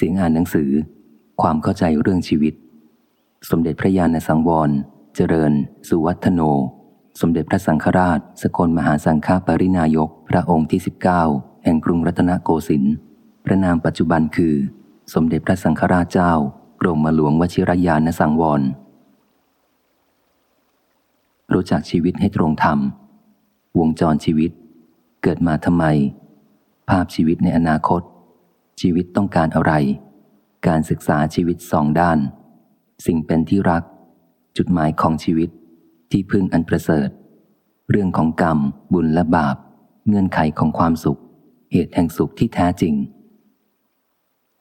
เสียงอ่านหนังสือ ความเข้าใจเรื่องชีวิต สมเด็จพระญาณสังวร เจริญ สุวัฒโน สมเด็จพระสังฆราช สกลมหาสังฆปรินายก พระองค์ที่ 19 แห่งกรุงรัตนโกสินทร์พระนามปัจจุบันคือ สมเด็จพระสังฆราชเจ้ากรมหลวงวชิรยานสังวร รู้จักชีวิตให้ตรงธรรม วงจรชีวิต เกิดมาทำไม ภาพชีวิตในอนาคต ชีวิตต้องการอะไร การศึกษาชีวิตสองด้าน สิ่งเป็นที่รัก จุดหมายของชีวิต ที่พึ่งอันประเสริฐ เรื่องของกรรม บุญและบาป เงื่อนไขของความสุข เหตุแห่งสุขที่แท้จริง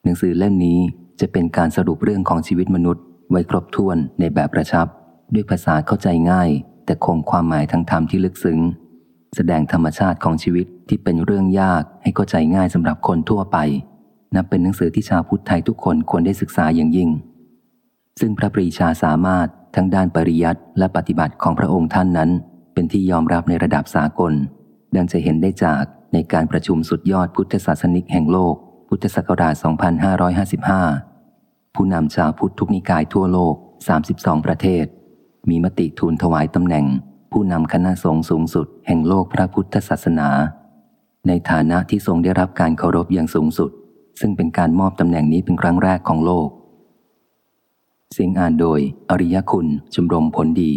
หนังสือเล่มนี้จะเป็นการสรุปเรื่องของชีวิตมนุษย์ ไว้ครบถ้วนในแบบประชับ ด้วยภาษาเข้าใจง่าย แต่คงความหมายทางธรรมที่ลึกซึ้งแสดงธรรมชาติของชีวิตที่เป็นเรื่องยากให้เข้าใจง่ายสำหรับคนทั่วไป นับเป็นหนังสือที่ชาวพุทธไทยทุกคนควรได้ศึกษาอย่างยิ่ง ซึ่งพระปรีชาสามารถทั้งด้านปริยัติและปฏิบัติของพระองค์ท่านนั้น เป็นที่ยอมรับในระดับสากล ดังจะเห็นได้จากในการประชุมสุดยอดพุทธศาสนิกแห่งโลก พุทธศักราช 2555 ผู้นำชาวพุทธทุกนิกายทั่วโลก 32 ประเทศ มีมติทูลถวายตำแหน่ง ผู้นำคณะสงฆ์สูงสุด แห่งโลกพระพุทธศาสนา ในฐานะที่ทรงได้รับการเคารพอย่างสูงสุด ซึ่งเป็นการมอบตำแหน่งนี้เป็นครั้งแรกของโลก เสียงอ่านโดย อริยคุณชมรมผลดี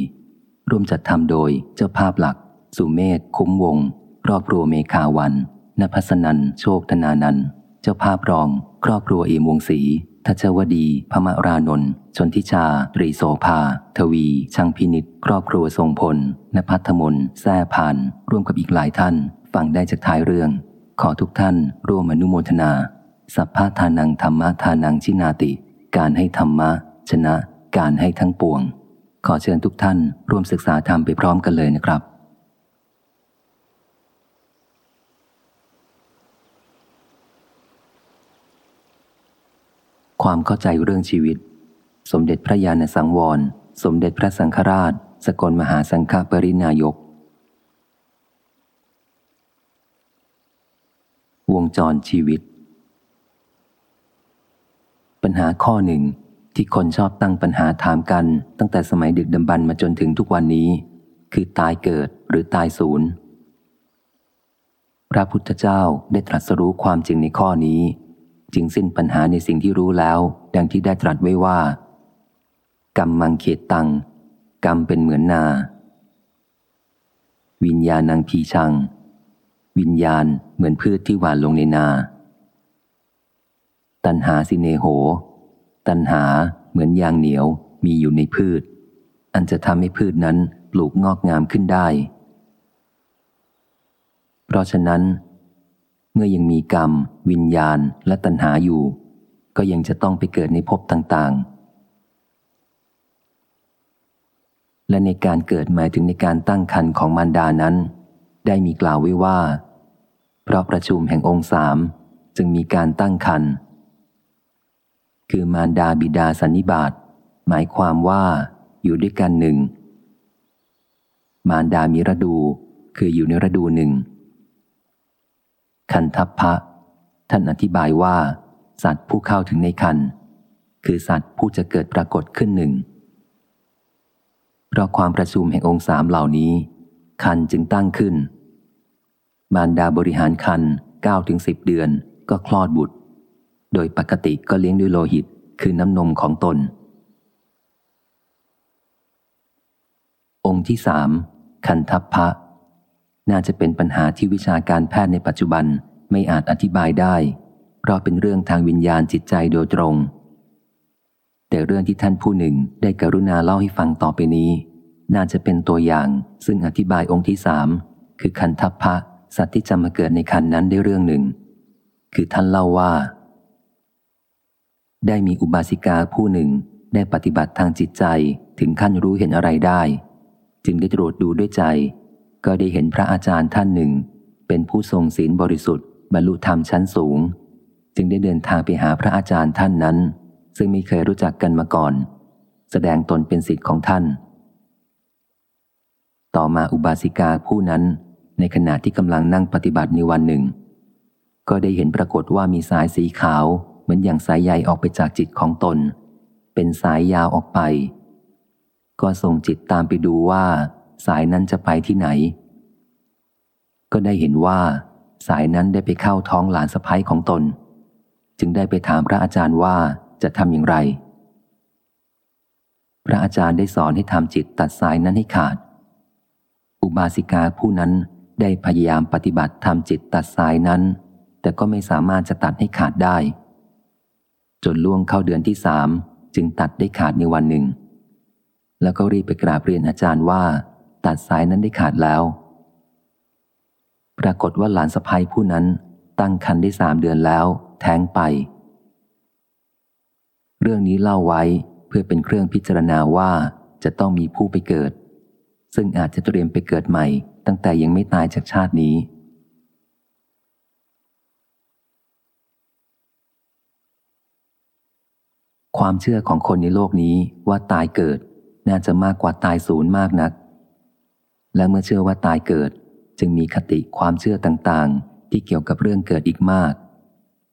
ร่วมจัดทำโดยเจ้าภาพหลัก สุเมธคุ้มวงครอบครัวเมคาวันนภัสนันโชคธนานันเจ้าภาพรอง ครอบครัวเอมวงศรีทัชวดี พมรานนท์ชนทิชา ตรีโสภา ทวี ช่างพินิษครอบครัวทรงพลนภัทมนแซ่ผ่าน ร่วมกับอีกหลายท่าน ฟังได้จากท้ายเรื่อง ขอทุกท่านร่วมอนุโมทนา สัพพะทานังธรรมะทานังชินาติ การให้ธรรมะ ชนะ การให้ทั้งปวง ขอเชิญทุกท่านร่วมศึกษาธรรมไปพร้อมกันเลยนะครับความเข้าใจเรื่องชีวิต สมเด็จพระญาณสังวร สมเด็จพระสังฆราช สกลมหาสังฆปรินายก วงจรชีวิต ปัญหาข้อหนึ่งที่คนชอบตั้งปัญหาถามกัน ตั้งแต่สมัยดึกดำบรรพ์มาจนถึงทุกวันนี้ คือตายเกิดหรือตายศูนย์พระพุทธเจ้าได้ตรัสรู้ความจริงในข้อนี้ จึงสิ้นปัญหาในสิ่งที่รู้แล้ว ดังที่ได้ตรัสไว้ว่า กรรมมังเขตตัง กรรมเป็นเหมือนนา วิญญาณังพีชัง วิญญาณเหมือนพืชที่หวานลงในนา ตันหาสิเนโห ตันหาเหมือนยางเหนียวมีอยู่ในพืช อันจะทำให้พืชนั้นปลูกงอกงามขึ้นได้ เพราะฉะนั้น เมื่อยังมีกรรม วิญญาณและตัณหาอยู่ ก็ยังจะต้องไปเกิดในภพต่างๆ และในการเกิดหมายถึงในการตั้งคันของมารดานั้น ได้มีกล่าวไว้ว่า เพราะประชุมแห่งองค์สามจึงมีการตั้งคัน คือมารดาบิดาสันนิบาตหมายความว่าอยู่ด้วยกันหนึ่ง มารดามีระดูคืออยู่ในระดูหนึ่ง คันทัพพะ ท่านอธิบายว่า สัตว์ผู้เข้าถึงในคัน คือสัตว์ผู้จะเกิดปรากฏขึ้นหนึ่ง เพราะความประชุมแห่งองค์สามเหล่านี้ คันจึงตั้งขึ้น มารดาบริหารคัน9ถึง10 เดือนก็คลอดบุตร โดยปกติก็เลี้ยงด้วยโลหิตคือน้ำนมของตน องค์ที่สามคันทัพพะ น่าจะเป็นปัญหาที่วิชาการแพทย์ในปัจจุบันไม่อาจอธิบายได้ เพราะเป็นเรื่องทางวิญญาณจิตใจโดยตรง แต่เรื่องที่ท่านผู้หนึ่งได้กรุณาเล่าให้ฟังต่อไปนี้ น่าจะเป็นตัวอย่างซึ่งอธิบายองค์ที่สามคือคันทัพพะสัตว์ที่จะมาเกิดในคันนั้นได้เรื่องหนึ่ง คือท่านเล่าว่า ได้มีอุบาสิกาผู้หนึ่งได้ปฏิบัติทางจิตใจถึงขั้นรู้เห็นอะไรได้ จึงได้ตรวจดูด้วยใจ ก็ได้เห็นพระอาจารย์ท่านหนึ่ง เป็นผู้ทรงศีลบริสุทธิ์บรรลุธรรมชั้นสูง จึงได้เดินทางไปหาพระอาจารย์ท่านนั้น ซึ่งไม่เคยรู้จักกันมาก่อน แสดงตนเป็นสิทธิ์ของท่าน ต่อมาอุบาสิกาผู้นั้น ในขณะที่กำลังนั่งปฏิบัติในวันหนึ่ง ก็ได้เห็นปรากฏว่ามีสายสีขาว มือนอย่างสายใยออกไปจากจิตของตน เป็นสายยาวออกไป ก็ส่งจิตตามไปดูว่า สายนั้นจะไปที่ไหน ก็ได้เห็นว่า สายนั้นได้ไปเข้าท้องหลานสะพ้ยของตน จึงได้ไปถามพระอาจารย์ว่าจะทำอย่างไร พระอาจารย์ได้สอนให้ทำจิตตัดสายนั้นให้ขาด อุบาสิกาผู้นั้นได้พยายามปฏิบัติทำจิตตัดสายนั้น แต่ก็ไม่สามารถจะตัดให้ขาดได้ จนล่วงเข้าเดือนที่สามจึงตัดได้ขาดในวันหนึ่ง แล้วก็รีบไปกราบเรียนอาจารย์ว่า ตัดสายนั้นได้ขาดแล้ว ปรากฏว่าหลานสะพ้ยผู้นั้นตั้งคันได้สามเดือนแล้ว แท้งไป เรื่องนี้เล่าไว้เพื่อเป็นเครื่องพิจารณาว่าจะต้องมีผู้ไปเกิด ซึ่งอาจจะเตรียมไปเกิดใหม่ ตั้งแต่ยังไม่ตายจากชาตินี้ ความเชื่อของคนในโลกนี้ว่าตายเกิด น่าจะมากกว่าตายศูนย์มากนัก และเมื่อเชื่อว่าตายเกิด จึงมีคติความเชื่อต่างๆ ที่เกี่ยวกับเรื่องเกิดอีกมาก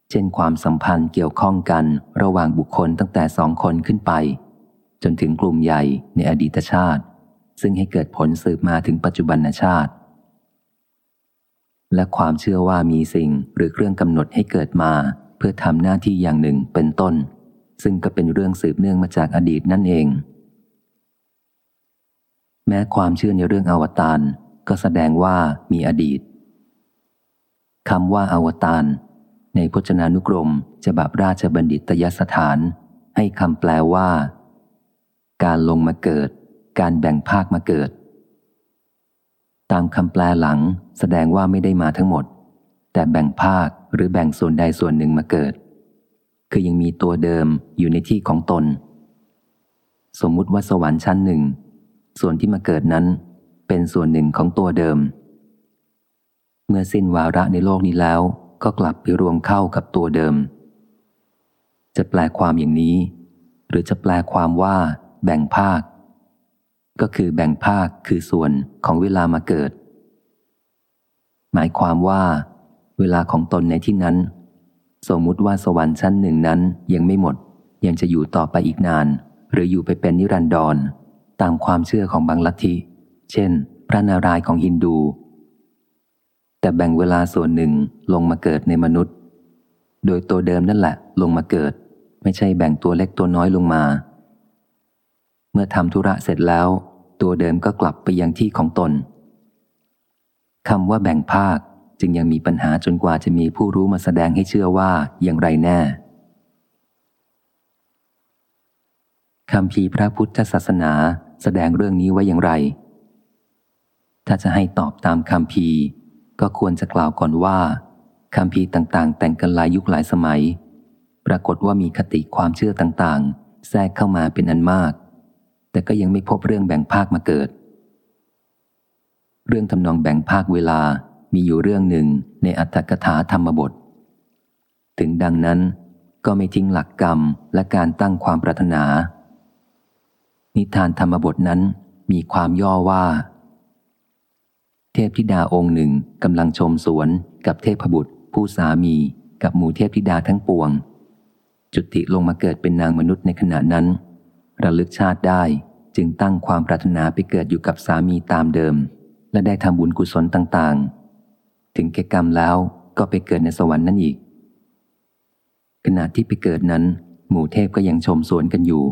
เช่นความสัมพันธ์เกี่ยวข้องกันระหว่างบุคคลตั้งแต่สองคนขึ้นไป จนถึงกลุ่มใหญ่ในอดีตชาติ ซึ่งให้เกิดผลสืบมาถึงปัจจุบันชาติ และความเชื่อว่ามีสิ่งหรือเครื่องกำหนดให้เกิดมา เพื่อทำหน้าที่อย่างหนึ่งเป็นต้น ซึ่งก็เป็นเรื่องสืบเนื่องมาจากอดีตนั่นเอง แม้ความเชื่อในเรื่องอวตารก็แสดงว่ามีอดีตคำว่าอวตารในพจนานุกรมฉบับราชบัณฑิตยสถาน ให้คำแปลว่า การลงมาเกิด การแบ่งภาคมาเกิด ตามคำแปลหลัง แสดงว่าไม่ได้มาทั้งหมด แต่แบ่งภาคหรือแบ่งส่วนใดส่วนหนึ่งมาเกิด คือยังมีตัวเดิมอยู่ในที่ของตน สมมุติว่าสวรรค์ชั้นหนึ่ง ส่วนที่มาเกิดนั้นเป็นส่วนหนึ่งของตัวเดิม เมื่อสิ้นวาระในโลกนี้แล้วก็กลับไปรวมเข้ากับตัวเดิม จะแปลความอย่างนี้ หรือจะแปลความว่า แบ่งภาค ก็คือแบ่งภาคคือส่วนของเวลามาเกิด หมายความว่า เวลาของตนในที่นั้น สมมุติว่าสวรรค์ชั้นหนึ่งนั้นยังไม่หมด ยังจะอยู่ต่อไปอีกนาน หรืออยู่ไปเป็นนิรันดร ตามความเชื่อของบางลัทธิ เช่น พระนารายณ์ของฮินดู แต่แบ่งเวลาส่วนหนึ่งลงมาเกิดในมนุษย์ โดยตัวเดิมนั่นแหละลงมาเกิด ไม่ใช่แบ่งตัวเล็กตัวน้อยลงมา เมื่อทำธุระเสร็จแล้ว ตัวเดิมก็กลับไปยังที่ของตนคำว่าแบ่งภาค จึงยังมีปัญหาจนกว่าจะมีผู้รู้มาแสดงให้เชื่อว่าอย่างไรแน่คำพีพระพุทธศาสนาแสดงเรื่องนี้ไว้อย่างไร ถ้าจะให้ตอบตามคำพีก็ควรจะกล่าวก่อนว่าคำพีต่างๆ แต่งกันหลายยุคหลายสมัย ปรากฏว่ามีคติความเชื่อต่างๆ แทรกเข้ามาเป็นอันมาก แต่ก็ยังไม่พบเรื่องแบ่งภาคมาเกิด เรื่องทำนองแบ่งภาคเวลา มีอยู่เรื่องหนึ่งในอัตถกถาธรรมบท ถึงดังนั้นก็ไม่ทิ้งหลักกรรมและการตั้งความปรารถนา นิทานธรรมบทนั้นมีความย่อว่า เทพธิดาองค์หนึ่งกำลังชมสวนกับเทพบุตร ผู้สามีกับหมู่เทพธิดาทั้งปวง จุติลงมาเกิดเป็นนางมนุษย์ในขณะนั้น ระลึกชาติได้จึงตั้งความปรารถนาไปเกิดอยู่กับสามีตามเดิม และได้ทำบุญกุศลต่างๆ ถึงแก่กรรมแล้วก็ไปเกิดในสวรรค์นั่นอีก ขณะที่ไปเกิดนั้น หมู่เทพก็ยังชมสวนกันอยู่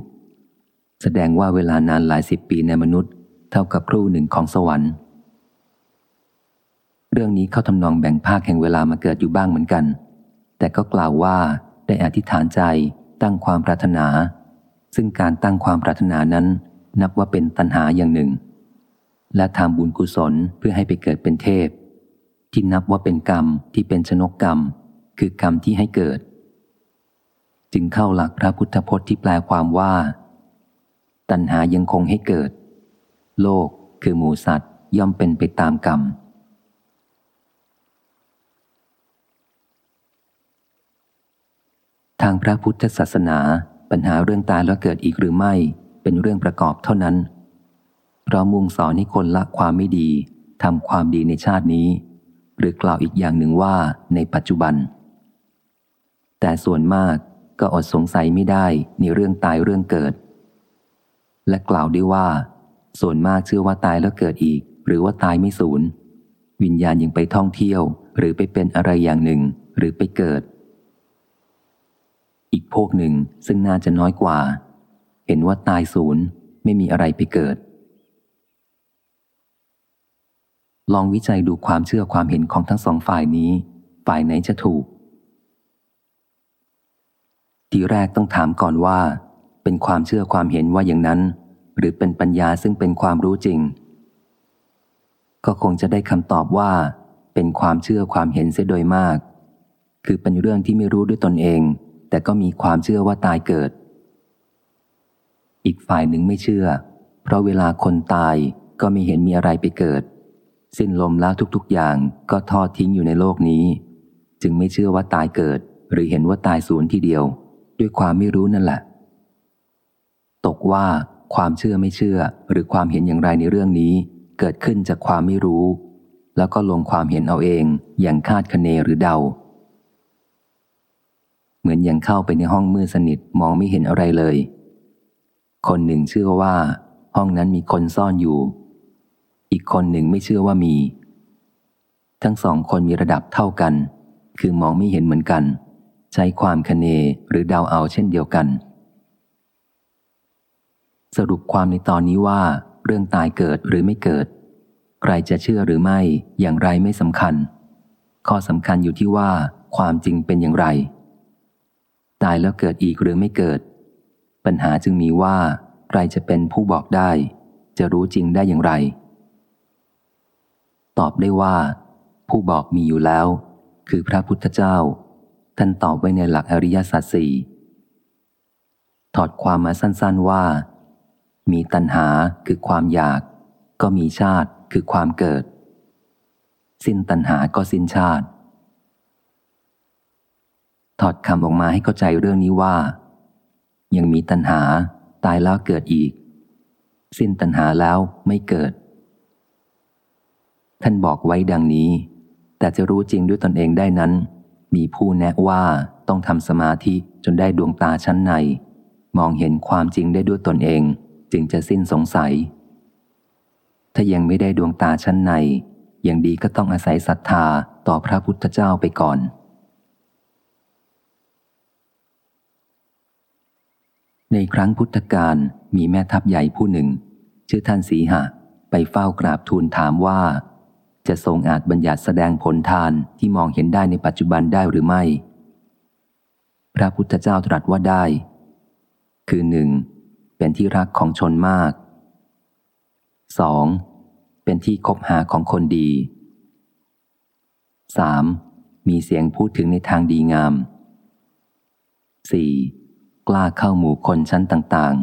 แสดงว่าเวลานานหลายสิบปีในมนุษย์ เท่ากับครู่หนึ่งของสวรรค์ เรื่องนี้เข้าทำนองแบ่งภาคแห่งเวลามาเกิดอยู่บ้างเหมือนกัน แต่ก็กล่าวว่าได้อธิษฐานใจตั้งความปรารถนา ซึ่งการตั้งความปรารถนานั้นนับว่าเป็นตัณหาอย่างหนึ่ง และทำบุญกุศลเพื่อให้ไปเกิดเป็นเทพ ที่นับว่าเป็นกรรมที่เป็นชนกกรรม คือกรรมที่ให้เกิด จึงเข้าหลักพระพุทธพจน์ที่แปลความว่า ตัณหายังคงให้เกิด โลกคือหมูสัตว์ย่อมเป็นไปตามกรรมทางพระพุทธศาสนาปัญหาเรื่องตายแล้วเกิดอีกหรือไม่ เป็นเรื่องประกอบเท่านั้น เพราะมุ่งสอนให้คนละความไม่ดีทำความดีในชาตินี้ หรือกล่าวอีกอย่างหนึ่งว่าในปัจจุบัน แต่ส่วนมากก็อดสงสัยไม่ได้ในเรื่องตายเรื่องเกิด และกล่าวได้ว่า ส่วนมากเชื่อว่าตายแล้วเกิดอีก หรือว่าตายไม่สูญวิญญาณยังไปท่องเที่ยว หรือไปเป็นอะไรอย่างหนึ่ง หรือไปเกิด อีกพวกหนึ่งซึ่งน่าจะน้อยกว่า เห็นว่าตายศูนย์ไม่มีอะไรไปเกิด ลองวิจัยดูความเชื่อความเห็นของทั้งสองฝ่ายนี้ ฝ่ายไหนจะถูก ทีแรกต้องถามก่อนว่า เป็นความเชื่อความเห็นว่าอย่างนั้น หรือเป็นปัญญาซึ่งเป็นความรู้จริง ก็คงจะได้คำตอบว่า เป็นความเชื่อความเห็นเสียโดยมาก คือเป็นเรื่องที่ไม่รู้ด้วยตนเอง แต่ก็มีความเชื่อว่าตายเกิด อีกฝ่ายหนึ่งไม่เชื่อ เพราะเวลาคนตายก็ไม่เห็นมีอะไรไปเกิด สิ้นลมแล้วทุกๆอย่างก็ทอดทิ้งอยู่ในโลกนี้ จึงไม่เชื่อว่าตายเกิด หรือเห็นว่าตายสูญทีเดียว ด้วยความไม่รู้นั่นแหละ ตกว่าความเชื่อไม่เชื่อ หรือความเห็นอย่างไรในเรื่องนี้ เกิดขึ้นจากความไม่รู้ แล้วก็ลงความเห็นเอาเองอย่างคาดคะเนหรือเดา เหมือนอย่างเข้าไปในห้องมืดสนิทมองไม่เห็นอะไรเลย คนหนึ่งเชื่อว่า ห้องนั้นมีคนซ่อนอยู่ อีกคนหนึ่งไม่เชื่อว่ามี ทั้งสองคนมีระดับเท่ากัน คือมองไม่เห็นเหมือนกัน ใช้ความคเนหรือเดาเอาเช่นเดียวกัน สรุปความในตอนนี้ว่า เรื่องตายเกิดหรือไม่เกิด ใครจะเชื่อหรือไม่อย่างไรไม่สำคัญ ข้อสำคัญอยู่ที่ว่า ความจริงเป็นอย่างไร ตายแล้วเกิดอีกหรือไม่เกิด ปัญหาจึงมีว่า ใครจะเป็นผู้บอกได้จะรู้จริงได้อย่างไร ตอบได้ว่า ผู้บอกมีอยู่แล้ว คือพระพุทธเจ้า ท่านตอบไว้ในหลักอริยสัจสี่ถอดความมาสั้นๆว่า มีตัณหาคือความอยาก ก็มีชาติคือความเกิด สิ้นตัณหาก็สิ้นชาติ ถอดคำออกมาให้เข้าใจเรื่องนี้ว่า ยังมีตัณหาตายแล้วเกิดอีก สิ้นตัณหาแล้วไม่เกิด ท่านบอกไว้ดังนี้ แต่จะรู้จริงด้วยตนเองได้นั้น มีผู้แนะว่าต้องทำสมาธิจนได้ดวงตาชั้นใน มองเห็นความจริงได้ด้วยตนเอง จึงจะสิ้นสงสัย ถ้ายังไม่ได้ดวงตาชั้นใน อย่างดีก็ต้องอาศัยศรัทธาต่อพระพุทธเจ้าไปก่อนในครั้งพุทธกาลมีแม่ทัพใหญ่ผู้หนึ่ง ชื่อท่านสีหะ ไปเฝ้ากราบทูลถามว่า จะทรงอาจบัญญัติแสดงผลทานที่มองเห็นได้ในปัจจุบันได้หรือไม่ พระพุทธเจ้าตรัสว่าได้ คือหนึ่งเป็นที่รักของชนมาก 2. เป็นที่คบหาของคนดี 3. มีเสียงพูดถึงในทางดีงาม 4. กล้าเข้าหมู่คนชั้นต่าง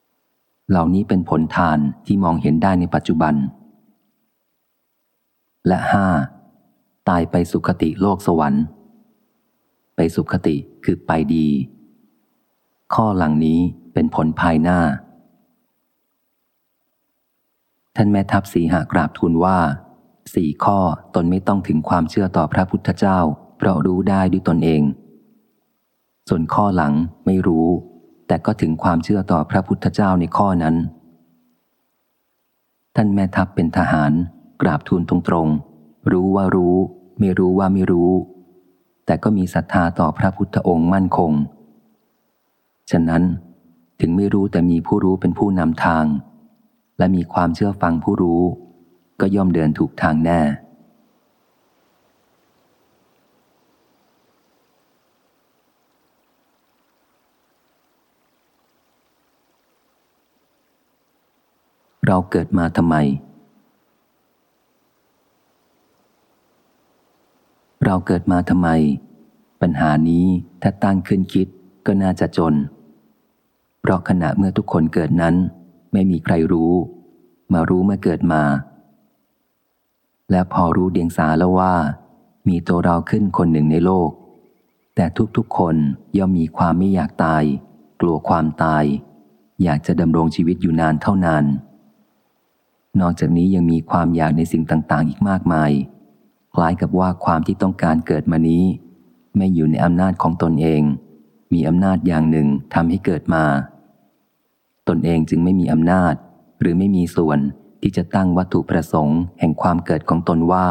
ๆ เหล่านี้เป็นผลทานที่มองเห็นได้ในปัจจุบัน และห้าตายไปสุคติโลกสวรรค์ ไปสุคติคือไปดี ข้อหลังนี้เป็นผลภายหน้า ท่านแม่ทัพสีหากราบทูลว่าสี่ข้อตนไม่ต้องถึงความเชื่อต่อพระพุทธเจ้า เพราะรู้ได้ด้วยตนเอง ส่วนข้อหลังไม่รู้ แต่ก็ถึงความเชื่อต่อพระพุทธเจ้าในข้อนั้น ท่านแม่ทัพเป็นทหาร กราบทูลตรงๆ รู้ว่ารู้ ไม่รู้ว่าไม่รู้ แต่ก็มีศรัทธาต่อพระพุทธองค์มั่นคง ฉะนั้นถึงไม่รู้แต่มีผู้รู้เป็นผู้นำทาง และมีความเชื่อฟังผู้รู้ ก็ย่อมเดินถูกทางแน่ เราเกิดมาทำไม เราเกิดมาทำไม ปัญหานี้ถ้าตั้งขึ้นคิดก็น่าจะจน เพราะขณะเมื่อทุกคนเกิดนั้น ไม่มีใครรู้ มารู้เมื่อเกิดมา และพอรู้เดียงสาแล้วว่า มีตัวเราขึ้นคนหนึ่งในโลก แต่ทุกๆคนย่อมมีความไม่อยากตาย กลัวความตาย อยากจะดำรงชีวิตอยู่นานเท่านานนอกจากนี้ยังมีความอยากในสิ่งต่าง ๆ อีกมากมาย คล้ายกับว่าความที่ต้องการเกิดมานี้ ไม่อยู่ในอำนาจของตนเอง มีอำนาจอย่างหนึ่งทำให้เกิดมา ตนเองจึงไม่มีอำนาจ หรือไม่มีส่วนที่จะตั้งวัตถุประสงค์แห่งความเกิดของตนว่า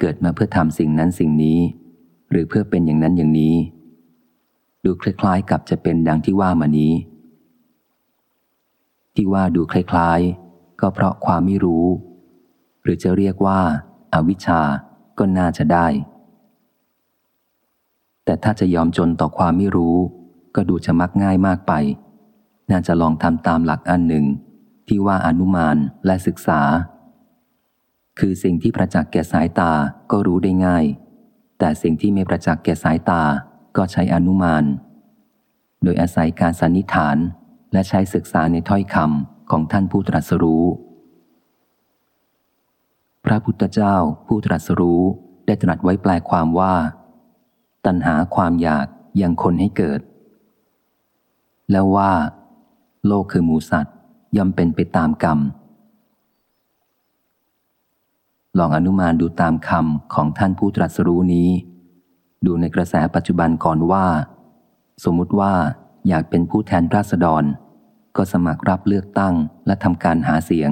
เกิดมาเพื่อทำสิ่งนั้นสิ่งนี้ หรือเพื่อเป็นอย่างนั้นอย่างนี้ ดูคล้ายๆกับจะเป็นดังที่ว่ามานี้ ที่ว่าดูคล้ายๆ ก็เพราะความไม่รู้ หรือจะเรียกว่าอาวิชชา ก็น่าจะได้ แต่ถ้าจะยอมจนต่อความไม่รู้ ก็ดูจะมักง่ายมากไป น่าจะลองทำตามหลักอันหนึ่ง ที่ว่าอนุมานและศึกษา คือสิ่งที่ประจักษ์แก่สายตาก็รู้ได้ง่าย แต่สิ่งที่ไม่ประจักษ์แก่สายตาก็ใช้อนุมาน โดยอาศัยการสันนิษฐานและใช้ศึกษาในถ้อยคำของท่านผู้ตรัสรู้ พระพุทธเจ้าผู้ตรัสรู้ได้ตรัสไว้แปลความว่า ตัณหาความอยากยังคนให้เกิด แล้วว่า โลกคือหมูสัตว์ย่อมเป็นไปตามกรรม ลองอนุมานดูตามคำของท่านผู้ตรัสรู้นี้ ดูในกระแสปัจจุบันก่อนว่า สมมุติว่าอยากเป็นผู้แทนราษฎร ก็สมัครรับเลือกตั้งและทำการหาเสียง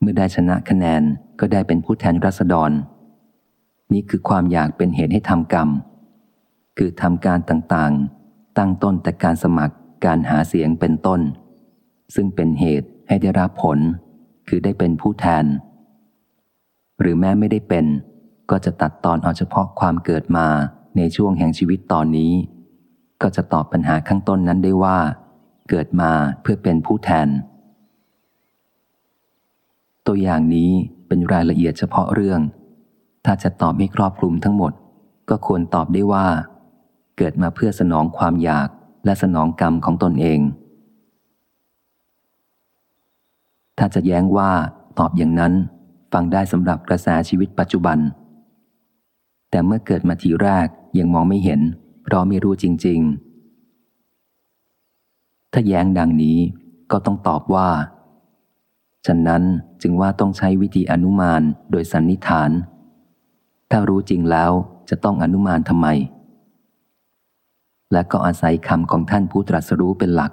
เมื่อได้ชนะคะแนนก็ได้เป็นผู้แทนราษฎร นี่คือความอยากเป็นเหตุให้ทำกรรม คือทำการต่างๆ ตั้งต้นแต่การสมัครการหาเสียงเป็นต้น ซึ่งเป็นเหตุให้ได้รับผล คือได้เป็นผู้แทน หรือแม้ไม่ได้เป็น ก็จะตัดตอนเอาเฉพาะความเกิดมาในช่วงแห่งชีวิตตอนนี้ ก็จะตอบปัญหาข้างต้นนั้นได้ว่า เกิดมาเพื่อเป็นผู้แทน ตัวอย่างนี้เป็นรายละเอียดเฉพาะเรื่อง ถ้าจะตอบให้ครอบคลุมทั้งหมด ก็ควรตอบได้ว่า เกิดมาเพื่อสนองความอยากและสนองกรรมของตนเอง ถ้าจะแย้งว่าตอบอย่างนั้น ฟังได้สำหรับกระแสชีวิตปัจจุบัน แต่เมื่อเกิดมาทีแรกยังมองไม่เห็น เพราะไม่รู้จริง ๆ ถ้าแย้งดังนี้ก็ต้องตอบว่า ฉะนั้นจึงว่าต้องใช้วิธีอนุมานโดยสันนิษฐาน ถ้ารู้จริงแล้วจะต้องอนุมานทำไม และก็อาศัยคำของท่านผู้ตรัสรู้เป็นหลัก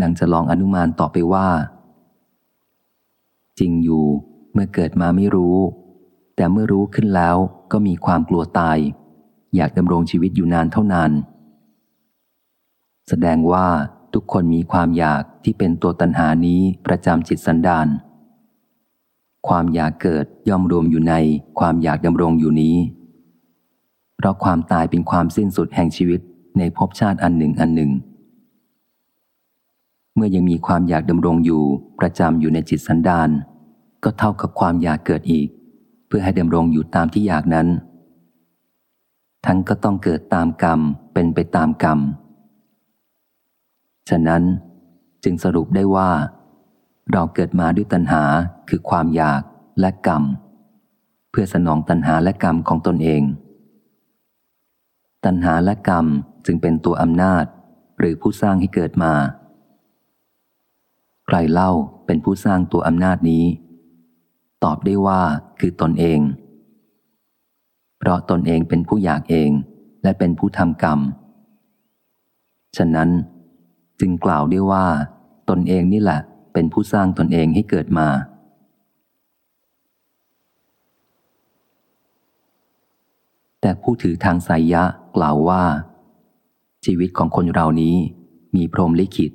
ดังจะลองอนุมานต่อไปว่า จริงอยู่เมื่อเกิดมาไม่รู้ แต่เมื่อรู้ขึ้นแล้วก็มีความกลัวตาย อยากดำรงชีวิตอยู่นานเท่านานแสดงว่าทุกคนมีความอยากที่เป็นตัวตัณหานี้ประจำจิตสันดาน ความอยากเกิดย่อมรวมอยู่ในความอยากดำรงอยู่นี้ เพราะความตายเป็นความสิ้นสุดแห่งชีวิตในภพชาติอันหนึ่งอันหนึ่ง เมื่อยังมีความอยากดำรงอยู่ประจำอยู่ในจิตสันดานก็เท่ากับความอยากเกิดอีก เพื่อให้ดำรงอยู่ตามที่อยากนั้น ทั้งก็ต้องเกิดตามกรรมเป็นไปตามกรรม ฉะนั้นจึงสรุปได้ว่า เราเกิดมาด้วยตัณหาคือความอยากและกรรม เพื่อสนองตัณหาและกรรมของตนเอง ตัณหาและกรรมจึงเป็นตัวอำนาจ หรือผู้สร้างให้เกิดมา ใครเล่าเป็นผู้สร้างตัวอำนาจนี้ ตอบได้ว่าคือตนเอง เพราะตนเองเป็นผู้อยากเองและเป็นผู้ทำกรรม ฉะนั้นจึงกล่าวได้ว่า ตนเองนี่แหละ เป็นผู้สร้างตนเองให้เกิดมา แต่ผู้ถือทางสายยะกล่าวว่า ชีวิตของคนเรานี้มีพรหมลิขิต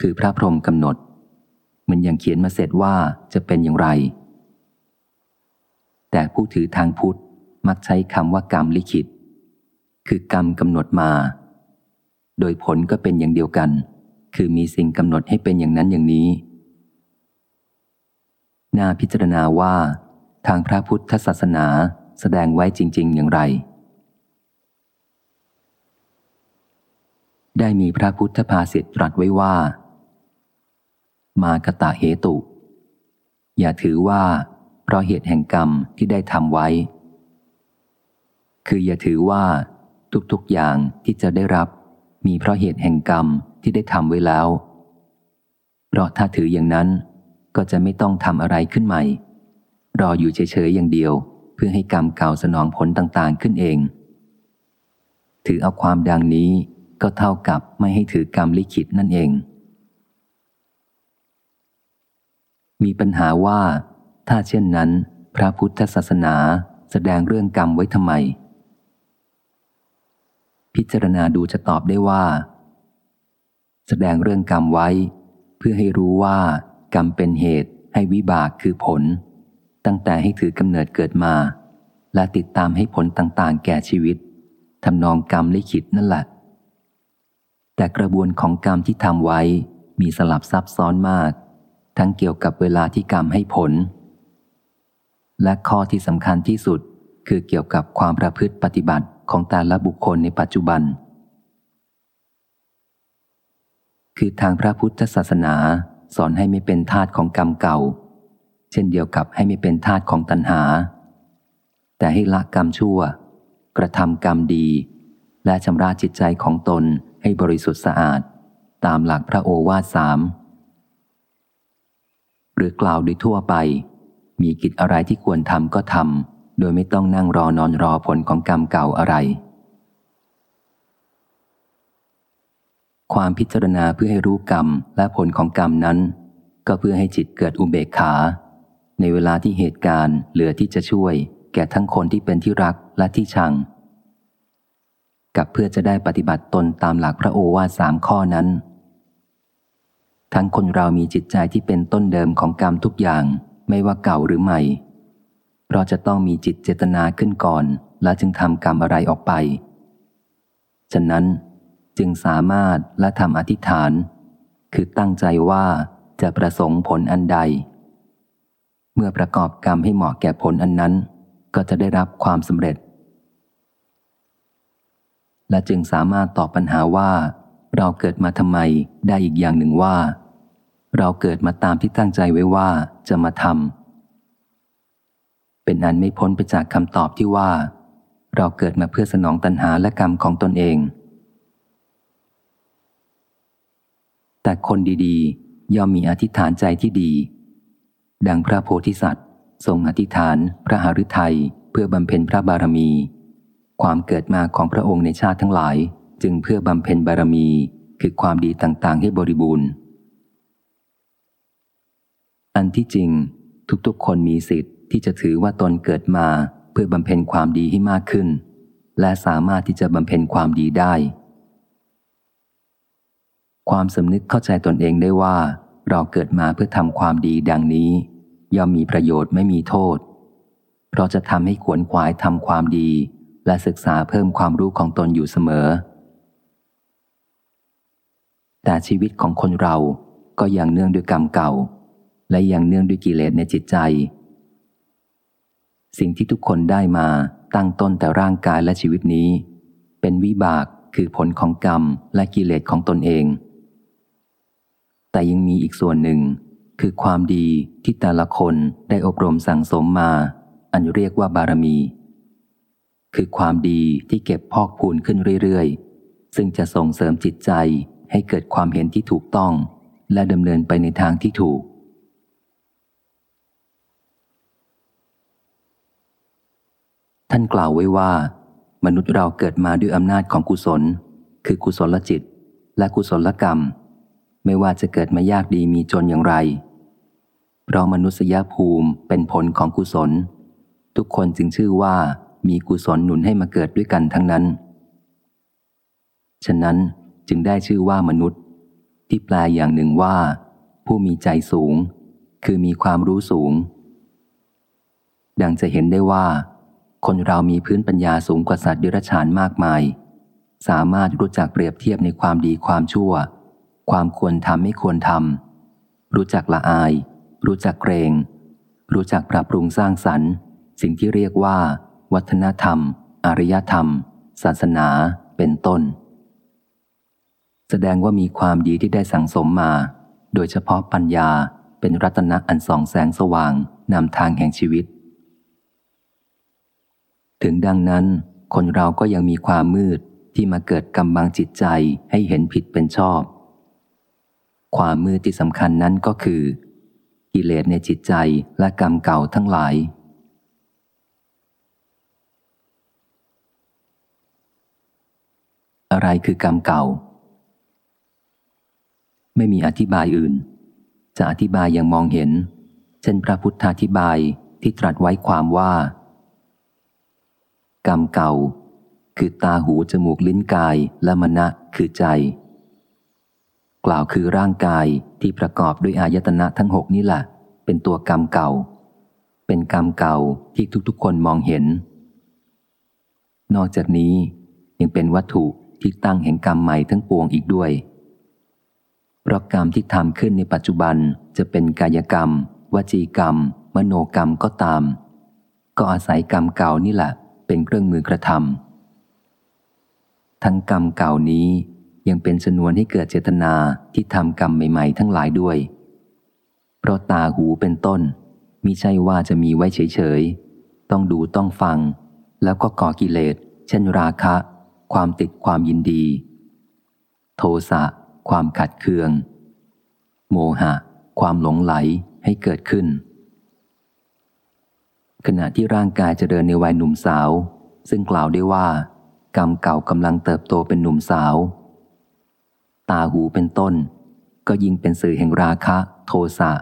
คือพระพรหมกำหนด มันยังเขียนมาเสร็จว่าจะเป็นอย่างไร แต่ผู้ถือทางพุทธมักใช้คำว่ากรรมลิขิต คือกรรมกำหนดมา โดยผลก็เป็นอย่างเดียวกัน คือมีสิ่งกำหนดให้เป็นอย่างนั้นอย่างนี้ น่าพิจารณาว่า ทางพระพุทธศาสนาแสดงไว้จริง ๆ อย่างไร ได้มีพระพุทธภาษิตตรัสไว้ว่า มากตะเหตุ อย่าถือว่า เพราะเหตุแห่งกรรมที่ได้ทำไว้ คืออย่าถือว่า ทุกๆอย่างที่จะได้รับ มีเพราะเหตุแห่งกรรมที่ได้ทำไว้แล้ว เพราะถ้าถืออย่างนั้น ก็จะไม่ต้องทำอะไรขึ้นใหม่ รออยู่เฉยๆอย่างเดียว เพื่อให้กรรมเก่าสนองผลต่างๆขึ้นเอง ถือเอาความดังนี้ก็เท่ากับไม่ให้ถือกรรมลิขิตนั่นเอง มีปัญหาว่า ถ้าเช่นนั้น พระพุทธศาสนาแสดงเรื่องกรรมไว้ทำไม พิจารณาดูจะตอบได้ว่า แสดงเรื่องกรรมไว้ เพื่อให้รู้ว่า กรรมเป็นเหตุให้วิบากคือผล ตั้งแต่ให้ถือกำเนิดเกิดมา และติดตามให้ผลต่างๆ แก่ชีวิตทำนองกรรมลิขิตนั่นแหละ แต่กระบวนของกรรมที่ทำไว้มีสลับซับซ้อนมาก ทั้งเกี่ยวกับเวลาที่กรรมให้ผล และข้อที่สำคัญที่สุดคือเกี่ยวกับความประพฤติปฏิบัติของแต่ละบุคคลในปัจจุบัน คือทางพระพุทธศาสนา สอนให้ไม่เป็นทาสของกรรมเก่า เช่นเดียวกับให้ไม่เป็นทาสของตัณหา แต่ให้ละกรรมชั่ว กระทำกรรมดี และชำระจิตใจของตนให้บริสุทธิ์สะอาด ตามหลักพระโอวาทสามหรือกล่าวโดยทั่วไป มีกิจอะไรที่ควรทำก็ทำโดยไม่ต้องนั่งรอนอนรอผลของกรรมเก่าอะไร ความพิจารณาเพื่อให้รู้กรรมและผลของกรรมนั้น ก็เพื่อให้จิตเกิดอุเบกขา ในเวลาที่เหตุการณ์เหลือที่จะช่วย แก่ทั้งคนที่เป็นที่รักและที่ชัง กับเพื่อจะได้ปฏิบัติตนตามหลักพระโอวาทสามข้อนั้น ทั้งคนเรามีจิตใจที่เป็นต้นเดิมของกรรมทุกอย่างไม่ว่าเก่าหรือใหม่เราจะต้องมีจิตเจตนาขึ้นก่อน แล้วจึงทำกรรมอะไรออกไป ฉะนั้น จึงสามารถและทำอธิษฐาน คือตั้งใจว่าจะประสงค์ผลอันใด เมื่อประกอบกรรมให้เหมาะแก่ผลอันนั้น ก็จะได้รับความสำเร็จ และจึงสามารถตอบปัญหาว่า เราเกิดมาทำไมได้อีกอย่างหนึ่งว่า เราเกิดมาตามที่ตั้งใจไว้ว่าจะมาทำเป็นอันไม่พ้นไปจากคำตอบที่ว่า เราเกิดมาเพื่อสนองตัณหาและกรรมของตนเอง แต่คนดีๆ ย่อมมีอธิษฐานใจที่ดี ดังพระโพธิสัตว์ ทรงอธิษฐานพระหฤทัยเพื่อบำเพ็ญพระบารมี ความเกิดมาของพระองค์ในชาติทั้งหลาย จึงเพื่อบำเพ็ญบารมีคือความดีต่างๆ ให้บริบูรณ์ อันที่จริง ทุกๆ คนมีสิทธิ์ที่จะถือว่าตนเกิดมาเพื่อบำเพ็ญความดีให้มากขึ้น และสามารถที่จะบำเพ็ญความดีได้ ความสำนึกเข้าใจตนเองได้ว่า เราเกิดมาเพื่อทำความดีดังนี้ ย่อมมีประโยชน์ไม่มีโทษ เพราะจะทำให้ขวนขวายทำความดี และศึกษาเพิ่มความรู้ของตนอยู่เสมอ แต่ชีวิตของคนเราก็ยังเนื่องด้วยกรรมเก่า และยังเนื่องด้วยกิเลสในจิตใจ สิ่งที่ทุกคนได้มาตั้งต้นแต่ร่างกายและชีวิตนี้ เป็นวิบากคือผลของกรรมและกิเลสของตนเอง แต่ยังมีอีกส่วนหนึ่ง คือความดีที่แต่ละคนได้อบรมสั่งสมมา อันเรียกว่าบารมี คือความดีที่เก็บพอกพูนขึ้นเรื่อยๆ ซึ่งจะส่งเสริมจิตใจให้เกิดความเห็นที่ถูกต้อง และดำเนินไปในทางที่ถูก ท่านกล่าวไว้ว่า มนุษย์เราเกิดมาด้วยอำนาจของกุศล คือกุศลจิต และกุศลกรรม ไม่ว่าจะเกิดมายากดีมีจนอย่างไร เพราะมนุษยภูมิเป็นผลของกุศล ทุกคนจึงชื่อว่ามีกุศลหนุนให้มาเกิดด้วยกันทั้งนั้น ฉะนั้นจึงได้ชื่อว่ามนุษย์ ที่แปลอย่างหนึ่งว่า ผู้มีใจสูง คือมีความรู้สูง ดังจะเห็นได้ว่า คนเรามีพื้นปัญญาสูงกว่าสัตว์ดิรัจฉานมากมาย สามารถรู้จักเปรียบเทียบในความดีความชั่ว ความควรทำไม่ควรทำรู้จักละอาย รู้จักเกรง รู้จักปรับปรุงสร้างสรรค์ สิ่งที่เรียกว่า วัฒนธรรม อารยธรรม ศาสนา เป็นต้น แสดงว่ามีความดีที่ได้สั่งสมมา โดยเฉพาะปัญญาเป็นรัตนะอันส่องแสงสว่างนำทางแห่งชีวิต ถึงดังนั้น คนเราก็ยังมีความมืดที่มาเกิดกำบังจิตใจให้เห็นผิดเป็นชอบ ความมืดที่สำคัญนั้นก็คือ กิเลสในจิตใจและกรรมเก่าทั้งหลาย อะไรคือกรรมเก่า ไม่มีอธิบายอื่น จะอธิบายอย่างมองเห็น เช่นพระพุทธาธิบายที่ตรัสไว้ความว่า กรรมเก่า คือตาหูจมูกลิ้นกายและมณะคือใจ กล่าวคือร่างกายที่ประกอบด้วยอายตนะทั้งหกนี่แหละเป็นตัวกรรมเก่า เป็นกรรมเก่าที่ทุกๆคนมองเห็น นอกจากนี้ยังเป็นวัตถุที่ตั้งแห่งกรรมใหม่ทั้งปวงอีกด้วย เพราะกรรมที่ทำขึ้นในปัจจุบันจะเป็นกายกรรม วจีกรรม มโนกรรมก็ตาม ก็อาศัยกรรมเก่านี่แหละเป็นเครื่องมือกระทำทั้งกรรมเก่านี้ ยังเป็นชนวนให้เกิดเจตนาที่ทำกรรมใหม่ ๆ ทั้งหลายด้วย เพราะตาหูเป็นต้นมิใช่ว่าจะมีไว้เฉยๆ ต้องดูต้องฟัง แล้วก็ก่อกิเลส เช่นราคะ ความติดความยินดี โทสะ ความขัดเคือง โมหะ ความหลงไหลให้เกิดขึ้น ขณะที่ร่างกายจเจริญในวัยหนุ่มสาว ซึ่งกล่าวได้ว่า กรรมเก่ากำลังเติบโตเป็นหนุ่มสาว ตาหูเป็นต้น ก็ยิ่งเป็นสื่อแห่งราคะ โทสะ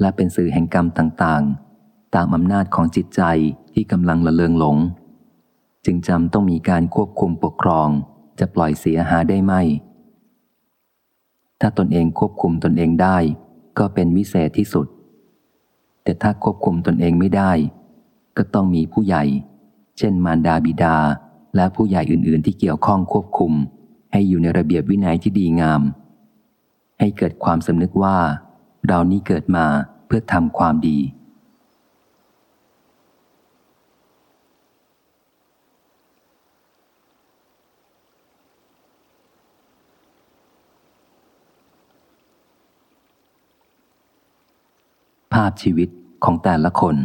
และเป็นสื่อแห่งกรรมต่างๆ ตามอำนาจของจิตใจที่กำลังละเลงหลง จึงจำต้องมีการควบคุมปกครองจะปล่อยเสียหาได้ไหม ถ้าตนเองควบคุมตนเองได้ ก็เป็นวิเศษที่สุด แต่ถ้าควบคุมตนเองไม่ได้ ก็ต้องมีผู้ใหญ่ เช่นมารดาบิดาและผู้ใหญ่อื่น ๆ ที่เกี่ยวข้องควบคุม ให้อยู่ในระเบียบวินัยที่ดีงาม ให้เกิดความสำนึกว่า เรานี้เกิดมาเพื่อทำความดี ภาพชีวิตของแต่ละคน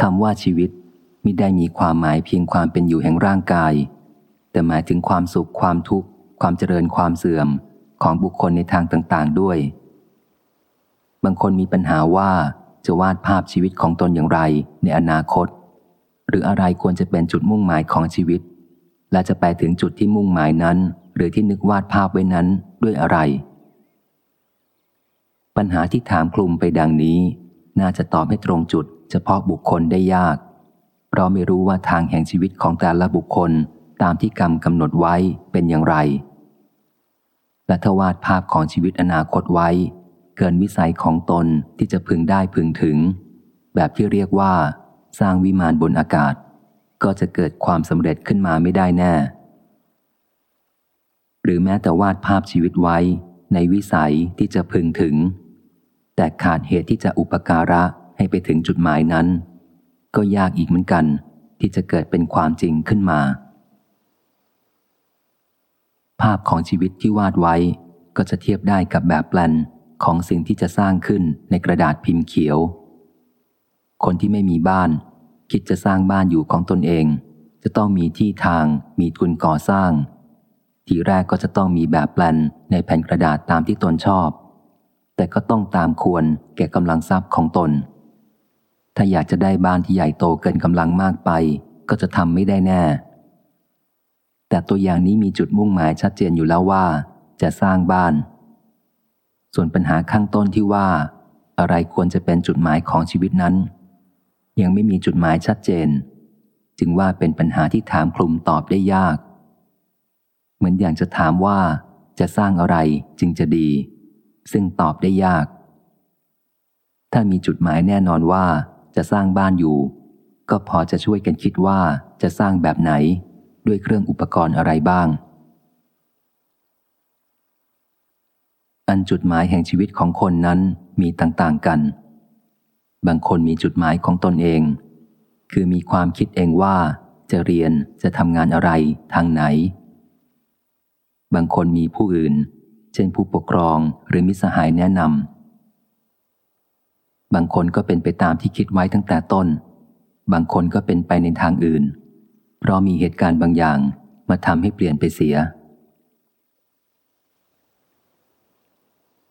คำว่าชีวิต มิได้มีความหมายเพียงความเป็นอยู่แห่งร่างกาย แต่หมายถึงความสุขความทุกข์ ความเจริญความเสื่อมของบุคคลในทางต่างๆด้วย บางคนมีปัญหาว่าจะวาดภาพชีวิตของตนอย่างไรในอนาคต หรืออะไรควรจะเป็นจุดมุ่งหมายของชีวิต และจะไปถึงจุดที่มุ่งหมายนั้น หรือที่นึกวาดภาพไว้นั้นด้วยอะไร ปัญหาที่ถามคลุมไปดังนี้ น่าจะตอบให้ตรงจุดเฉพาะบุคคลได้ยาก ราะไม่รู้ว่าทางแห่งชีวิตของแต่ละบุคคลตามที่กรรมกำหนดไว้เป็นอย่างไร และทวาดภาพของชีวิตอนาคตไว้ เกินวิสัยของตนที่จะพึงได้พึงถึง แบบที่เรียกว่า สร้างวิมานบนอากาศ ก็จะเกิดความสำเร็จขึ้นมาไม่ได้แน่ หรือแม้แต่วาดภาพชีวิตไว้ ในวิสัยที่จะพึงถึง แต่ขาดเหตุที่จะอุปการะให้ไปถึงจุดหมายนั้น ก็ยากอีกเหมือนกัน ที่จะเกิดเป็นความจริงขึ้นมา ภาพของชีวิตที่วาดไว้ก็จะเทียบได้กับแบบแปลนของสิ่งที่จะสร้างขึ้นในกระดาษพิมพ์เขียว คนที่ไม่มีบ้าน คิดจะสร้างบ้านอยู่ของตนเอง จะต้องมีที่ทาง มีทุนก่อสร้าง ทีแรกก็จะต้องมีแบบแปลนในแผ่นกระดาษตามที่ตนชอบ แต่ก็ต้องตามควรแก่กำลังทรัพย์ของตน ถ้าอยากจะได้บ้านที่ใหญ่โตเกินกำลังมากไป ก็จะทำไม่ได้แน่ แต่ตัวอย่างนี้มีจุดมุ่งหมายชัดเจนอยู่แล้วว่า จะสร้างบ้าน ส่วนปัญหาข้างต้นที่ว่า อะไรควรจะเป็นจุดหมายของชีวิตนั้น ยังไม่มีจุดหมายชัดเจน จึงว่าเป็นปัญหาที่ถามคลุมตอบได้ยาก เหมือนอย่างจะถามว่า จะสร้างอะไรจึงจะดี ซึ่งตอบได้ยาก ถ้ามีจุดหมายแน่นอนว่า จะสร้างบ้านอยู่ ก็พอจะช่วยกันคิดว่าจะสร้างแบบไหน ด้วยเครื่องอุปกรณ์อะไรบ้าง อันจุดหมายแห่งชีวิตของคนนั้นมีต่างๆกัน บางคนมีจุดหมายของตนเอง คือมีความคิดเองว่าจะเรียนจะทำงานอะไรทางไหน บางคนมีผู้อื่น เช่นผู้ปกครองหรือมิสหายแนะนำ บางคนก็เป็นไปตามที่คิดไว้ตั้งแต่ต้น บางคนก็เป็นไปในทางอื่น เพราะมีเหตุการณ์บางอย่างมาทำให้เปลี่ยนไปเสีย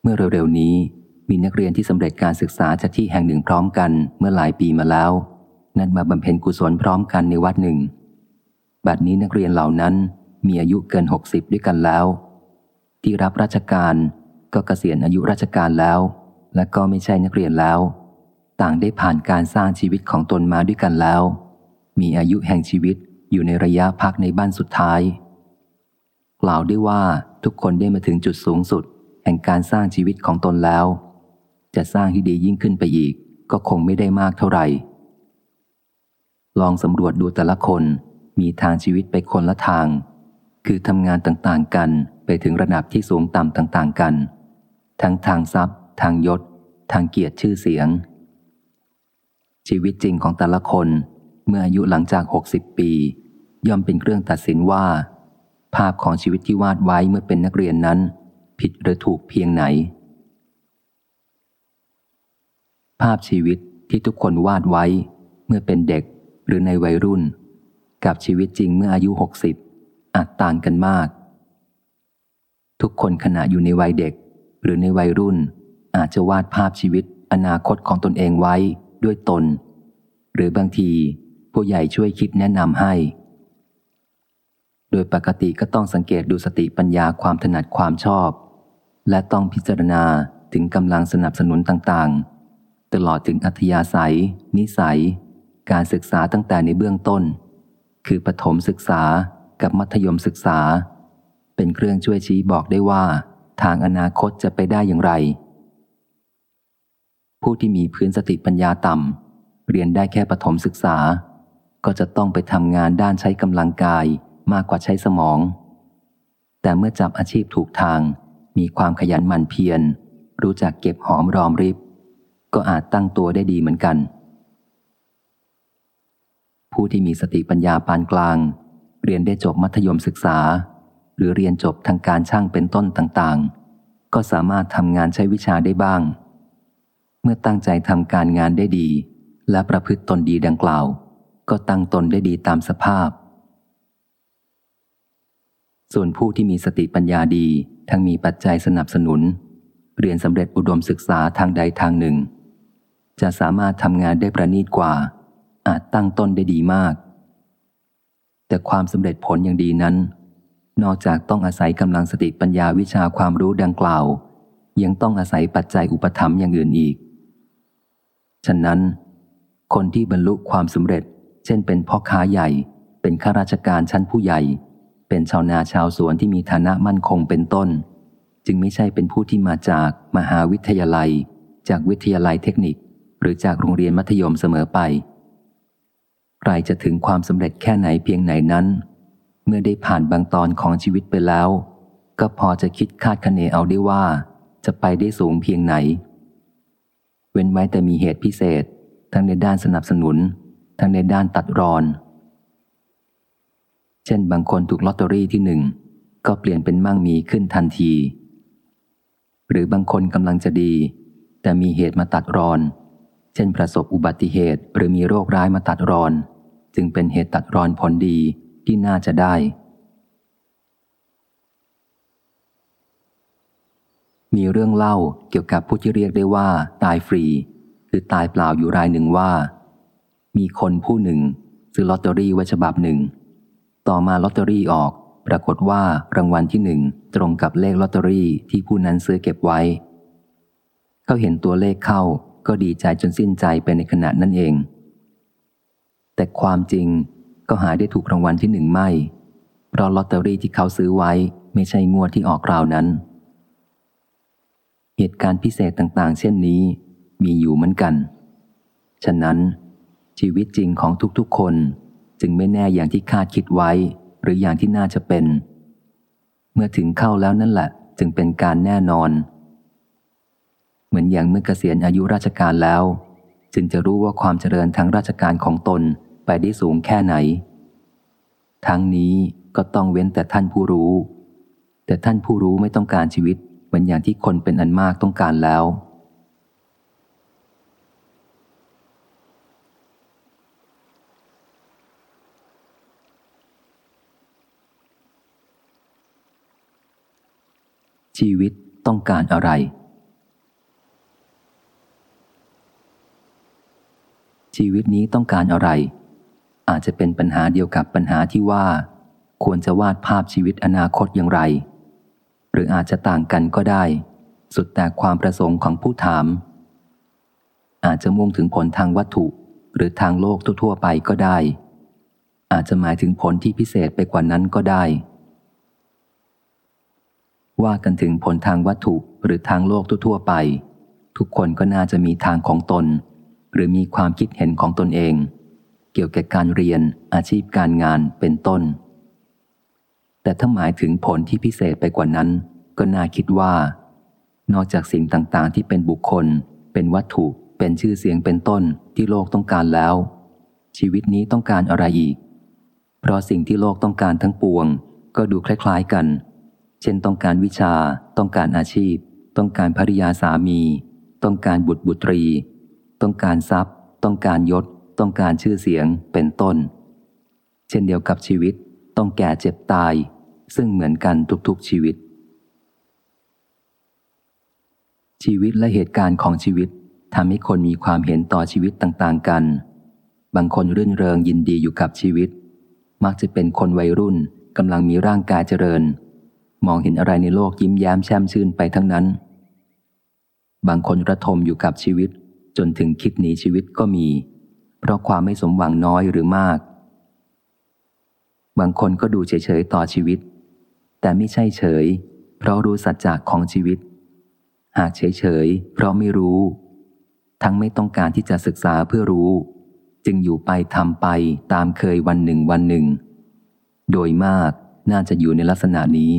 เมื่อเร็วๆนี้มีนักเรียนที่สำเร็จการศึกษาจากที่แห่งหนึ่งพร้อมกันเมื่อหลายปีมาแล้ว นั้นมาบำเพ็ญกุศลพร้อมกันในวัดหนึ่ง บัดนี้นักเรียนเหล่านั้นมีอายุเกินหกสิบด้วยกันแล้ว ที่รับราชการก็เกษียณอายุราชการแล้ว และก็ไม่ใช่นักเรียนแล้ว ต่างได้ผ่านการสร้างชีวิตของตนมาด้วยกันแล้ว มีอายุแห่งชีวิตอยู่ในระยะพักในบ้านสุดท้าย กล่าวได้ว่าทุกคนได้มาถึงจุดสูงสุด แห่งการสร้างชีวิตของตนแล้ว จะสร้างที่ดียิ่งขึ้นไปอีก ก็คงไม่ได้มากเท่าไหร่ ลองสำรวจดูแต่ละคนมีทางชีวิตไปคนละทาง คือทำงานต่างๆกันไปถึงระดับที่สูงต่ำต่างๆกัน ทั้งทางทรัพย์ ทางยศ ทางเกียรติชื่อเสียง ชีวิตจริงของแต่ละคน เมื่ออายุหลังจาก 60 ปี ย่อมเป็นเครื่องตัดสินว่า ภาพของชีวิตที่วาดไว้เมื่อเป็นนักเรียนนั้น ผิดหรือถูกเพียงไหน ภาพชีวิตที่ทุกคนวาดไว้ เมื่อเป็นเด็กหรือในวัยรุ่น กับชีวิตจริงเมื่ออายุ 60 อาจต่างกันมาก ทุกคนขณะอยู่ในวัยเด็กหรือในวัยรุ่น อาจจะวาดภาพชีวิต อนาคตของตนเองไว้ด้วยตน หรือบางทีผู้ใหญ่ช่วยคิดแนะนำให้ โดยปกติก็ต้องสังเกตดูสติปัญญาความถนัดความชอบ และต้องพิจารณาถึงกำลังสนับสนุนต่างๆ ตลอดถึงอัธยาศัย นิสัย การศึกษาตั้งแต่ในเบื้องต้น คือปฐมศึกษากับมัธยมศึกษา เป็นเครื่องช่วยชี้บอกได้ว่า ทางอนาคตจะไปได้อย่างไร ผู้ที่มีพื้นสติปัญญาต่ำเรียนได้แค่ปฐมศึกษา ก็จะต้องไปทำงานด้านใช้กำลังกายมากกว่าใช้สมอง แต่เมื่อจับอาชีพถูกทาง มีความขยันหมั่นเพียร รู้จักเก็บหอมรอมริบ ก็อาจตั้งตัวได้ดีเหมือนกัน ผู้ที่มีสติปัญญาปานกลาง เรียนได้จบมัธยมศึกษา หรือเรียนจบทางการช่างเป็นต้นต่างๆ ก็สามารถทำงานใช้วิชาได้บ้าง มื่อตั้งใจทำการงานได้ดี และประพฤติตนดีดังกล่าว ก็ตั้งตนได้ดีตามสภาพ ส่วนผู้ที่มีสติปัญญาดี ทั้งมีปัจจัยสนับสนุน เรียนสำเร็จอุดมศึกษาทางใดทางหนึ่ง จะสามารถทำงานได้ประณีตกว่า อาจตั้งต้นได้ดีมาก แต่ความสำเร็จผลอย่างดีนั้น นอกจากต้องอาศัยกำลังสติปัญญาวิชาความรู้ดังกล่าวยังต้องอาศัยปัจจัยอุปธรรมอย่างอื่นอีก ฉะนั้น คนที่บรรลุความสำเร็จ เช่นเป็นพ่อค้าใหญ่ เป็นข้าราชการชั้นผู้ใหญ่ เป็นชาวนาชาวสวนที่มีฐานะมั่นคงเป็นต้น จึงไม่ใช่เป็นผู้ที่มาจากมหาวิทยาลัย จากวิทยาลัยเทคนิค หรือจากโรงเรียนมัธยมเสมอไป ใครจะถึงความสำเร็จแค่ไหนเพียงไหนนั้น เมื่อได้ผ่านบางตอนของชีวิตไปแล้ว ก็พอจะคิดคาดคะเนเอาได้ว่า จะไปได้สูงเพียงไหน ว้นไว้แต่มีเหตุพิเศษ ทั้งในด้านสนับสนุน ทั้งในด้านตัดรอน เช่นบางคนถูกลอตเตอรี่ที่หนึ่งก็เปลี่ยนเป็นมั่งมีขึ้นทันที หรือบางคนกำลังจะดี แต่มีเหตุมาตัดรอน เช่นประสบอุบัติเหตุหรือมีโรคร้ายมาตัดรอน จึงเป็นเหตุตัดรอนผลดีที่น่าจะได้ มีเรื่องเล่าเกี่ยวกับผู้ที่เรียกได้ว่า ตายฟรี คือตายเปล่าอยู่รายหนึ่งว่า มีคนผู้หนึ่ง ซื้อลอตเตอรี่ไว้ฉบับหนึ่ง ต่อมาลอตเตอรี่ออก ปรากฏว่ารางวัลที่หนึ่งตรงกับเลขลอตเตอรี่ที่ผู้นั้นซื้อเก็บไว้ เขาเห็นตัวเลขเข้าก็ดีใจจนสิ้นใจไปในขณะนั้นเอง แต่ความจริงก็หาได้ถูกรางวัลที่หนึ่งไม่ เพราะลอตเตอรี่ที่เขาซื้อไว้ไม่ใช่งวดที่ออกราวนั้น เหตุการณ์พิเศษต่างๆ เช่นนี้มีอยู่เหมือนกัน ฉะนั้นชีวิตจริงของทุกๆ คนจึงไม่แน่อย่างที่คาดคิดไว้ หรืออย่างที่น่าจะเป็น เมื่อถึงเข้าแล้วนั่นแหละจึงเป็นการแน่นอน เหมือนอย่างเมื่อเกษียณอายุราชการแล้ว จึงจะรู้ว่าความเจริญทางราชการของตนไปได้สูงแค่ไหน ทั้งนี้ก็ต้องเว้นแต่ท่านผู้รู้ แต่ท่านผู้รู้ไม่ต้องการชีวิต เหมือนอย่างที่คนเป็นอันมากต้องการแล้ว ชีวิตต้องการอะไร ชีวิตนี้ต้องการอะไร อาจจะเป็นปัญหาเดียวกับปัญหาที่ว่า ควรจะวาดภาพชีวิตอนาคตอย่างไร รืออาจจะต่างกันก็ได้ สุดแต่ความประสงค์ของผู้ถาม อาจจะมุ่งถึงผลทางวัตถุ หรือทางโลกทั่วๆไปก็ได้ อาจจะหมายถึงผลที่พิเศษไปกว่านั้นก็ได้ ว่ากันถึงผลทางวัตถุหรือทางโลกทั่วๆไป ทุกคนก็น่าจะมีทางของตน หรือมีความคิดเห็นของตนเอง เกี่ยวกับการเรียนอาชีพการงานเป็นต้น แต่ถ้าหมายถึงผลที่พิเศษไปกว่านั้น ก็น่าคิดว่า นอกจากสิ่งต่างๆ ที่เป็นบุคคล เป็นวัตถุ เป็นชื่อเสียงเป็นต้นที่โลกต้องการแล้ว ชีวิตนี้ต้องการอะไรอีก เพราะสิ่งที่โลกต้องการทั้งปวง ก็ดูคล้าย ๆกัน เช่นต้องการวิชา ต้องการอาชีพ ต้องการภริยาสามี ต้องการบุตรบุตรี ต้องการทรัพย์ ต้องการยศ ต้องการชื่อเสียงเป็นต้น เช่นเดียวกับชีวิต ต้องแก่เจ็บตาย ซึ่งเหมือนกันทุกๆชีวิต ชีวิตและเหตุการณ์ของชีวิตทำให้คนมีความเห็นต่อชีวิตต่างๆกัน บางคนรื่นเริงยินดีอยู่กับชีวิต มักจะเป็นคนวัยรุ่นกำลังมีร่างกายเจริญ มองเห็นอะไรในโลกยิ้มแย้มแช่มชื่นไปทั้งนั้น บางคนระทมอยู่กับชีวิต จนถึงคิดหนีชีวิตก็มี เพราะความไม่สมหวังน้อยหรือมาก บางคนก็ดูเฉยๆต่อชีวิต แต่ไม่ใช่เฉย เพราะรู้สัจจะของชีวิต หากเฉยๆเพราะไม่รู้ ทั้งไม่ต้องการที่จะศึกษาเพื่อรู้ จึงอยู่ไปทำไปตามเคยวันหนึ่งวันหนึ่ง โดยมากน่าจะอยู่ในลักษณะนี้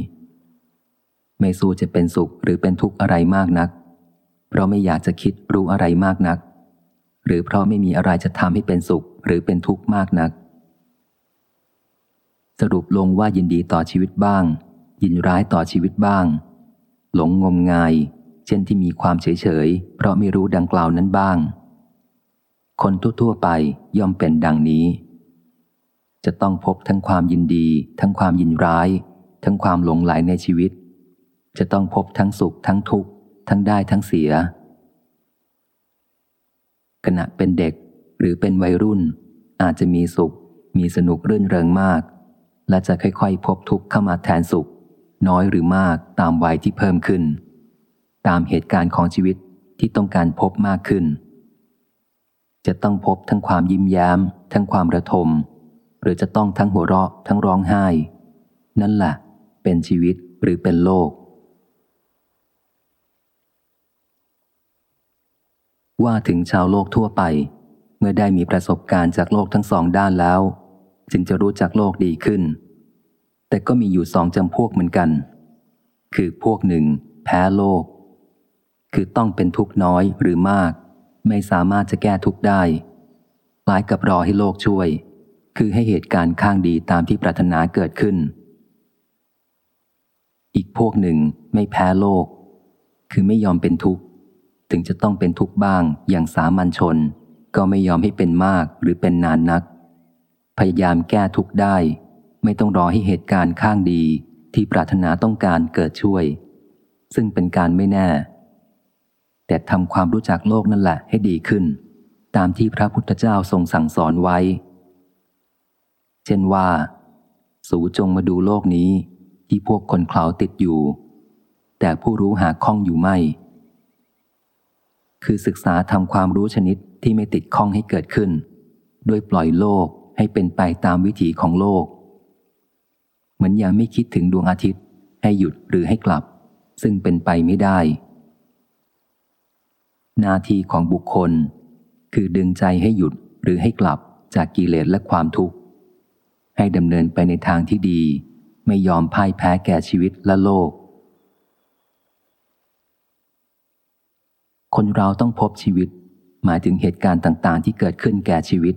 ไม่สู้จะเป็นสุขหรือเป็นทุกข์อะไรมากนัก เพราะไม่อยากจะคิดรู้อะไรมากนัก หรือเพราะไม่มีอะไรจะทำให้เป็นสุขหรือเป็นทุกข์มากนักสรุปลงว่ายินดีต่อชีวิตบ้าง ยินร้ายต่อชีวิตบ้าง หลงงมงาย เช่นที่มีความเฉยเฉยเพราะไม่รู้ดังกล่าวนั้นบ้าง คนทั่วๆไปย่อมเป็นดังนี้ จะต้องพบทั้งความยินดี ทั้งความยินร้าย ทั้งความหลงไหลในชีวิต จะต้องพบทั้งสุขทั้งทุกข์ทั้งได้ทั้งเสีย ขณะเป็นเด็กหรือเป็นวัยรุ่น อาจจะมีสุข มีสนุกรื่นเริงมาก และจะค่อยๆ พบทุกข์เข้ามาแทนสุข น้อยหรือมากตามวัยที่เพิ่มขึ้น ตามเหตุการณ์ของชีวิตที่ต้องการพบมากขึ้น จะต้องพบทั้งความยิ้มแย้ม ทั้งความระทม หรือจะต้องทั้งหัวเราะ ทั้งร้องไห้ นั่นแหละเป็นชีวิตหรือเป็นโลก ว่าถึงชาวโลกทั่วไป เมื่อได้มีประสบการณ์จากโลกทั้งสองด้านแล้ว จึงจะรู้จักโลกดีขึ้น แต่ก็มีอยู่สองจำพวกเหมือนกัน คือพวกหนึ่ง แพ้โลก คือต้องเป็นทุกน้อยหรือมาก ไม่สามารถจะแก้ทุกได้คล้ายกับรอให้โลกช่วย คือให้เหตุการณ์ข้างดีตามที่ปรารถนาเกิดขึ้น อีกพวกหนึ่งไม่แพ้โลก คือไม่ยอมเป็นทุกข์ ถึงจะต้องเป็นทุกข์บ้างอย่างสามัญชน ก็ไม่ยอมให้เป็นมากหรือเป็นนานนัก พยายามแก้ทุกข์ได้ ไม่ต้องรอให้เหตุการณ์ข้างดีที่ปรารถนาต้องการเกิดช่วย ซึ่งเป็นการไม่แน่ แต่ทำความรู้จักโลกนั่นแหละให้ดีขึ้น ตามที่พระพุทธเจ้าทรงสั่งสอนไว้ เช่นว่า สูจงมาดูโลกนี้ที่พวกคนเขาติดอยู่ แต่ผู้รู้หาข้องอยู่ไม่ คือศึกษาทำความรู้ชนิดที่ไม่ติดข้องให้เกิดขึ้น ด้วยปล่อยโลกให้เป็นไปตามวิถีของโลก เหมือนอย่างไม่คิดถึงดวงอาทิตย์ ให้หยุดหรือให้กลับ ซึ่งเป็นไปไม่ได้ นาทีของบุคคล คือดึงใจให้หยุดหรือให้กลับจากกิเลสและความทุกข์ ให้ดำเนินไปในทางที่ดี ไม่ยอมพ่ายแพ้แก่ชีวิตและโลก คนเราต้องพบชีวิต หมายถึงเหตุการณ์ต่าง ๆ ที่เกิดขึ้นแก่ชีวิต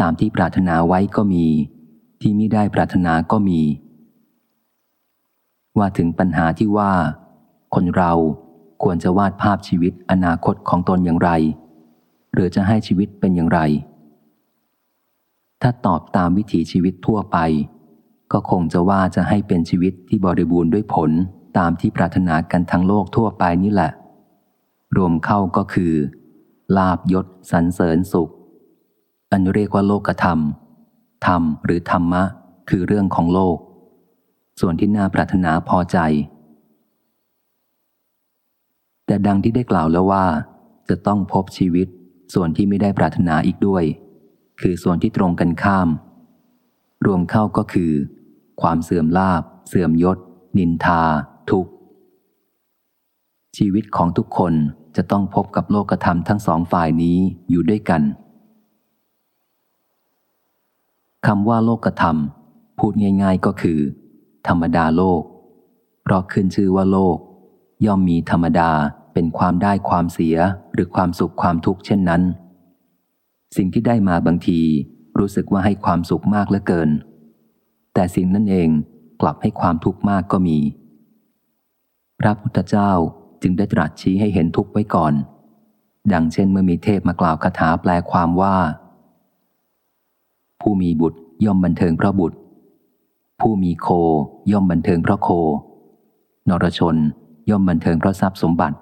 ตามที่ปรารถนาไว้ก็มี ที่ไม่ได้ปรารถนาก็มี ว่าถึงปัญหาที่ว่า คนเราควรจะวาดภาพชีวิตอนาคตของตนอย่างไร หรือจะให้ชีวิตเป็นอย่างไร ถ้าตอบตามวิถีชีวิตทั่วไป ก็คงจะว่าจะให้เป็นชีวิตที่บริบูรณ์ด้วยผลตามที่ปรารถนากันทั้งโลกทั่วไปนี่แหละ รวมเข้าก็คือ ลาบยศสรรเสริญสุข อันเรียกว่าโลกธรรม ธรรมหรือธรรมะ คือเรื่องของโลก ส่วนที่น่าปรารถนาพอใจ แต่ดังที่ได้กล่าวแล้วว่า จะต้องพบชีวิต ส่วนที่ไม่ได้ปรารถนาอีกด้วย คือส่วนที่ตรงกันข้าม รวมเข้าก็คือ ความเสื่อมลาบ เสื่อมยศ นินทา ทุกข์ ชีวิตของทุกคนจะต้องพบกับโลกธรรมทั้งสองฝ่ายนี้อยู่ด้วยกัน คำว่าโลกธรรม พูดง่าย ๆก็คือ ธรรมดาโลก เพราะขึ้นชื่อว่าโลก ย่อมมีธรรมดาเป็นความได้ความเสียหรือความสุขความทุกข์เช่นนั้น สิ่งที่ได้มาบางทีรู้สึกว่าให้ความสุขมากเหลือเกิน แต่สิ่งนั้นเองกลับให้ความทุกข์มากก็มี พระพุทธเจ้าจึงได้ตรัสชี้ให้เห็นทุกข์ไว้ก่อน ดังเช่นเมื่อมีเทพมากล่าวคาถาแปลความว่า ผู้มีบุตรย่อมบันเทิงเพราะบุตร ผู้มีโคย่อมบันเทิงเพราะโค นรชนย่อมบันเทิงเพราะทรัพย์สมบัติ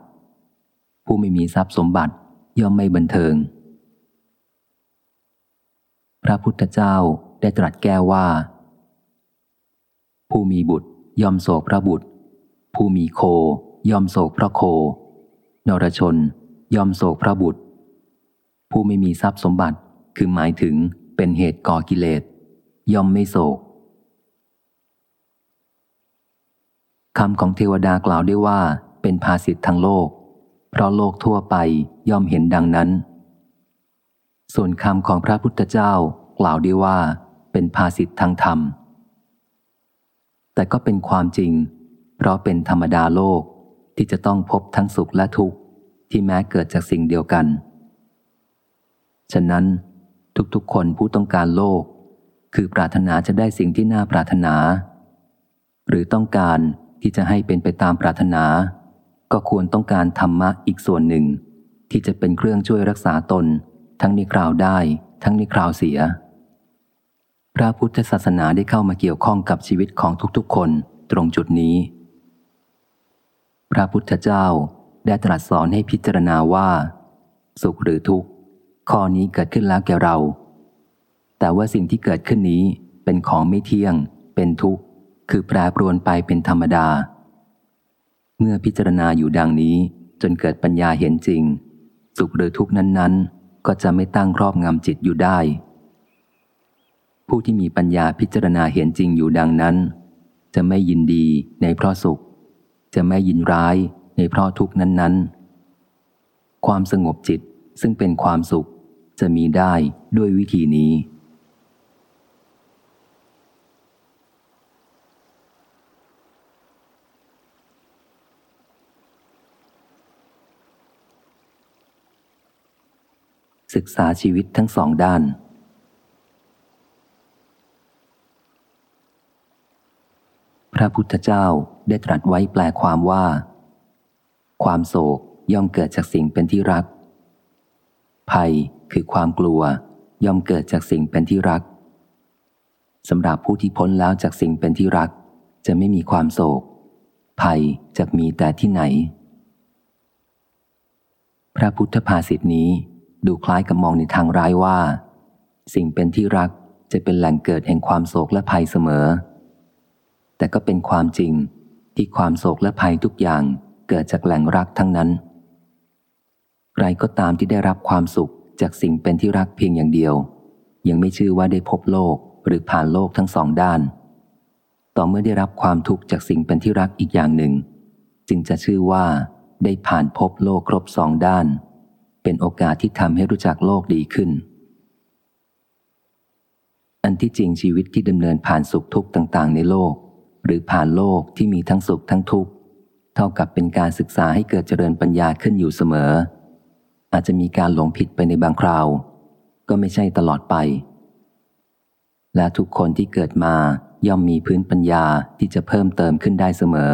ผู้ไม่มีทรัพย์สมบัติย่อมไม่บันเทิง พระพุทธเจ้าได้ตรัสแก้ว่า ผู้มีบุตรย่อมโศกพระบุตร ผู้มีโคย่อมโศกพระโค นรชนย่อมโศกพระบุตร ผู้ไม่มีทรัพย์สมบัติคือหมายถึง เป็นเหตุก่อกิเลส ย่อมไม่โศกคำของเทวดากล่าวได้ว่าเป็นภาสิทธ์ทางโลก เพราะโลกทั่วไปย่อมเห็นดังนั้น ส่วนคำของพระพุทธเจ้ากล่าวได้ว่าเป็นภาสิทธ์ทางธรรม แต่ก็เป็นความจริง เพราะเป็นธรรมดาโลกที่จะต้องพบทั้งสุขและทุกข์ที่แม้เกิดจากสิ่งเดียวกัน ฉะนั้น ทุกๆ คนผู้ต้องการโลก คือปรารถนาจะได้สิ่งที่น่าปรารถนา หรือต้องการที่จะให้เป็นไปตามปรารถนา ก็ควรต้องการธรรมะอีกส่วนหนึ่ง ที่จะเป็นเครื่องช่วยรักษาตน ทั้งในคราวได้ ทั้งในคราวเสีย พระพุทธศาสนาได้เข้ามาเกี่ยวข้องกับชีวิตของทุกๆ คนตรงจุดนี้ พระพุทธเจ้าได้ตรัสสอนให้พิจารณาว่า สุขหรือทุกข์ ข้อนี้เกิดขึ้นแล้วแก่เรา แต่ว่าสิ่งที่เกิดขึ้นนี้เป็นของไม่เที่ยง เป็นทุกข์ คือแปรปรวนไปเป็นธรรมดา เมื่อพิจารณาอยู่ดังนี้จนเกิดปัญญาเห็นจริง สุขหรือทุกข์นั้น ๆ ก็จะไม่ตั้งครอบงำจิตอยู่ได้ ผู้ที่มีปัญญาพิจารณาเห็นจริงอยู่ดังนั้น จะไม่ยินดีในเพราะสุข จะไม่ยินร้ายในเพราะทุกข์นั้น ๆ ความสงบจิตซึ่งเป็นความสุข จะมีได้ด้วยวิธีนี้ ศึกษาชีวิตทั้งสองด้าน พระพุทธเจ้าได้ตรัสไว้แปลความว่า ความโศกย่อมเกิดจากสิ่งเป็นที่รัก ภัย คือความกลัวย่อมเกิดจากสิ่งเป็นที่รักสำหรับผู้ที่พ้นแล้วจากสิ่งเป็นที่รัก จะไม่มีความโศก ภัยจะมีแต่ที่ไหน พระพุทธภาษิตนี้ดูคล้ายกับมองในทางร้ายว่า สิ่งเป็นที่รักจะเป็นแหล่งเกิดแห่งความโศกและภัยเสมอ แต่ก็เป็นความจริงที่ความโศกและภัยทุกอย่างเกิดจากแหล่งรักทั้งนั้น ใครก็ตามที่ได้รับความสุข จากสิ่งเป็นที่รักเพียงอย่างเดียว ยังไม่ชื่อว่าได้พบโลกหรือผ่านโลกทั้งสองด้าน ต่อเมื่อได้รับความทุกข์จากสิ่งเป็นที่รักอีกอย่างหนึ่ง จึงจะชื่อว่าได้ผ่านพบโลกครบสองด้าน เป็นโอกาสที่ทำให้รู้จักโลกดีขึ้น อันที่จริงชีวิตที่ดำเนินผ่านสุขทุกข์ต่างๆ ในโลก หรือผ่านโลกที่มีทั้งสุขทั้งทุกข์เท่ากับเป็นการศึกษาให้เกิดเจริญปัญญาขึ้นอยู่เสมอ อาจจะมีการหลงผิดไปในบางคราว ก็ไม่ใช่ตลอดไป และทุกคนที่เกิดมาย่อมมีพื้นปัญญาที่จะเพิ่มเติมขึ้นได้เสมอ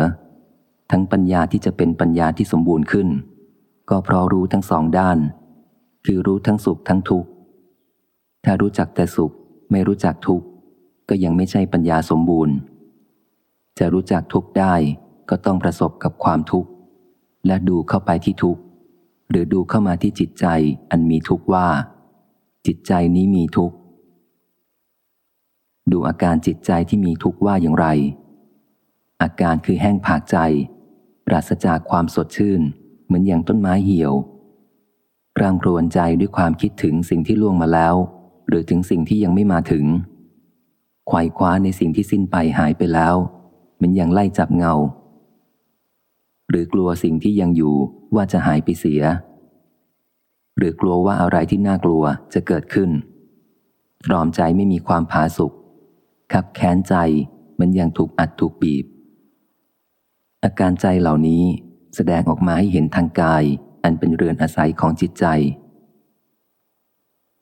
ทั้งปัญญาที่จะเป็นปัญญาที่สมบูรณ์ขึ้น ก็เพราะรู้ทั้งสองด้าน คือรู้ทั้งสุขทั้งทุกข์ ถ้ารู้จักแต่สุขไม่รู้จักทุกข์ ก็ยังไม่ใช่ปัญญาสมบูรณ์ จะรู้จักทุกข์ได้ก็ต้องประสบกับความทุกข์ และดูเข้าไปที่ทุกข์ หรือดูเข้ามาที่จิตใจอันมีทุกข์ว่า จิตใจนี้มีทุกข์ ดูอาการจิตใจที่มีทุกข์ว่าอย่างไร อาการคือแห้งผากใจปราศจากความสดชื่น เหมือนอย่างต้นไม้เหี่ยวร่างรวนใจด้วยความคิดถึงสิ่งที่ล่วงมาแล้ว หรือถึงสิ่งที่ยังไม่มาถึงควายคว้าในสิ่งที่สิ้นไปหายไปแล้ว เหมือนอย่างไล่จับเงา หรือกลัวสิ่งที่ยังอยู่ว่าจะหายไปเสีย หรือกลัวว่าอะไรที่น่ากลัวจะเกิดขึ้นตรอมใจไม่มีความผาสุกขับแค้นใจเหมือนอย่างถูกอัดถูกบีบ อาการใจเหล่านี้แสดงออกมาให้เห็นทางกาย อันเป็นเรือนอาศัยของจิตใจ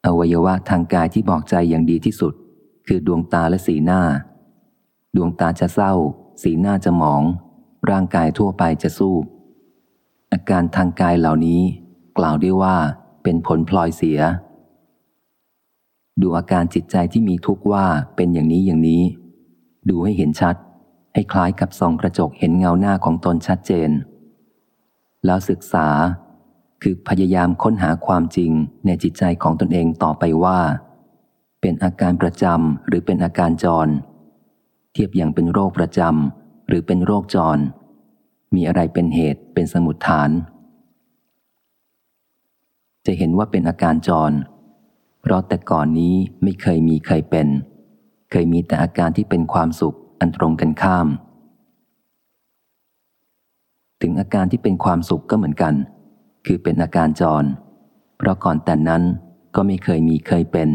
อวัยวะทางกายที่บอกใจอย่างดีที่สุด คือดวงตาและสีหน้า ดวงตาจะเศร้า สีหน้าจะหมอง ร่างกายทั่วไปจะสู้ อาการทางกายเหล่านี้ กล่าวได้ว่าเป็นผลพลอยเสีย ดูอาการจิตใจที่มีทุกข์ว่าเป็นอย่างนี้อย่างนี้ ดูให้เห็นชัด ให้คล้ายกับส่องกระจกเห็นเงาหน้าของตนชัดเจน แล้วศึกษาคือพยายามค้นหาความจริงในจิตใจของตนเองต่อไปว่า เป็นอาการประจำหรือเป็นอาการจร เทียบอย่างเป็นโรคประจำ หรือเป็นโรคจร มีอะไรเป็นเหตุเป็นสมุดฐาน จะเห็นว่าเป็นอาการจร เพราะแต่ก่อนนี้ไม่เคยมีเคยเป็น เคยมีแต่อาการที่เป็นความสุขอันตรงกันข้าม ถึงอาการที่เป็นความสุขก็เหมือนกัน คือเป็นอาการจร เพราะก่อนแต่นั้นก็ไม่เคยมีเคยเป็น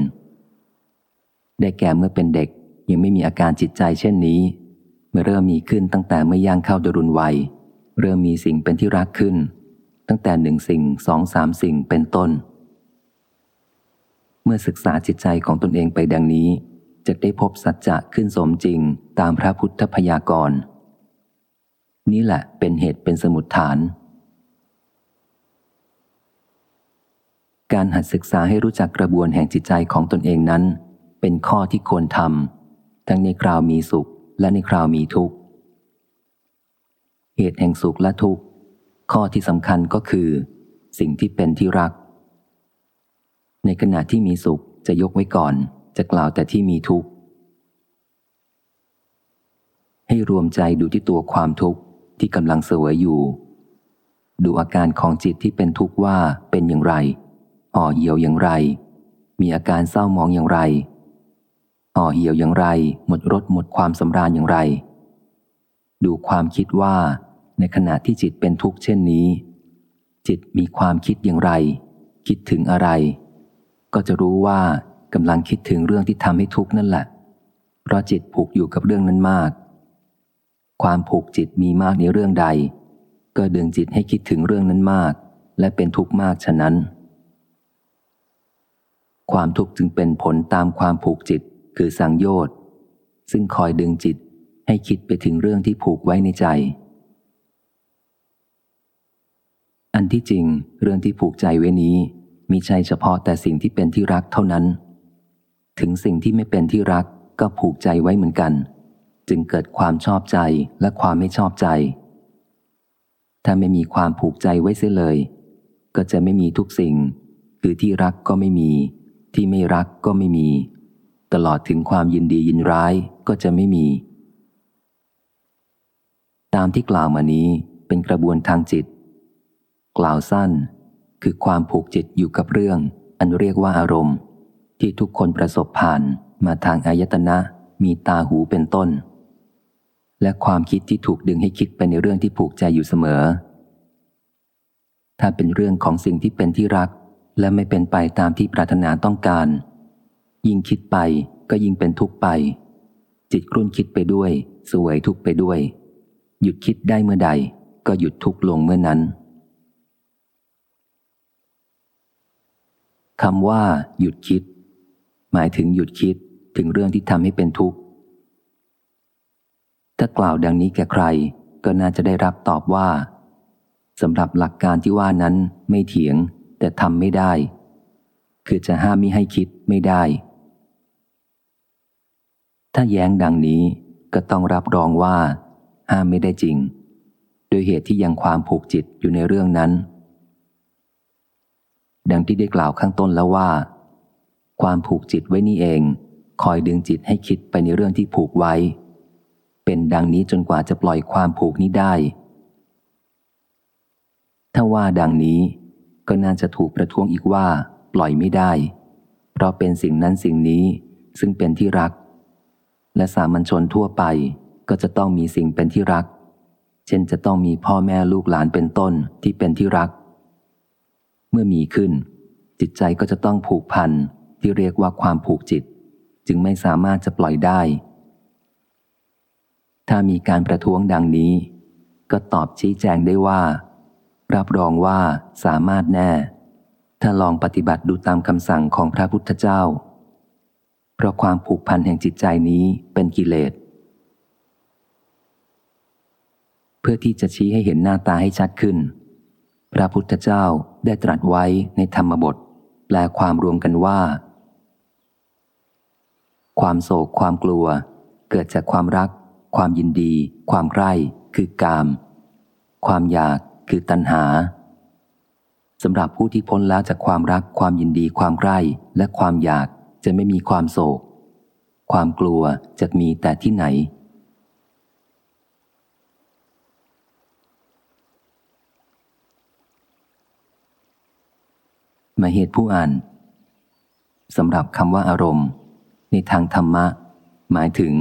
ได้แก่เมื่อเป็นเด็กยังไม่มีอาการจิตใจเช่นนี้ มื่อเริ่มมีขึ้นตั้งแต่เมื่อย่างเข้าดรุนวัย เริ่มมีสิ่งเป็นที่รักขึ้น ตั้งแต่หนึ่งสิ่งสองสามสิ่งเป็นต้น เมื่อศึกษาจิตใจของตนเองไปดังนี้ จะได้พบสัจจะขึ้นสมจริงตามพระพุทธพยากรณ์นี่แหละเป็นเหตุเป็นสมุดฐาน การหัดศึกษาให้รู้จักกระบวนแห่งจิตใจของตนเองนั้น เป็นข้อที่ควรทำทั้งในคราวมีสุข และในคราวมีทุกข์ เหตุแห่งสุขและทุกข์ ข้อที่สำคัญก็คือ สิ่งที่เป็นที่รัก ในขณะที่มีสุขจะยกไว้ก่อน จะกล่าวแต่ที่มีทุกข์ ให้รวมใจดูที่ตัวความทุกข์ที่กำลังเสวยอยู่ ดูอาการของจิตที่เป็นทุกข์ว่าเป็นอย่างไรห่อเหี่ยวอย่างไร มีอาการเศร้ามองอย่างไร ห่อเหี่ยวอย่างไร หมดรสหมดความสำราญอย่างไร ดูความคิดว่า ในขณะที่จิตเป็นทุกข์เช่นนี้ จิตมีความคิดอย่างไร คิดถึงอะไร ก็จะรู้ว่ากำลังคิดถึงเรื่องที่ทำให้ทุกข์นั่นแหละ เพราะจิตผูกอยู่กับเรื่องนั้นมาก ความผูกจิตมีมากในเรื่องใด ก็ดึงจิตให้คิดถึงเรื่องนั้นมาก และเป็นทุกข์มากฉะนั้น ความทุกข์จึงเป็นผลตามความผูกจิต คือสังโยชน์ซึ่งคอยดึงจิตให้คิดไปถึงเรื่องที่ผูกไว้ในใจ อันที่จริงเรื่องที่ผูกใจไว้นี้มีใช่เฉพาะแต่สิ่งที่เป็นที่รักเท่านั้น ถึงสิ่งที่ไม่เป็นที่รักก็ผูกใจไว้เหมือนกัน จึงเกิดความชอบใจและความไม่ชอบใจ ถ้าไม่มีความผูกใจไว้เสียเลย ก็จะไม่มีทุกสิ่ง คือที่รักก็ไม่มี ที่ไม่รักก็ไม่มี ตลอดถึงความยินดียินร้ายก็จะไม่มี ตามที่กล่าวมานี้เป็นกระบวนทางจิต กล่าวสั้น คือความผูกจิตอยู่กับเรื่อง อันเรียกว่าอารมณ์ ที่ทุกคนประสบผ่านมาทางอายตนะมีตาหูเป็นต้น และความคิดที่ถูกดึงให้คิดไปในเรื่องที่ผูกใจอยู่เสมอ ถ้าเป็นเรื่องของสิ่งที่เป็นที่รัก และไม่เป็นไปตามที่ปรารถนาต้องการ ยิ่งคิดไปก็ยิ่งเป็นทุกข์ไป จิตกรุ่นคิดไปด้วย สวยทุกข์ไปด้วย หยุดคิดได้เมื่อใด ก็หยุดทุกข์ลงเมื่อนั้นคำว่า หยุดคิด หมายถึงหยุดคิดถึงเรื่องที่ทำให้เป็นทุกข์ ถ้ากล่าวดังนี้แก่ใคร ก็น่าจะได้รับตอบว่าสำหรับหลักการที่ว่านั้นไม่เถียง แต่ทำไม่ได้ คือจะห้ามมิให้คิดไม่ได้ ถ้าแย้งดังนี้ก็ต้องรับรองว่า ห้ามไม่ได้จริง โดยเหตุที่ยังความผูกจิตอยู่ในเรื่องนั้น ดังที่ได้กล่าวข้างต้นแล้วว่า ความผูกจิตไว้นี่เอง คอยดึงจิตให้คิดไปในเรื่องที่ผูกไว้ เป็นดังนี้จนกว่าจะปล่อยความผูกนี้ได้ ถ้าว่าดังนี้ก็น่าจะถูกประท้วงอีกว่า ปล่อยไม่ได้ เพราะเป็นสิ่งนั้นสิ่งนี้ซึ่งเป็นที่รัก และสามัญชนทั่วไปก็จะต้องมีสิ่งเป็นที่รัก เช่นจะต้องมีพ่อแม่ลูกหลานเป็นต้นที่เป็นที่รัก เมื่อมีขึ้น จิตใจก็จะต้องผูกพันที่เรียกว่าความผูกจิต จึงไม่สามารถจะปล่อยได้ ถ้ามีการประท้วงดังนี้ ก็ตอบชี้แจงได้ว่า รับรองว่าสามารถแน่ ถ้าลองปฏิบัติดูตามคำสั่งของพระพุทธเจ้า เพราะความผูกพันแห่งจิตใจนี้เป็นกิเลส เพื่อที่จะชี้ให้เห็นหน้าตาให้ชัดขึ้น พระพุทธเจ้าได้ตรัสไว้ในธรรมบท แปลความรวมกันว่า ความโศกความกลัว เกิดจากความรัก ความยินดี ความใคร่คือกาม ความอยากคือตัณหาสำหรับผู้ที่พ้นแล้วจากความรักความยินดีความใคร่และความอยาก จะไม่มีความโศก ความกลัวจะมีแต่ที่ไหน มาเหตุผู้อ่านสำหรับคำว่าอารมณ์ ในทางธรรมะ หมายถึง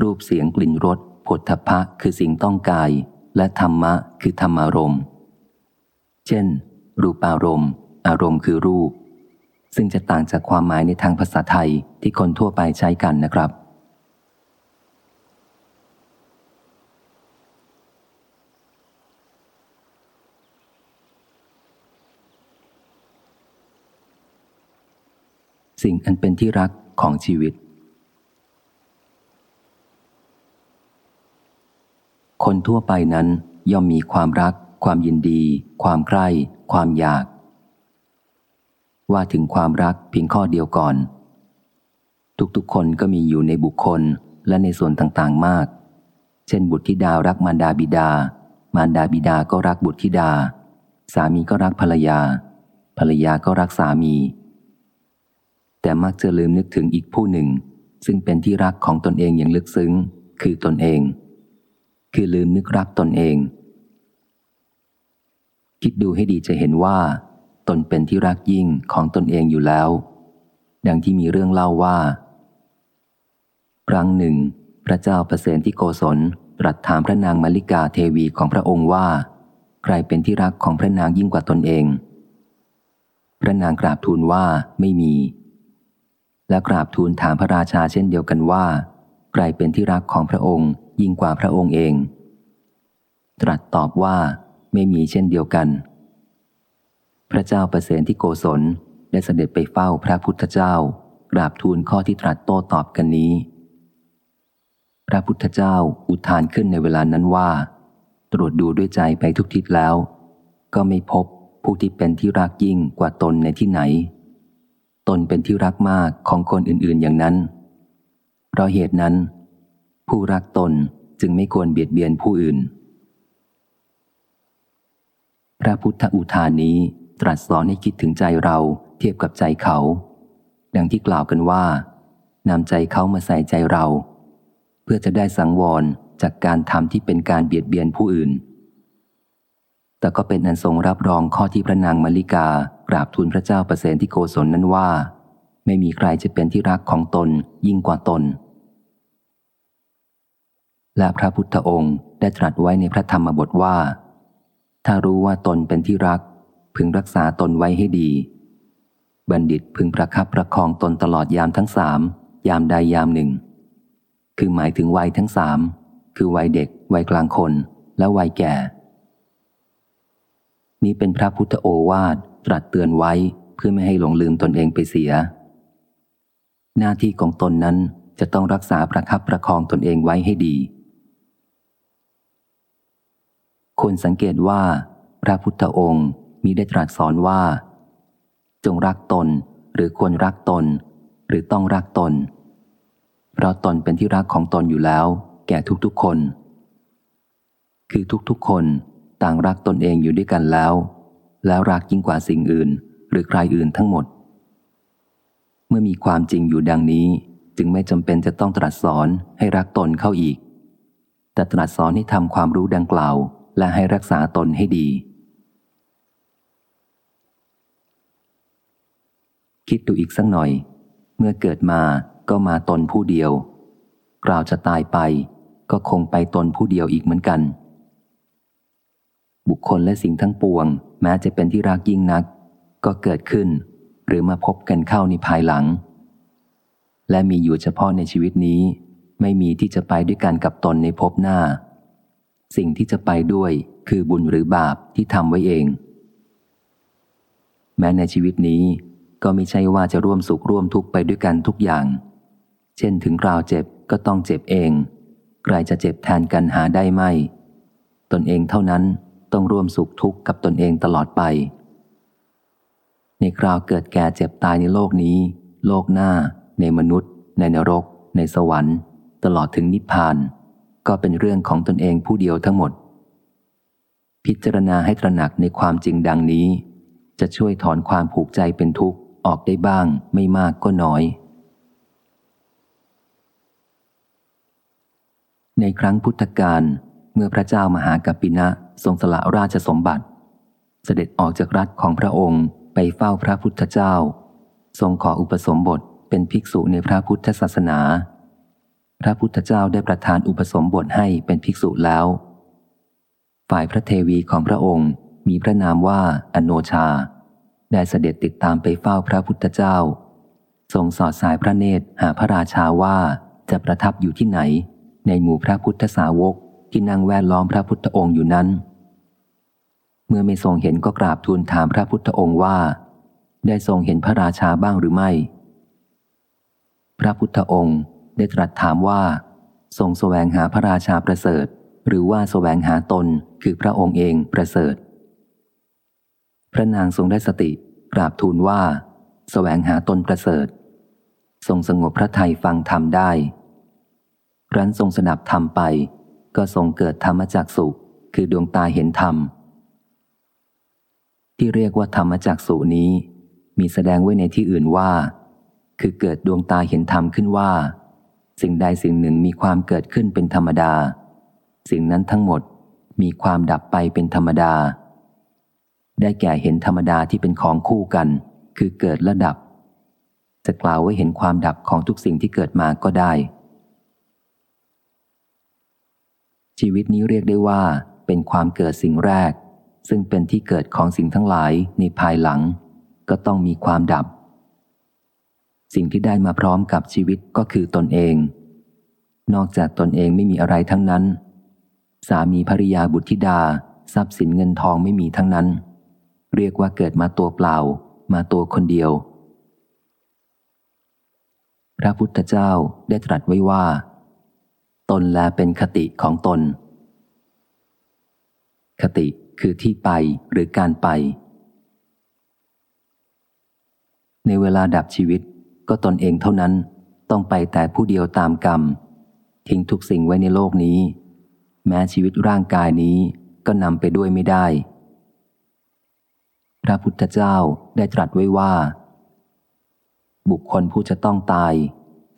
รูปเสียงกลิ่นรสผลทพะคือสิ่งต้องกาย และธรรมะคือธรรมารมณ์ เช่น รูปอารมณ์ อารมณ์คือรูป ซึ่งจะต่างจากความหมายในทางภาษาไทยที่คนทั่วไปใช้กันนะครับ สิ่งอันเป็นที่รักของชีวิต คนทั่วไปนั้นย่อมมีความรัก ความยินดี ความใคร่ ความอยาก ว่าถึงความรักเพียงข้อเดียวก่อน ทุกๆคนก็มีอยู่ในบุคคลและในส่วนต่างๆมาก เช่นบุตรธิดารักมารดาบิดา มารดาบิดาก็รักบุตรธิดา สามีก็รักภรรยา ภรรยาก็รักสามี แต่มักจะลืมนึกถึงอีกผู้หนึ่ง ซึ่งเป็นที่รักของตนเองอย่างลึกซึ้ง คือตนเอง คือลืมนึกรักตนเองคิดดูให้ดีจะเห็นว่า ตนเป็นที่รักยิ่งของตนเองอยู่แล้ว ดังที่มีเรื่องเล่าว่า ครั้งหนึ่ง พระเจ้าประเสนที่โกศลตรัสถามพระนางมาริกาเทวีของพระองค์ว่า ใครเป็นที่รักของพระนางยิ่งกว่าตนเอง พระนางกราบทูลว่าไม่มี และกราบทูลถามพระราชาเช่นเดียวกันว่า ใครเป็นที่รักของพระองค์ยิ่งกว่าพระองค์เอง ตรัสตอบว่าไม่มีเช่นเดียวกัน พระเจ้าประเสนที่โกศลได้เสด็จไปเฝ้าพระพุทธเจ้ากราบทูลข้อที่ตรัสโต้ตอบกันนี้ พระพุทธเจ้าอุทานขึ้นในเวลานั้นว่า ตรวจดูด้วยใจไปทุกทิศแล้ว ก็ไม่พบผู้ที่เป็นที่รักยิ่งกว่าตนในที่ไหน ตนเป็นที่รักมากของคนอื่นๆอย่างนั้น เพราะเหตุนั้น ผู้รักตนจึงไม่ควรเบียดเบียนผู้อื่น พระพุทธอุทานนี้ ตรัสสอนให้คิดถึงใจเราเทียบกับใจเขา ดังที่กล่าวกันว่านำใจเขามาใส่ใจเรา เพื่อจะได้สังวรจากการทำที่เป็นการเบียดเบียนผู้อื่น แต่ก็เป็นอันทรงรับรองข้อที่พระนางมาริกากราบทูลพระเจ้าประเสนที่โกศลนั้นว่า ไม่มีใครจะเป็นที่รักของตนยิ่งกว่าตน และพระพุทธองค์ได้ตรัสไว้ในพระธรรมบทว่า ถ้ารู้ว่าตนเป็นที่รัก พึงรักษาตนไว้ให้ดี บัณฑิตพึงประคับประคองตนตลอดยามทั้งสามยามใดยามหนึ่ง คือหมายถึงวัยทั้งสามคือวัยเด็ก วัยกลางคนและวัยแก่ นี้เป็นพระพุทธโอวาทตรัสเตือนไว้เพื่อไม่ให้หลงลืมตนเองไปเสีย หน้าที่ของตนนั้นจะต้องรักษาประคับประคองตนเองไว้ให้ดีควรสังเกตว่า พระพุทธองค์ มีได้ตรัสสอนว่า จงรักตนหรือควรรักตน หรือต้องรักตน เพราะตนเป็นที่รักของตนอยู่แล้ว แก่ทุกๆคน คือทุกๆคนต่างรักตนเองอยู่ด้วยกันแล้ว แล้วรักยิ่งกว่าสิ่งอื่น หรือใครอื่นทั้งหมด เมื่อมีความจริงอยู่ดังนี้จึงไม่จำเป็นจะต้องตรัสสอนให้รักตนเข้าอีก แต่ตรัสสอนให้ทำความรู้ดังกล่าว และให้รักษาตนให้ดี คิดดูอีกสักหน่อย เมื่อเกิดมาก็มาตนผู้เดียวกล่าวจะตายไป ก็คงไปตนผู้เดียวอีกเหมือนกัน บุคคลและสิ่งทั้งปวง แม้จะเป็นที่รักยิ่งนัก ก็เกิดขึ้น หรือมาพบกันเข้าในภายหลัง และมีอยู่เฉพาะในชีวิตนี้ ไม่มีที่จะไปด้วยกันกับตนในภพหน้า สิ่งที่จะไปด้วยคือบุญหรือบาปที่ทำไว้เอง แม้ในชีวิตนี้ ก็ไม่ใช่ว่าจะร่วมสุขร่วมทุกข์ไปด้วยกันทุกอย่าง เช่นถึงคราวเจ็บก็ต้องเจ็บเอง ใครจะเจ็บแทนกันหาได้ไหม ตนเองเท่านั้นต้องร่วมสุขทุกข์กับตนเองตลอดไป ในคราวเกิดแก่เจ็บตายในโลกนี้ โลกหน้า ในมนุษย์ ในนรก ในสวรรค์ ตลอดถึงนิพพาน ก็เป็นเรื่องของตนเองผู้เดียวทั้งหมด พิจารณาให้ตระหนักในความจริงดังนี้ จะช่วยถอนความผูกใจเป็นทุกข์ ออกได้บ้างไม่มากก็น้อย ในครั้งพุทธกาลเมื่อพระเจ้ามหากัปปินะทรงสละราชสมบัติ เสด็จออกจากรัฐของพระองค์ไปเฝ้าพระพุทธเจ้า ทรงขออุปสมบทเป็นภิกษุในพระพุทธศาสนา พระพุทธเจ้าได้ประทานอุปสมบทให้เป็นภิกษุแล้ว ฝ่ายพระเทวีของพระองค์มีพระนามว่าอโนชา ได้เสด็จติดตามไปเฝ้าพระพุทธเจ้า ทรงสอดสายพระเนตรหาพระราชาว่าจะประทับอยู่ที่ไหน ในหมู่พระพุทธสาวกที่นั่งแวดล้อมพระพุทธองค์อยู่นั้น เมื่อไม่ทรงเห็นก็กราบทูลถามพระพุทธองค์ว่า ได้ทรงเห็นพระราชาบ้างหรือไม่ พระพุทธองค์ได้ตรัสถามว่า ทรงแสวงหาพระราชาประเสริฐ หรือว่าแสวงหาตนคือพระองค์เองประเสริฐ ระนางทรงได้สติกราบทูลว่าแสวงหาตนประเสริฐ ทรงสงบพระทัยฟังธรรมได้ครั้นทรงสนับธรรมไป ก็ทรงเกิดธรรมจักสุคือดวงตาเห็นธรรม ที่เรียกว่าธรรมจักสุนี้ มีแสดงไว้ในที่อื่นว่า คือเกิดดวงตาเห็นธรรมขึ้นว่า สิ่งใดสิ่งหนึ่งมีความเกิดขึ้นเป็นธรรมดา สิ่งนั้นทั้งหมดมีความดับไปเป็นธรรมดา ได้แก่เห็นธรรมดาที่เป็นของคู่กัน คือเกิดและดับ จะกล่าวว่าเห็นความดับของทุกสิ่งที่เกิดมาก็ได้ ชีวิตนี้เรียกได้ว่าเป็นความเกิดสิ่งแรก ซึ่งเป็นที่เกิดของสิ่งทั้งหลายในภายหลัง ก็ต้องมีความดับ สิ่งที่ได้มาพร้อมกับชีวิตก็คือตนเอง นอกจากตนเองไม่มีอะไรทั้งนั้น สามีภริยาบุตรธิดา ทรัพย์สินเงินทองไม่มีทั้งนั้น เรียกว่าเกิดมาตัวเปล่า มาตัวคนเดียว พระพุทธเจ้าได้ตรัสไว้ว่า ตนแลเป็นคติของตน คติคือที่ไปหรือการไป ในเวลาดับชีวิตก็ตนเองเท่านั้นต้องไปแต่ผู้เดียวตามกรรม ทิ้งทุกสิ่งไว้ในโลกนี้ แม้ชีวิตร่างกายนี้ก็นำไปด้วยไม่ได้ พระพุทธเจ้าได้ตรัสไว้ว่า บุคคลผู้จะต้องตาย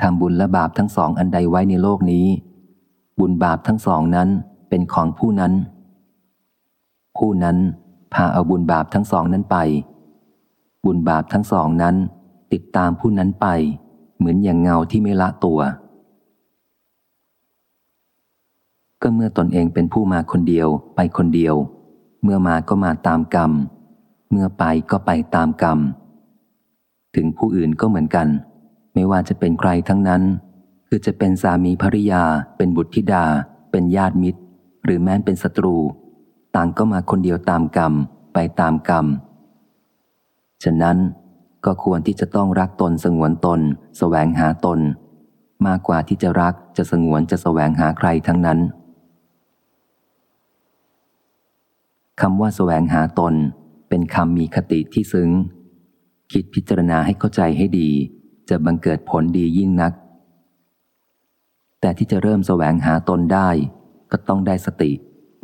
ทำบุญและบาปทั้งสองอันใดไว้ในโลกนี้ บุญบาปทั้งสองนั้นเป็นของผู้นั้น ผู้นั้นพาเอาบุญบาปทั้งสองนั้นไป บุญบาปทั้งสองนั้นติดตามผู้นั้นไป เหมือนอย่างเงาที่ไม่ละตัว ก็เมื่อตนเองเป็นผู้มาคนเดียวไปคนเดียว เมื่อมาก็มาตามกรรม เมื่อไปก็ไปตามกรรม ถึงผู้อื่นก็เหมือนกัน ไม่ว่าจะเป็นใครทั้งนั้น คือจะเป็นสามีภริยา เป็นบุตรธิดา เป็นญาติมิตร หรือแม้นเป็นศัตรู ต่างก็มาคนเดียวตามกรรม ไปตามกรรม ฉะนั้นก็ควรที่จะต้องรักตนสงวนตนสแสวงหาตน มากกว่าที่จะรักจะสงวนจะสแสวงหาใครทั้งนั้นคำว่าสแสวงหาตน เป็นคำมีคติที่ซึ้ง คิดพิจารณาให้เข้าใจให้ดี จะบังเกิดผลดียิ่งนัก แต่ที่จะเริ่มแสวงหาตนได้ ก็ต้องได้สติ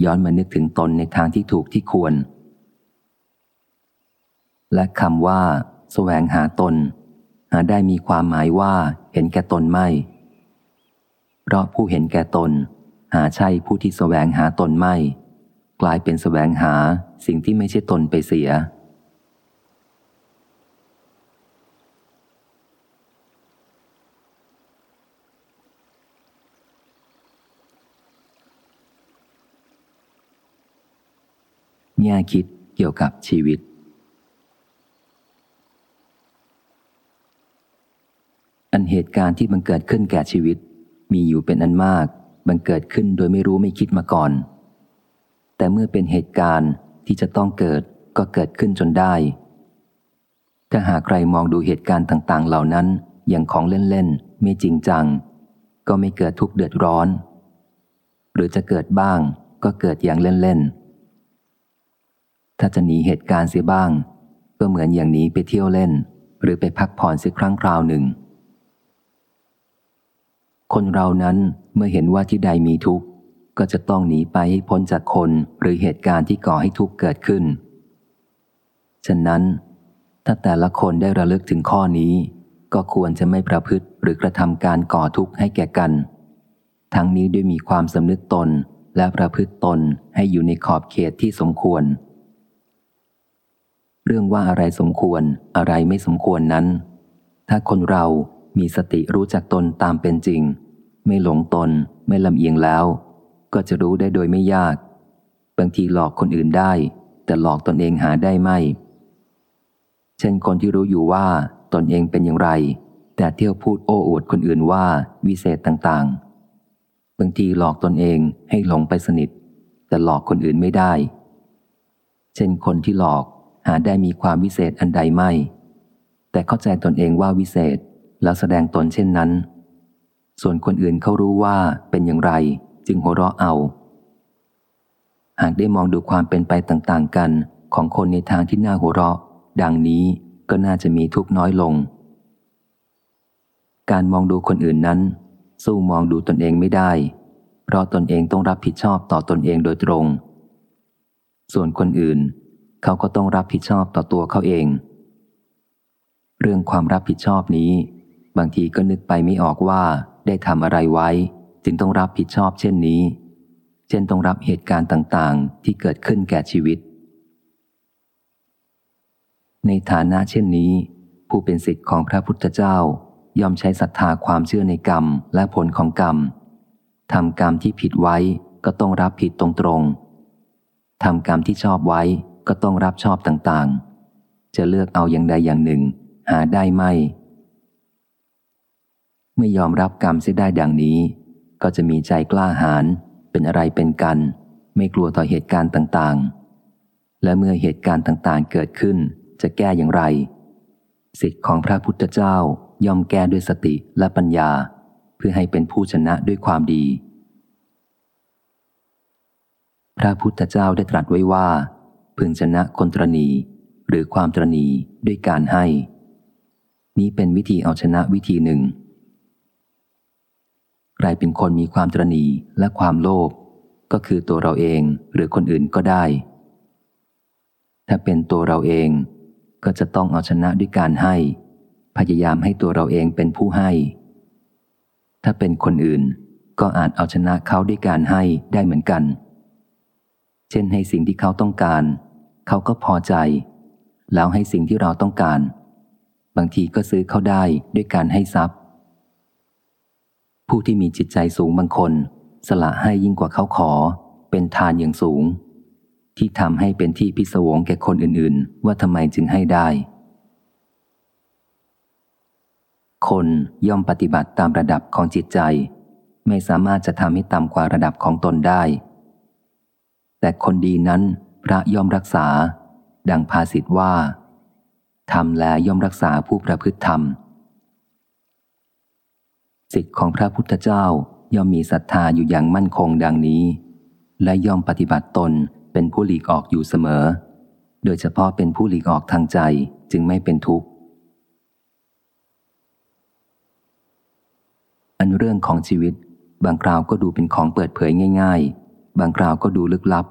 ย้อนมานึกถึงตนในทางที่ถูกที่ควร และคำว่า แสวงหาตน หาได้มีความหมายว่า เห็นแก่ตนไม่ เพราะผู้เห็นแก่ตน หาใช่ผู้ที่แสวงหาตนไม่ กลายเป็นแสวงหา สิ่งที่ไม่ใช่ตนไปเสีย แง่คิดเกี่ยวกับชีวิตอันเหตุการณ์ที่มันเกิดขึ้นแก่ชีวิต มีอยู่เป็นอันมากบังเกิดขึ้นโดยไม่รู้ไม่คิดมาก่อน แต่เมื่อเป็นเหตุการณ์ ที่จะต้องเกิดก็เกิดขึ้นจนได้ ถ้าหากใครมองดูเหตุการณ์ต่าง ๆ เหล่านั้นอย่างของเล่น ๆ ไม่จริงจัง ก็ไม่เกิดทุกข์เดือดร้อน หรือจะเกิดบ้างก็เกิดอย่างเล่น ๆ ถ้าจะหนีเหตุการณ์เสียบ้าง ก็เหมือนอย่างนี้ไปเที่ยวเล่น หรือไปพักผ่อนสักครั้งคราวหนึ่ง คนเรานั้นเมื่อเห็นว่าที่ใดมีทุกข์ ก็จะต้องหนีไปให้พ้นจากคนหรือเหตุการณ์ที่ก่อให้ทุกข์เกิดขึ้น ฉะนั้น ถ้าแต่ละคนได้ระลึกถึงข้อนี้ ก็ควรจะไม่ประพฤติหรือกระทำการก่อทุกข์ให้แก่กัน ทั้งนี้ด้วยมีความสำนึกตนและประพฤติตนให้อยู่ในขอบเขตที่สมควร เรื่องว่าอะไรสมควรอะไรไม่สมควรนั้น ถ้าคนเรามีสติรู้จักตนตามเป็นจริง ไม่หลงตนไม่ลำเอียงแล้ว ก็จะรู้ได้โดยไม่ยาก บางทีหลอกคนอื่นได้ แต่หลอกตนเองหาได้ไม่ เช่นคนที่รู้อยู่ว่าตนเองเป็นอย่างไร แต่เที่ยวพูดโอ้อวดคนอื่นว่าวิเศษต่างๆ บางทีหลอกตนเองให้หลงไปสนิท แต่หลอกคนอื่นไม่ได้ เช่นคนที่หลอกหาได้มีความวิเศษอันใดไม่ แต่เข้าใจตนเองว่าวิเศษแล้วแสดงตนเช่นนั้น ส่วนคนอื่นเขารู้ว่าเป็นอย่างไร จึงหัวเราะเอา หากได้มองดูความเป็นไปต่างๆ กันของคนในทางที่น่าหัวเราะ ดังนี้ก็น่าจะมีทุกน้อยลง การมองดูคนอื่นนั้น สู้มองดูตนเองไม่ได้ เพราะตนเองต้องรับผิดชอบต่อตนเองโดยตรง ส่วนคนอื่น เขาก็ต้องรับผิดชอบต่อตัวเขาเอง เรื่องความรับผิดชอบนี้ บางทีก็นึกไปไม่ออกว่าได้ทำอะไรไว้ จึงต้องรับผิดชอบเช่นนี้ เช่นต้องรับเหตุการณ์ต่างๆ ที่เกิดขึ้นแก่ชีวิต ในฐานะเช่นนี้ ผู้เป็นสิทธิ์ของพระพุทธเจ้าย่อมใช้ศรัทธาความเชื่อในกรรมและผลของกรรมทำกรรมที่ผิดไว้ก็ต้องรับผิดตรงๆทำกรรมที่ชอบไว้ก็ต้องรับชอบต่างๆ จะเลือกเอาอย่างใดอย่างหนึ่ง หาได้ไม่เมื่อยอมรับกรรมเสียได้ดังนี้ ก็จะมีใจกล้าหาญเป็นอะไรเป็นกัน ไม่กลัวต่อเหตุการณ์ต่างๆ และเมื่อเหตุการณ์ต่างๆ เกิดขึ้นจะแก้อย่างไร สิทธิ์ของพระพุทธเจ้าย่อมแก้ด้วยสติและปัญญา เพื่อให้เป็นผู้ชนะด้วยความดี พระพุทธเจ้าได้ตรัสไว้ว่า พึงชนะคนตรณีหรือความตรณีด้วยการให้ นี้เป็นวิธีเอาชนะวิธีหนึ่ง รเป็นคนมีความตรณีและความโลภก็คือตัวเราเองหรือคนอื่นก็ได้ ถ้าเป็นตัวเราเองก็จะต้องเอาชนะด้วยการให้ พยายามให้ตัวเราเองเป็นผู้ให้ ถ้าเป็นคนอื่นก็อาจเอาชนะเขาด้วยการให้ได้เหมือนกัน เช่นให้สิ่งที่เขาต้องการ เขาก็พอใจ แล้วให้สิ่งที่เราต้องการ บางทีก็ซื้อเขาได้ด้วยการให้ทรัพย์ ผู้ที่มีจิตใจสูงบางคน สละให้ยิ่งกว่าเขาขอ เป็นทานอย่างสูง ที่ทำให้เป็นที่พิศวงแก่คนอื่นๆ ว่าทำไมจึงให้ได้ คนย่อมปฏิบัติตามระดับของจิตใจ ไม่สามารถจะทำให้ต่ำกว่าระดับของตนได้ แต่คนดีนั้นพระย่อมรักษา ดังภาษิตว่าทำแลย่อมรักษาผู้ประพฤติธรรม สิทธิ์ของพระพุทธเจ้าย่อมมีศรัทธาอยู่อย่างมั่นคงดังนี้ และย่อมปฏิบัติตนเป็นผู้หลีกออกอยู่เสมอ โดยเฉพาะเป็นผู้หลีกออกทางใจจึงไม่เป็นทุกข์ อันเรื่องของชีวิต บางคราวก็ดูเป็นของเปิดเผยง่าย ๆ บางคราวก็ดูลึกลับ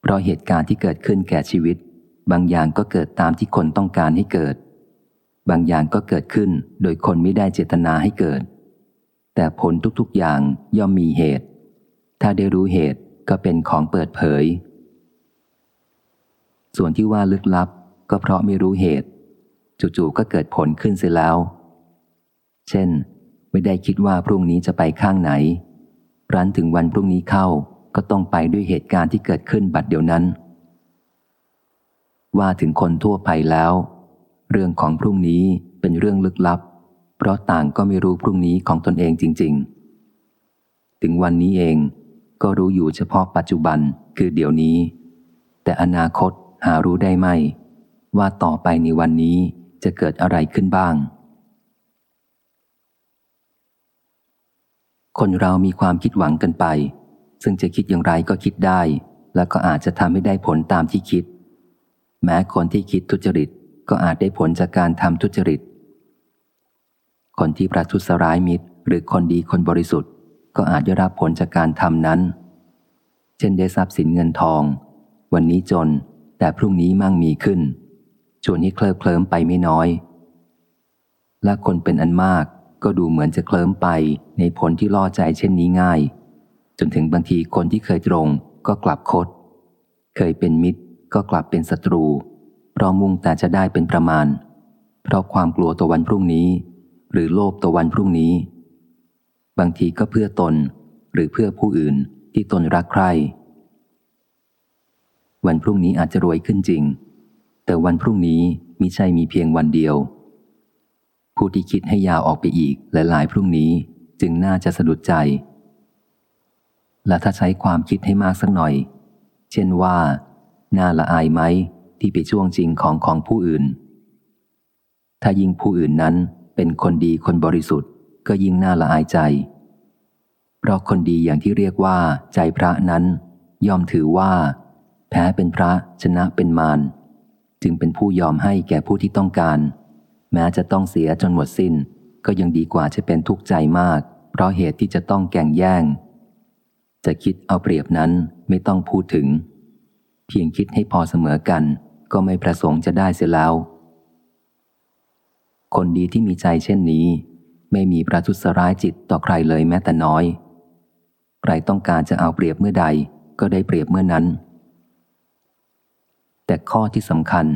เพราะเหตุการณ์ที่เกิดขึ้นแก่ชีวิต บางอย่างก็เกิดตามที่คนต้องการให้เกิด บางอย่างก็เกิดขึ้นโดยคนไม่ได้เจตนาให้เกิด แต่ผลทุกๆอย่างย่อมมีเหตุ ถ้าได้รู้เหตุก็เป็นของเปิดเผย ส่วนที่ว่าลึกลับก็เพราะไม่รู้เหตุ จู่ๆก็เกิดผลขึ้นเสียแล้ว เช่น ไม่ได้คิดว่าพรุ่งนี้จะไปข้างไหน รันถึงวันพรุ่งนี้เข้าก็ต้องไปด้วยเหตุการณ์ที่เกิดขึ้นบัดเดียวนั้น ว่าถึงคนทั่วไปแล้ว เรื่องของพรุ่งนี้เป็นเรื่องลึกลับ เพราะต่างก็ไม่รู้พรุ่งนี้ของตนเองจริง ๆ ถึงวันนี้เองก็รู้อยู่เฉพาะปัจจุบันคือเดี๋ยวนี้ แต่อนาคตหารู้ได้ไหม ว่าต่อไปในวันนี้จะเกิดอะไรขึ้นบ้าง คนเรามีความคิดหวังกันไป ซึ่งจะคิดอย่างไรก็คิดได้ แล้วก็อาจจะทำให้ได้ผลตามที่คิด แม้คนที่คิดทุจริตก็อาจได้ผลจากการทำทุจริต คนที่ประทุษร้ายมิตร หรือคนดีคนบริสุทธิ์ ก็อาจได้รับผลจากการทำนั้น เช่นได้ทรัพย์สินเงินทอง วันนี้จนแต่พรุ่งนี้มั่งมีขึ้น ชวนให้เคลิบเคลิ้มไปไม่น้อย และคนเป็นอันมากก็ดูเหมือนจะเคลิ้มไปในผลที่ล่อใจเช่นนี้ง่าย จนถึงบางทีคนที่เคยตรงก็กลับคด เคยเป็นมิตรก็กลับเป็นศัตรู เพราะมุ่งแต่จะได้เป็นประมาณ เพราะความกลัวตัววันพรุ่งนี้ หรือโลภตัววันพรุ่งนี้ บางทีก็เพื่อตนหรือเพื่อผู้อื่นที่ตนรักใคร่วันพรุ่งนี้อาจจะรวยขึ้นจริง แต่วันพรุ่งนี้มิใช่มีเพียงวันเดียว ผู้ที่คิดให้ยาวออกไปอีกหลายๆพรุ่งนี้จึงน่าจะสะดุดใจ และถ้าใช้ความคิดให้มากสักหน่อย เช่นว่า น่าละอายไหมที่ไปช่วงจริงของของผู้อื่น ถ้ายิ่งผู้อื่นนั้น เป็นคนดีคนบริสุทธิ์ก็ยิ่งน่าละอายใจ เพราะคนดีอย่างที่เรียกว่า ใจพระนั้นย่อมถือว่า แพ้เป็นพระชนะเป็นมารจึงเป็นผู้ยอมให้แก่ผู้ที่ต้องการ แม้จะต้องเสียจนหมดสิน้น ก็ยังดีกว่าจะเป็นทุกข์ใจมาก เพราะเหตุที่จะต้องแก่งแย่ง จะคิดเอาเปรียบนั้นไม่ต้องพูดถึง เพียงคิดให้พอเสมอกัน ก็ไม่ประสงค์จะได้เสียแล้ว คนดีที่มีใจเช่นนี้ ไม่มีประทุษร้ายจิตต่อใครเลยแม้แต่น้อย ใครต้องการจะเอาเปรียบเมื่อใดก็ได้เปรียบเมื่อนั้น แต่ข้อที่สำคัญ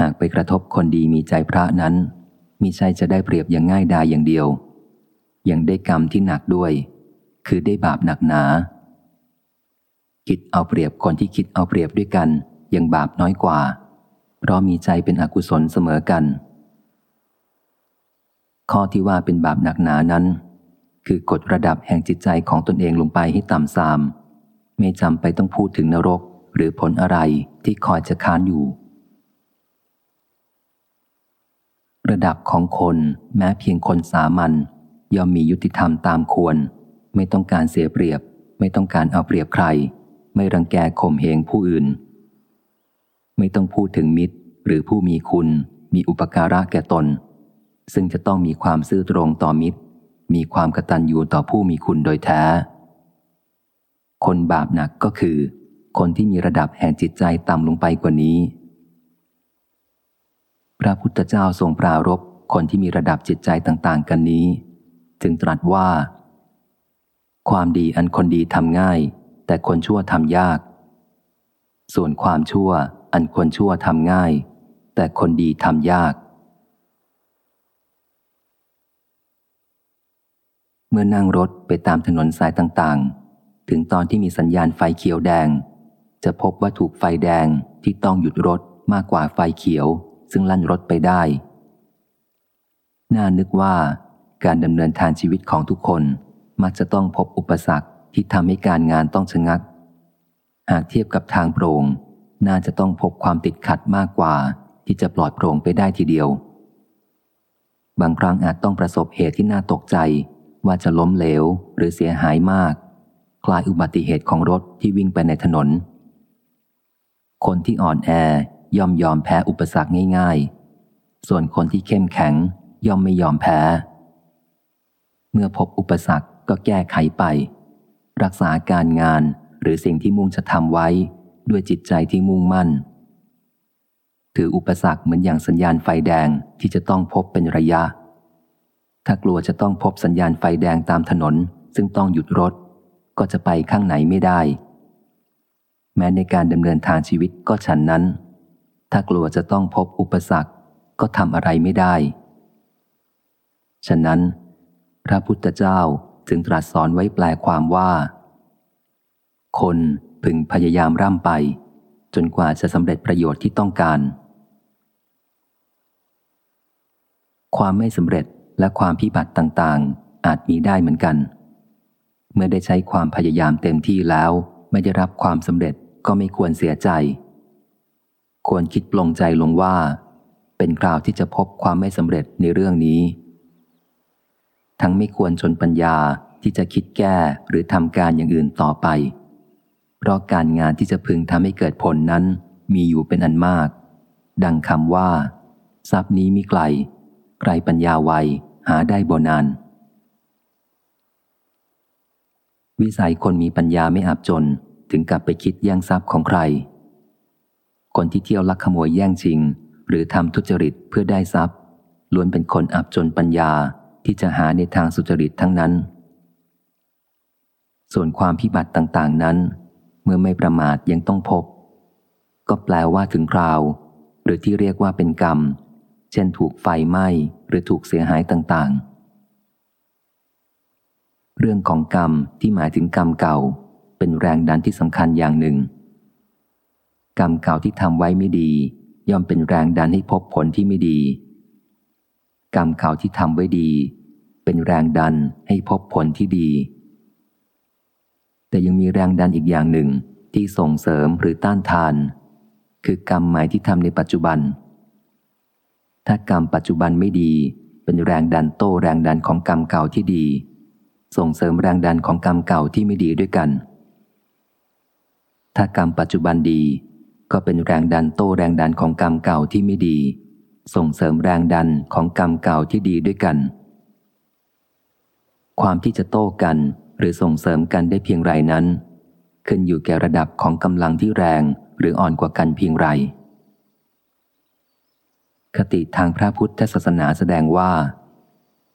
หากไปกระทบคนดีมีใจพระนั้นมีใช่จะได้เปรียบอย่างง่ายดายอย่างเดียว ยังได้กรรมที่หนักด้วย คือได้บาปหนักหนา คิดเอาเปรียบคนที่คิดเอาเปรียบด้วยกันยังบาปน้อยกว่า เพราะมีใจเป็นอกุศลเสมอกัน ข้อที่ว่าเป็นบาปหนักหนานั้น คือกดระดับแห่งจิตใจของตนเองลงไปให้ต่ำทราม ไม่จำไปต้องพูดถึงนรกหรือผลอะไรที่คอยจะค้านอยู่ ระดับของคนแม้เพียงคนสามัญย่อมมียุติธรรมตามควร ไม่ต้องการเสียเปรียบ ไม่ต้องการเอาเปรียบใคร ไม่รังแกข่มเหงผู้อื่น ไม่ต้องพูดถึงมิตร หรือผู้มีคุณ มีอุปการะแก่ตน ซึ่งจะต้องมีความซื่อตรงต่อมิตร มีความกตัญญูต่อผู้มีคุณโดยแท้ คนบาปหนักก็คือ คนที่มีระดับแห่งจิตใจต่ำลงไปกว่านี้ พระพุทธเจ้าทรงปรารบคนที่มีระดับจิตใจต่าง ๆ กันนี้ จึงตรัสว่า ความดีอันคนดีทำง่าย แต่คนชั่วทำยาก ส่วนความชั่วอันคนชั่วทำง่าย แต่คนดีทำยาก เมื่อนั่งรถไปตามถนนสายต่างๆ ถึงตอนที่มีสัญญาณไฟเขียวแดง จะพบว่าถูกไฟแดงที่ต้องหยุดรถมากกว่าไฟเขียว ซึ่งลั่นรถไปได้ น่านึกว่าการดำเนินทางชีวิตของทุกคนมักจะต้องพบอุปสรรคที่ทำให้การงานต้องชะงัก หากเทียบกับทางโปร่ง น่าจะต้องพบความติดขัดมากกว่า ที่จะปลอดโปร่งไปได้ทีเดียว บางครั้งอาจต้องประสบเหตุที่น่าตกใจ ว่าจะล้มเหลวหรือเสียหายมาก คล้ายอุบัติเหตุของรถที่วิ่งไปในถนน คนที่อ่อนแอย่อมยอมแพ้อุปสรรคง่าย ๆ ส่วนคนที่เข้มแข็งย่อมไม่ยอมแพ้ เมื่อพบอุปสรรคก็แก้ไขไป รักษาการงานหรือสิ่งที่มุ่งจะทำไว้ด้วยจิตใจที่มุ่งมั่น ถืออุปสรรคเหมือนอย่างสัญญาณไฟแดงที่จะต้องพบเป็นระยะ ถ้ากลัวจะต้องพบสัญญาณไฟแดงตามถนน ซึ่งต้องหยุดรถ ก็จะไปข้างไหนไม่ได้ แม้ในการดำเนินทางชีวิตก็ฉันนั้น ถ้ากลัวจะต้องพบอุปสรรคก็ทำอะไรไม่ได้ ฉะนั้น พระพุทธเจ้าจึงตรัสสอนไว้แปลความว่า คนพึงพยายามร่ำไป จนกว่าจะสำเร็จประโยชน์ที่ต้องการ ความไม่สำเร็จ และความพิบัติต่างๆ อาจมีได้เหมือนกัน เมื่อได้ใช้ความพยายามเต็มที่แล้ว ไม่ได้รับความสำเร็จก็ไม่ควรเสียใจ ควรคิดปลงใจลงว่า เป็นคราวที่จะพบความไม่สำเร็จในเรื่องนี้ ทั้งไม่ควรชนปัญญาที่จะคิดแก้หรือทำการอย่างอื่นต่อไป เพราะการงานที่จะพึงทำให้เกิดผลนั้นมีอยู่เป็นอันมาก ดังคำว่า ทรัพย์นี้มีไกลใครปัญญาไว หาได้บนาน วิสัยคนมีปัญญาไม่อับจนถึงกับไปคิดแย่งทรัพย์ของใคร คนที่เที่ยวลักขโมยแย่งชิง หรือทำทุจริตเพื่อได้ทรัพย์ ล้วนเป็นคนอับจนปัญญาที่จะหาในทางสุจริตทั้งนั้น ส่วนความพิบัติต่างๆนั้น เมื่อไม่ประมาทยังต้องพบ ก็แปลว่าถึงคราว หรือที่เรียกว่าเป็นกรรม เช่นถูกไฟไหม้หรือถูกเสียหายต่างๆ เรื่องของกรรมที่หมายถึงกรรมเก่า เป็นแรงดันที่สำคัญอย่างหนึ่ง กรรมเก่าที่ทำไว้ไม่ดี ย่อมเป็นแรงดันให้พบผลที่ไม่ดี กรรมเก่าที่ทำไว้ดี เป็นแรงดันให้พบผลที่ดี แต่ยังมีแรงดันอีกอย่างหนึ่งที่ส่งเสริมหรือต้านทาน คือกรรมใหม่ที่ทำในปัจจุบัน ถ้ากรรมปัจจุบันไม่ดี เป็นแรงดันโต้แรงดันของกรรมเก่าที่ดี ส่งเสริมแรงดันของกรรมเก่าที่ไม่ดีด้วยกัน ถ้ากรรมปัจจุบันดี ก็เป็นแรงดันโต้แรงดันของกรรมเก่าที่ไม่ดี ส่งเสริมแรงดันของกรรมเก่าที่ดีด้วยกัน ความที่จะโต้กันหรือส่งเสริมกันได้เพียงไรนั้น ขึ้นอยู่แก่ระดับของกำลังที่แรงหรืออ่อนกว่ากันเพียงไร คติทางพระพุทธศาสนาแสดงว่า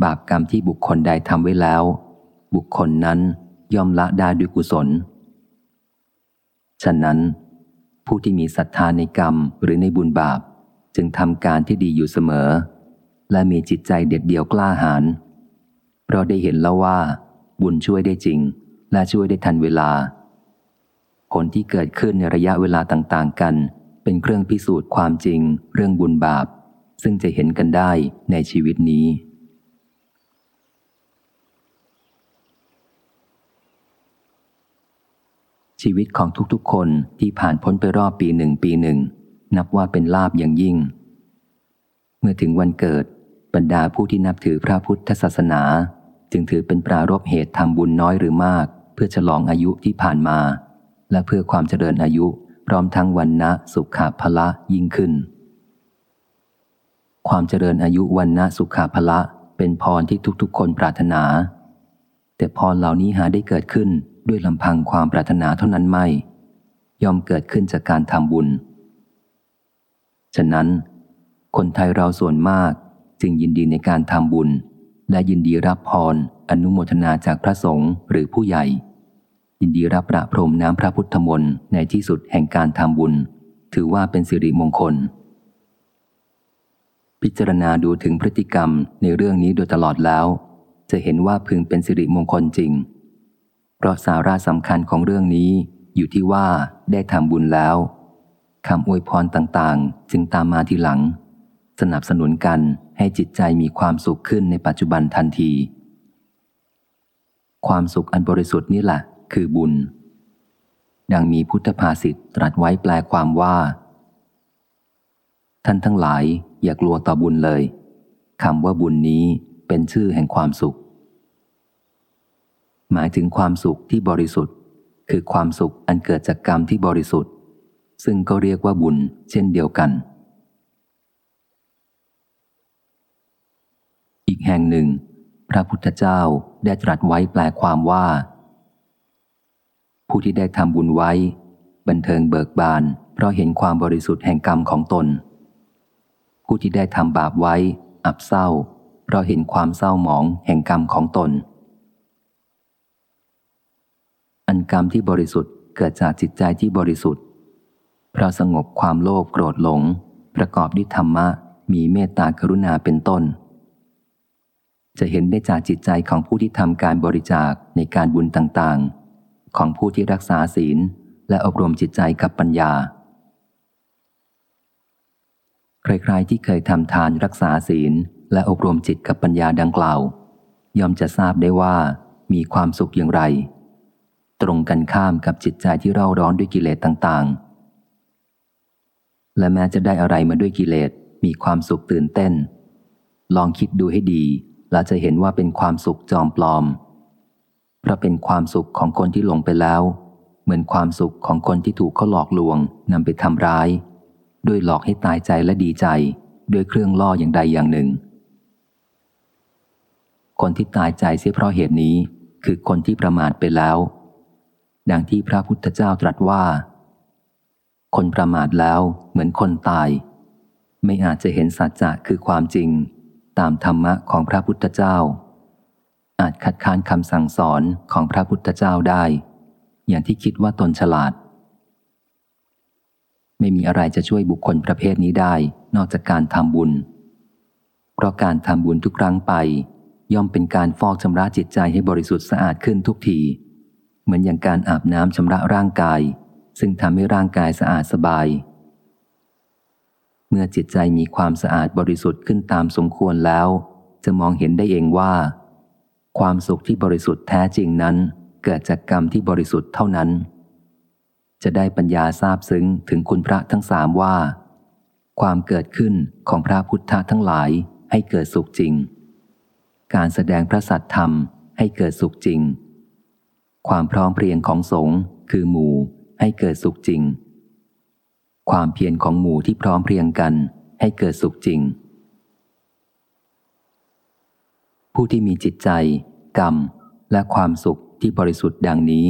บาปกรรมที่บุคคลใดทำไว้แล้ว บุคคลนั้นย่อมละได้ด้วยกุศล ฉะนั้น ผู้ที่มีศรัทธาในกรรมหรือในบุญบาปจึงทำการที่ดีอยู่เสมอ และมีจิตใจเด็ดเดี่ยวกล้าหาญเพราะได้เห็นแล้วว่า บุญช่วยได้จริง และช่วยได้ทันเวลา ผลที่เกิดขึ้นในระยะเวลาต่าง ๆ กัน เป็นเครื่องพิสูจน์ความจริง เรื่องบุญบาป ซึ่งจะเห็นกันได้ในชีวิตนี้ ชีวิตของทุกๆคนที่ผ่านพ้นไปรอบปีหนึ่งปีหนึ่ง นับว่าเป็นลาบอย่างยิ่ง เมื่อถึงวันเกิดบรรดาผู้ที่นับถือพระพุทธศาสนา จึงถือเป็นปรารบเหตุทำบุญน้อยหรือมาก เพื่อฉลองอายุที่ผ่านมา และเพื่อความเจริญอายุพร้อมทั้งวันนะสุขาภละยิ่งขึ้น ความเจริญอายุวันนะสุขาภละ เป็นพรที่ทุกๆ คนปรารถนา แต่พรเหล่านี้หาได้เกิดขึ้นด้วยลำพังความปรารถนาเท่านั้นไม่ ย่อมเกิดขึ้นจากการทำบุญ ฉะนั้น คนไทยเราส่วนมากจึงยินดีในการทำบุญ และยินดีรับพรอนุโมทนาจากพระสงฆ์หรือผู้ใหญ่ ยินดีรับประพรมน้ำพระพุทธมนต์ในที่สุดแห่งการทำบุญ ถือว่าเป็นสิริมงคล พิจารณาดูถึงพฤติกรรมในเรื่องนี้โดยตลอดแล้ว จะเห็นว่าพึงเป็นสิริมงคลจริง เพราะสาระสำคัญของเรื่องนี้อยู่ที่ว่าได้ทำบุญแล้วคำอวยพรต่างๆ จึงตามมาทีหลัง สนับสนุนกันให้จิตใจมีความสุขขึ้นในปัจจุบันทันที ความสุขอันบริสุทธิ์นี่แหละคือบุญ ดังมีพุทธภาษิตตรัสไว้แปลความว่า ท่านทั้งหลาย อย่ากลัวต่อบุญเลยคำว่าบุญนี้เป็นชื่อแห่งความสุข หมายถึงความสุขที่บริสุทธิ์ คือความสุขอันเกิดจากกรรมที่บริสุทธิ์ ซึ่งก็เรียกว่าบุญเช่นเดียวกัน อีกแห่งหนึ่ง พระพุทธเจ้าได้ตรัสไว้แปลความว่า ผู้ที่ได้ทำบุญไว้ บันเทิงเบิกบาน เพราะเห็นความบริสุทธิ์แห่งกรรมของตน ผู้ที่ได้ทำบาปไว้ อับเศร้า เพราะเห็นความเศร้าหมองแห่งกรรมของตน อันกรรมที่บริสุทธิ์เกิดจากจิตใจที่บริสุทธิ์ เพราะสงบความโลภโกรธหลง ประกอบด้วยธรรมะ มีเมตตากรุณาเป็นต้น จะเห็นได้จากจิตใจของผู้ที่ทำการบริจาคในการบุญต่างๆ ของผู้ที่รักษาศีลและอบรมจิตใจกับปัญญา ใครๆที่เคยทำทานรักษาศีล และอบรมจิตกับปัญญาดังกล่าว ย่อมจะทราบได้ว่ามีความสุขอย่างไร ตรงกันข้ามกับจิตใจที่เร่าร้อนด้วยกิเลสต่างๆ และแม้จะได้อะไรมาด้วยกิเลสมีความสุขตื่นเต้น ลองคิดดูให้ดีแล้วจะเห็นว่าเป็นความสุขจอมปลอม เพราะเป็นความสุขของคนที่หลงไปแล้ว เหมือนความสุขของคนที่ถูกเขาหลอกลวงนำไปทำร้าย ด้วยหลอกให้ตายใจและดีใจ ด้วยเครื่องล่ออย่างใดอย่างหนึ่ง คนที่ตายใจเสียเพราะเหตุนี้คือคนที่ประมาทไปแล้ว ดังที่พระพุทธเจ้าตรัสว่า คนประมาทแล้วเหมือนคนตาย ไม่อาจจะเห็นสัจจะคือความจริง ตามธรรมะของพระพุทธเจ้า อาจคัดค้านคำสั่งสอนของพระพุทธเจ้าได้ อย่างที่คิดว่าตนฉลาด ไม่มีอะไรจะช่วยบุคคลประเภทนี้ได้ นอกจากการทำบุญ เพราะการทำบุญทุกครั้งไป ย่อมเป็นการฟอกชำระจิตใจให้บริสุทธิ์สะอาดขึ้นทุกที เหมือนอย่างการอาบน้ำชำระร่างกาย ซึ่งทำให้ร่างกายสะอาดสบาย เมื่อจิตใจมีความสะอาดบริสุทธิ์ขึ้นตามสมควรแล้ว จะมองเห็นได้เองว่า ความสุขที่บริสุทธิ์แท้จริงนั้น เกิดจากกรรมที่บริสุทธิ์เท่านั้น จะได้ปัญญาทราบซึ้งถึงคุณพระทั้งสามว่า ความเกิดขึ้นของพระพุทธทั้งหลายให้เกิดสุขจริง การแสดงพระสัตธรรมให้เกิดสุขจริง ความพร้อมเพรียงของสงฆ์คือหมู่ให้เกิดสุขจริง ความเพียรของหมู่ที่พร้อมเพรียงกันให้เกิดสุขจริง ผู้ที่มีจิตใจ กรรม และความสุขที่บริสุทธิ์ดังนี้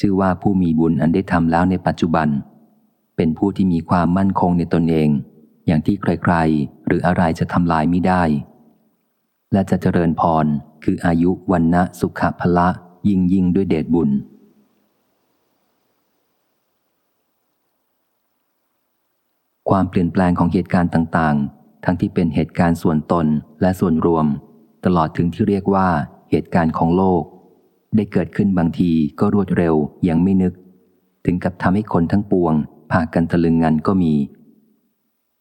ชื่อว่าผู้มีบุญอันได้ทำแล้วในปัจจุบัน เป็นผู้ที่มีความมั่นคงในตนเอง อย่างที่ใครๆ หรืออะไรจะทำลายไม่ได้ และจะเจริญพรคืออายุวันนะสุขภละยิ่งยิ่งด้วยเดชบุญ ความเปลี่ยนแปลงของเหตุการณ์ต่างๆ ทั้งที่เป็นเหตุการณ์ส่วนตนและส่วนรวม ตลอดถึงที่เรียกว่าเหตุการณ์ของโลก ได้เกิดขึ้นบางทีก็รวดเร็วยังไม่นึก ถึงกับทำให้คนทั้งปวง พากันตะลึงงันก็มี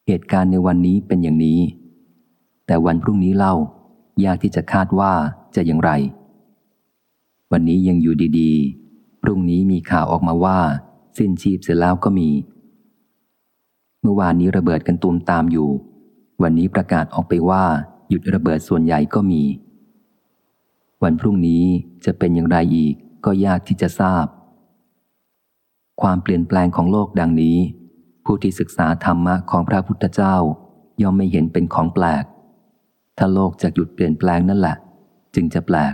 เหตุการณ์ในวันนี้เป็นอย่างนี้ แต่วันพรุ่งนี้เล่ายากที่จะคาดว่าจะอย่างไร วันนี้ยังอยู่ดีๆ พรุ่งนี้มีข่าวออกมาว่า สิ้นชีพเสร็จแล้วก็มี เมื่อวานนี้ระเบิดกันตูมตามอยู่ วันนี้ประกาศออกไปว่า หยุดระเบิดส่วนใหญ่ก็มี วันพรุ่งนี้จะเป็นอย่างไรอีกก็ยากที่จะทราบ ความเปลี่ยนแปลงของโลกดังนี้ ผู้ที่ศึกษาธรรมะของพระพุทธเจ้า ย่อมไม่เห็นเป็นของแปลก ถ้าโลกจะหยุดเปลี่ยนแปลงนั่นแหละ จึงจะแปลก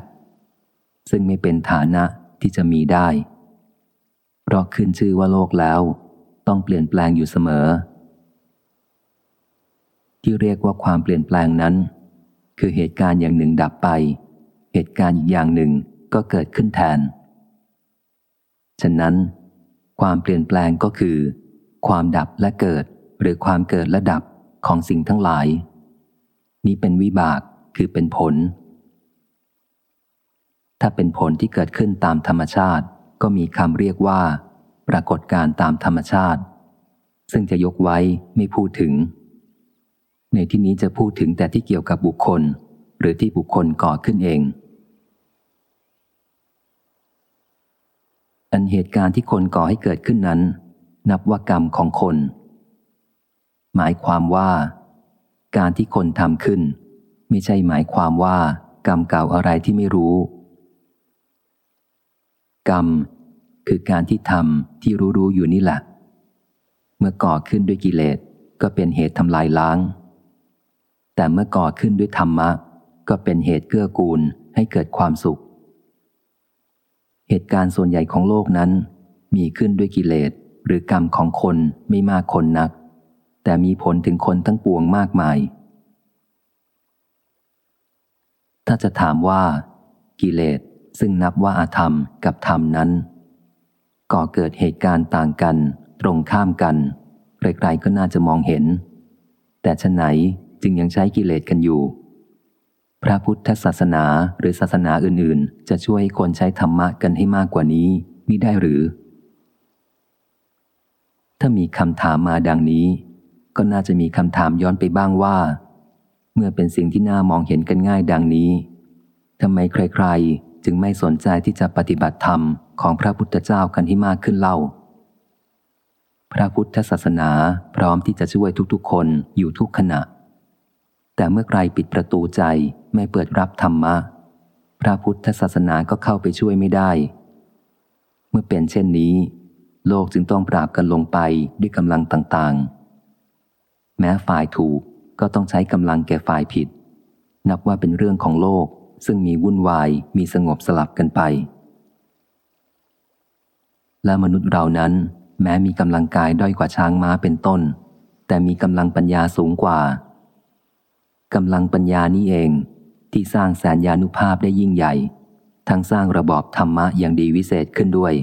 ซึ่งไม่เป็นฐานะที่จะมีได้ เพราะขึ้นชื่อว่าโลกแล้ว ต้องเปลี่ยนแปลงอยู่เสมอ ที่เรียกว่าความเปลี่ยนแปลงนั้น คือเหตุการณ์อย่างหนึ่งดับไป เหตุการณ์อีกอย่างหนึ่งก็เกิดขึ้นแทน ฉะนั้น ความเปลี่ยนแปลงก็คือ ความดับและเกิดหรือความเกิดและดับของสิ่งทั้งหลาย นี้เป็นวิบากคือเป็นผล ถ้าเป็นผลที่เกิดขึ้นตามธรรมชาติก็มีคำเรียกว่า ปรากฏการตามธรรมชาติ ซึ่งจะยกไว้ไม่พูดถึง ในที่นี้จะพูดถึงแต่ที่เกี่ยวกับบุคคล หรือที่บุคคลก่อขึ้นเอง อันเหตุการณ์ที่คนก่อให้เกิดขึ้นนั้น นับว่ากรรมของคน หมายความว่า การที่คนทำขึ้น ไม่ใช่หมายความว่า กรรมเก่าอะไรที่ไม่รู้ กรรม คือการที่ทำที่รู้รู้อยู่นี่แหละ เมื่อก่อขึ้นด้วยกิเลสก็เป็นเหตุทำลายล้าง แต่เมื่อก่อขึ้นด้วยธรรมะ ก็เป็นเหตุเกื้อกูลให้เกิดความสุข เหตุการณ์ส่วนใหญ่ของโลกนั้น มีขึ้นด้วยกิเลสหรือกรรมของคนไม่มากคนนัก แต่มีผลถึงคนทั้งปวงมากมาย ถ้าจะถามว่า กิเลสซึ่งนับว่าอาธรรมกับธรรมนั้น ก่อเกิดเหตุการณ์ต่างกัน ตรงข้ามกันใครๆก็น่าจะมองเห็น แต่ชะไหนจึงยังใช้กิเลสกันอยู่ พระพุทธศาสนาหรือศาสนาอื่นๆ จะช่วยคนใช้ธรรมะกันให้มากกว่านี้มิได้หรือ ถ้ามีคำถามมาดังนี้ ก็น่าจะมีคำถามย้อนไปบ้างว่า เมื่อเป็นสิ่งที่น่ามองเห็นกันง่ายดังนี้ทำไมใครๆ จึงไม่สนใจที่จะปฏิบัติธรรมของพระพุทธเจ้ากันให้มากขึ้นเล่า พระพุทธศาสนาพร้อมที่จะช่วยทุกๆ คนอยู่ทุกขณะ แต่เมื่อใครปิดประตูใจไม่เปิดรับธรรมะ พระพุทธศาสนาก็เข้าไปช่วยไม่ได้ เมื่อเป็นเช่นนี้ โลกจึงต้องปราบกันลงไปด้วยกำลังต่างๆ แม้ฝ่ายถูกก็ต้องใช้กำลังแก่ฝ่ายผิด นับว่าเป็นเรื่องของโลกซึ่งมีวุ่นวายมีสงบสลับกันไป และมนุษย์เรานั้น แม้มีกำลังกายด้อยกว่าช้างม้าเป็นต้น แต่มีกำลังปัญญาสูงกว่า กำลังปัญญานี้เอง ที่สร้างแสนยานุภาพได้ยิ่งใหญ่ ทั้งสร้างระบอบธรรมะอย่างดีวิเศษขึ้นด้วย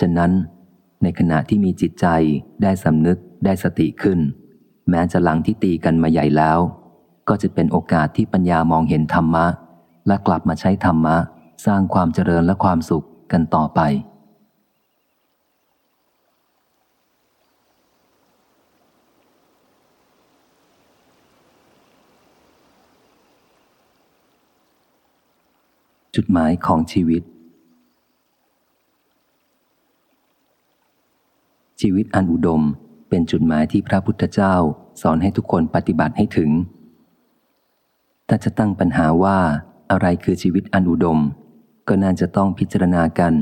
ฉะนั้นในขณะที่มีจิตใจได้สำนึกได้สติขึ้น แม้จะหลังที่ตีกันมาใหญ่แล้ว ก็จะเป็นโอกาสที่ปัญญามองเห็นธรรมะ และกลับมาใช้ธรรมะ สร้างความเจริญและความสุขกันต่อไป จุดหมายของชีวิต ชีวิตอันอุดมเป็นจุดหมายที่พระพุทธเจ้าสอนให้ทุกคนปฏิบัติให้ถึง ถ้าจะตั้งปัญหาว่าอะไรคือชีวิตอันอุดม ก็น่าจะต้องพิจารณากัน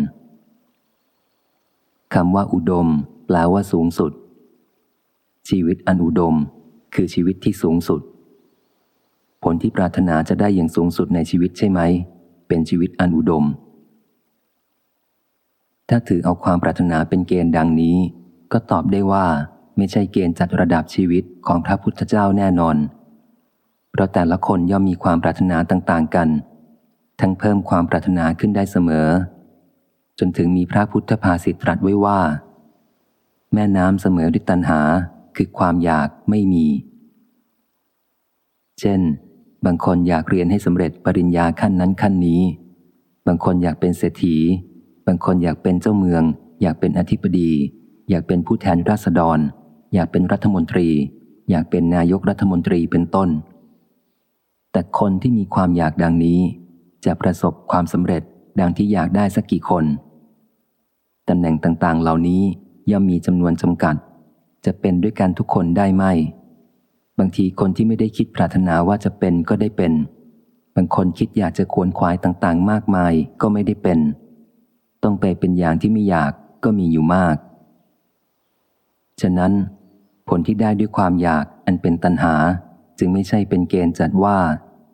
คำว่าอุดม แปลว่าสูงสุด ชีวิตอันอุดม คือชีวิตที่สูงสุด ผลที่ปรารถนาจะได้อย่างสูงสุดในชีวิตใช่ไหม เป็นชีวิตอันอุดม ถ้าถือเอาความปรารถนาเป็นเกณฑ์ดังนี้ ก็ตอบได้ว่าไม่ใช่เกณฑ์จัดระดับชีวิตของพระพุทธเจ้าแน่นอน เพราะแต่ละคนย่อมมีความปรารถนาต่าง ๆ กัน ทั้งเพิ่มความปรารถนาขึ้นได้เสมอ จนถึงมีพระพุทธภาษิตตรัสไว้ว่า แม่น้ำเสมอด้วยตัณหาคือความอยากไม่มี เช่น บางคนอยากเรียนให้สำเร็จปริญญาขั้นนั้นขั้นนี้ บางคนอยากเป็นเศรษฐี บางคนอยากเป็นเจ้าเมือง อยากเป็นอธิบดี อยากเป็นผู้แทนราษฎร อยากเป็นรัฐมนตรี อยากเป็นนายกรัฐมนตรีเป็นต้น แต่คนที่มีความอยากดังนี้ จะประสบความสำเร็จดังที่อยากได้สักกี่คนตำแหน่งต่างๆ เหล่านี้ย่อมมีจำนวนจำกัด จะเป็นด้วยกันทุกคนได้ไหม บางทีคนที่ไม่ได้คิดปรารถนาว่าจะเป็นก็ได้เป็น บางคนคิดอยากจะควรควายต่างๆ มากมายก็ไม่ได้เป็น ต้องไปเป็นอย่างที่ไม่อยากก็มีอยู่มาก ฉะนั้น ผลที่ได้ด้วยความอยากอันเป็นตัณหาจึงไม่ใช่เป็นเกณฑ์จัดว่า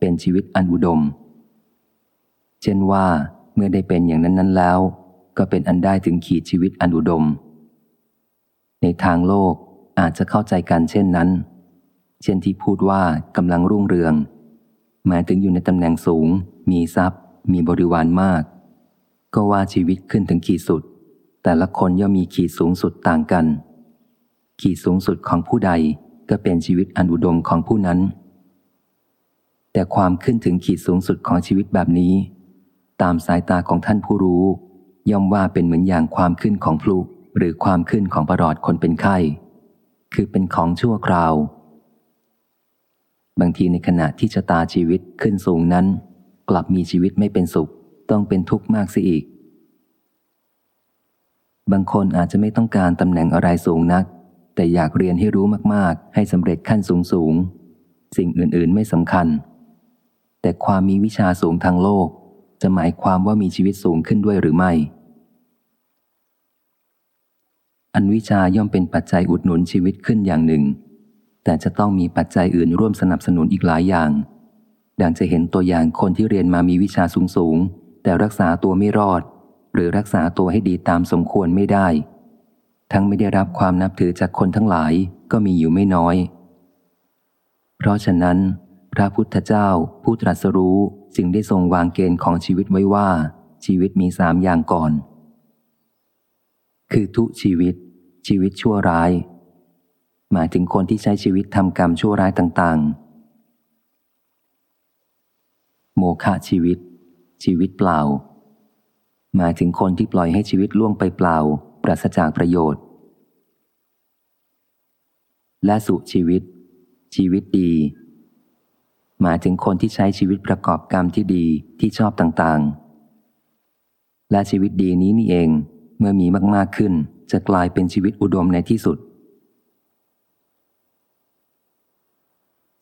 เป็นชีวิตอันอุดม เช่นว่าเมื่อได้เป็นอย่างนั้นนั้นแล้ว ก็เป็นอันได้ถึงขีดชีวิตอันอุดม ในทางโลกอาจจะเข้าใจกันเช่นนั้น เช่นที่พูดว่ากำลังรุ่งเรือง หมายถึงอยู่ในตำแหน่งสูง มีทรัพย์ มีบริวารมาก ก็ว่าชีวิตขึ้นถึงขีดสุด แต่ละคนย่อมมีขีดสูงสุดต่างกัน ขีดสูงสุดของผู้ใดก็เป็นชีวิตอันอุดมของผู้นั้น แต่ความขึ้นถึงขีดสูงสุดของชีวิตแบบนี้ ตามสายตาของท่านผู้รู้ ย่อมว่าเป็นเหมือนอย่างความขึ้นของพลุหรือความขึ้นของประหลอดคนเป็นไข้ คือเป็นของชั่วคราว บางทีในขณะที่ชะตาชีวิตขึ้นสูงนั้น กลับมีชีวิตไม่เป็นสุข ต้องเป็นทุกข์มากสิอีก บางคนอาจจะไม่ต้องการตำแหน่งอะไรสูงนัก แต่อยากเรียนให้รู้มากๆ ให้สำเร็จขั้นสูงสูงสิ่งอื่นๆไม่สำคัญ แต่ความมีวิชาสูงทางโลก จะหมายความว่ามีชีวิตสูงขึ้นด้วยหรือไม่ อันวิชาย่อมเป็นปัจจัยอุดหนุนชีวิตขึ้นอย่างหนึ่ง แต่จะต้องมีปัจจัยอื่นร่วมสนับสนุนอีกหลายอย่าง ดังจะเห็นตัวอย่างคนที่เรียนมามีวิชาสูงสูงแต่รักษาตัวไม่รอด หรือรักษาตัวให้ดีตามสมควรไม่ได้ ทั้งไม่ได้รับความนับถือจากคนทั้งหลายก็มีอยู่ไม่น้อย เพราะฉะนั้น พระพุทธเจ้าผู้ตรัสรู้จึงได้ทรงวางเกณฑ์ของชีวิตไว้ว่า ชีวิตมีสามอย่างก่อน คือทุชีวิต ชีวิตชั่วร้าย หมายถึงคนที่ใช้ชีวิตทำกรรมชั่วร้ายต่างๆ โมฆะชีวิต ชีวิตเปล่า หมายถึงคนที่ปล่อยให้ชีวิตล่วงไปเปล่า ปราศจากประโยชน์ และสุชีวิต ชีวิตดี หมายถึงคนที่ใช้ชีวิตประกอบกรรมที่ดีที่ชอบต่างๆ และชีวิตดีนี้นี่เองเมื่อมีมากๆขึ้นจะกลายเป็นชีวิตอุดมในที่สุด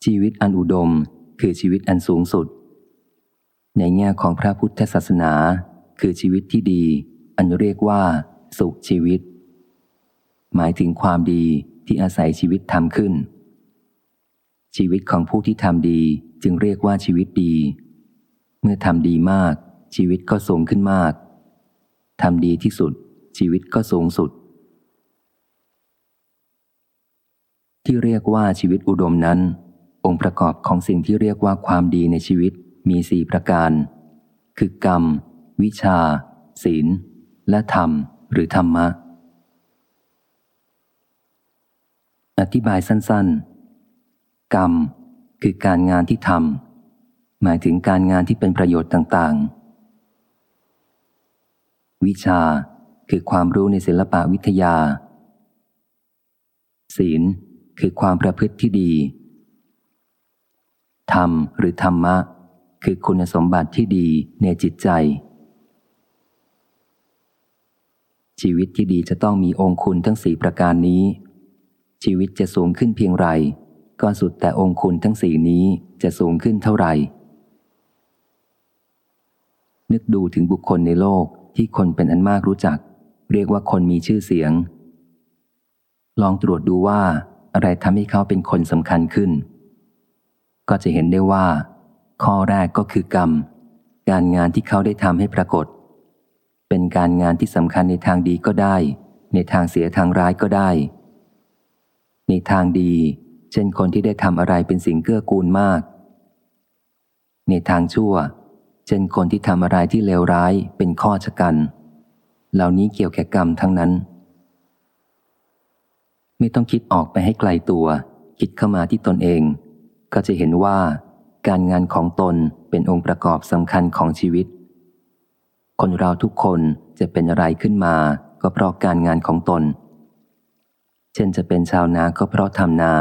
ชีวิตอันอุดมคือชีวิตอันสูงสุด ในแง่ของพระพุทธศาสนา คือชีวิตที่ดี อันเรียกว่า สุขชีวิต หมายถึงความดีที่อาศัยชีวิตทำขึ้น ชีวิตของผู้ที่ทำดีจึงเรียกว่าชีวิตดี เมื่อทำดีมาก ชีวิตก็สูงขึ้นมากทำดีที่สุด ชีวิตก็สูงสุด ที่เรียกว่าชีวิตอุดมนั้น องค์ประกอบของสิ่งที่เรียกว่าความดีในชีวิตมีสี่ประการ คือกรรม วิชา ศีล และธรรม หรือธรรมะ อธิบายสั้น ๆ กรรม คือการงานที่ทำหมายถึงการงานที่เป็นประโยชน์ต่างๆ วิชาคือความรู้ในศิลปะวิทยา ศีลคือความประพฤติที่ดี ธรรมหรือธรรมะ คือคุณสมบัติที่ดีในจิตใจ ชีวิตที่ดีจะต้องมีองคุณทั้งสี่ประการนี้ ชีวิตจะสูงขึ้นเพียงไร ก็สุดแต่องคุณทั้งสี่นี้จะสูงขึ้นเท่าไหร่ นึกดูถึงบุคคลในโลกที่คนเป็นอันมากรู้จัก เรียกว่าคนมีชื่อเสียง ลองตรวจดูว่าอะไรทำให้เขาเป็นคนสำคัญขึ้น ก็จะเห็นได้ว่า ข้อแรกก็คือกรรม การงานที่เขาได้ทำให้ปรากฏ เป็นการงานที่สำคัญในทางดีก็ได้ ในทางเสียทางร้ายก็ได้ ในทางดี เช่นคนที่ได้ทำอะไรเป็นสิ่งเกื้อกูลมาก ในทางชั่ว เช่นคนที่ทำอะไรที่เลวร้ายเป็นข้อชะกัน เหล่านี้เกี่ยวแก่กรรมทั้งนั้น ไม่ต้องคิดออกไปให้ไกลตัว คิดเข้ามาที่ตนเอง ก็จะเห็นว่า การงานของตนเป็นองค์ประกอบสำคัญของชีวิต คนเราทุกคนจะเป็นอะไรขึ้นมาก็เพราะการงานของตน เช่นจะเป็นชาวนาก็เพราะทำนา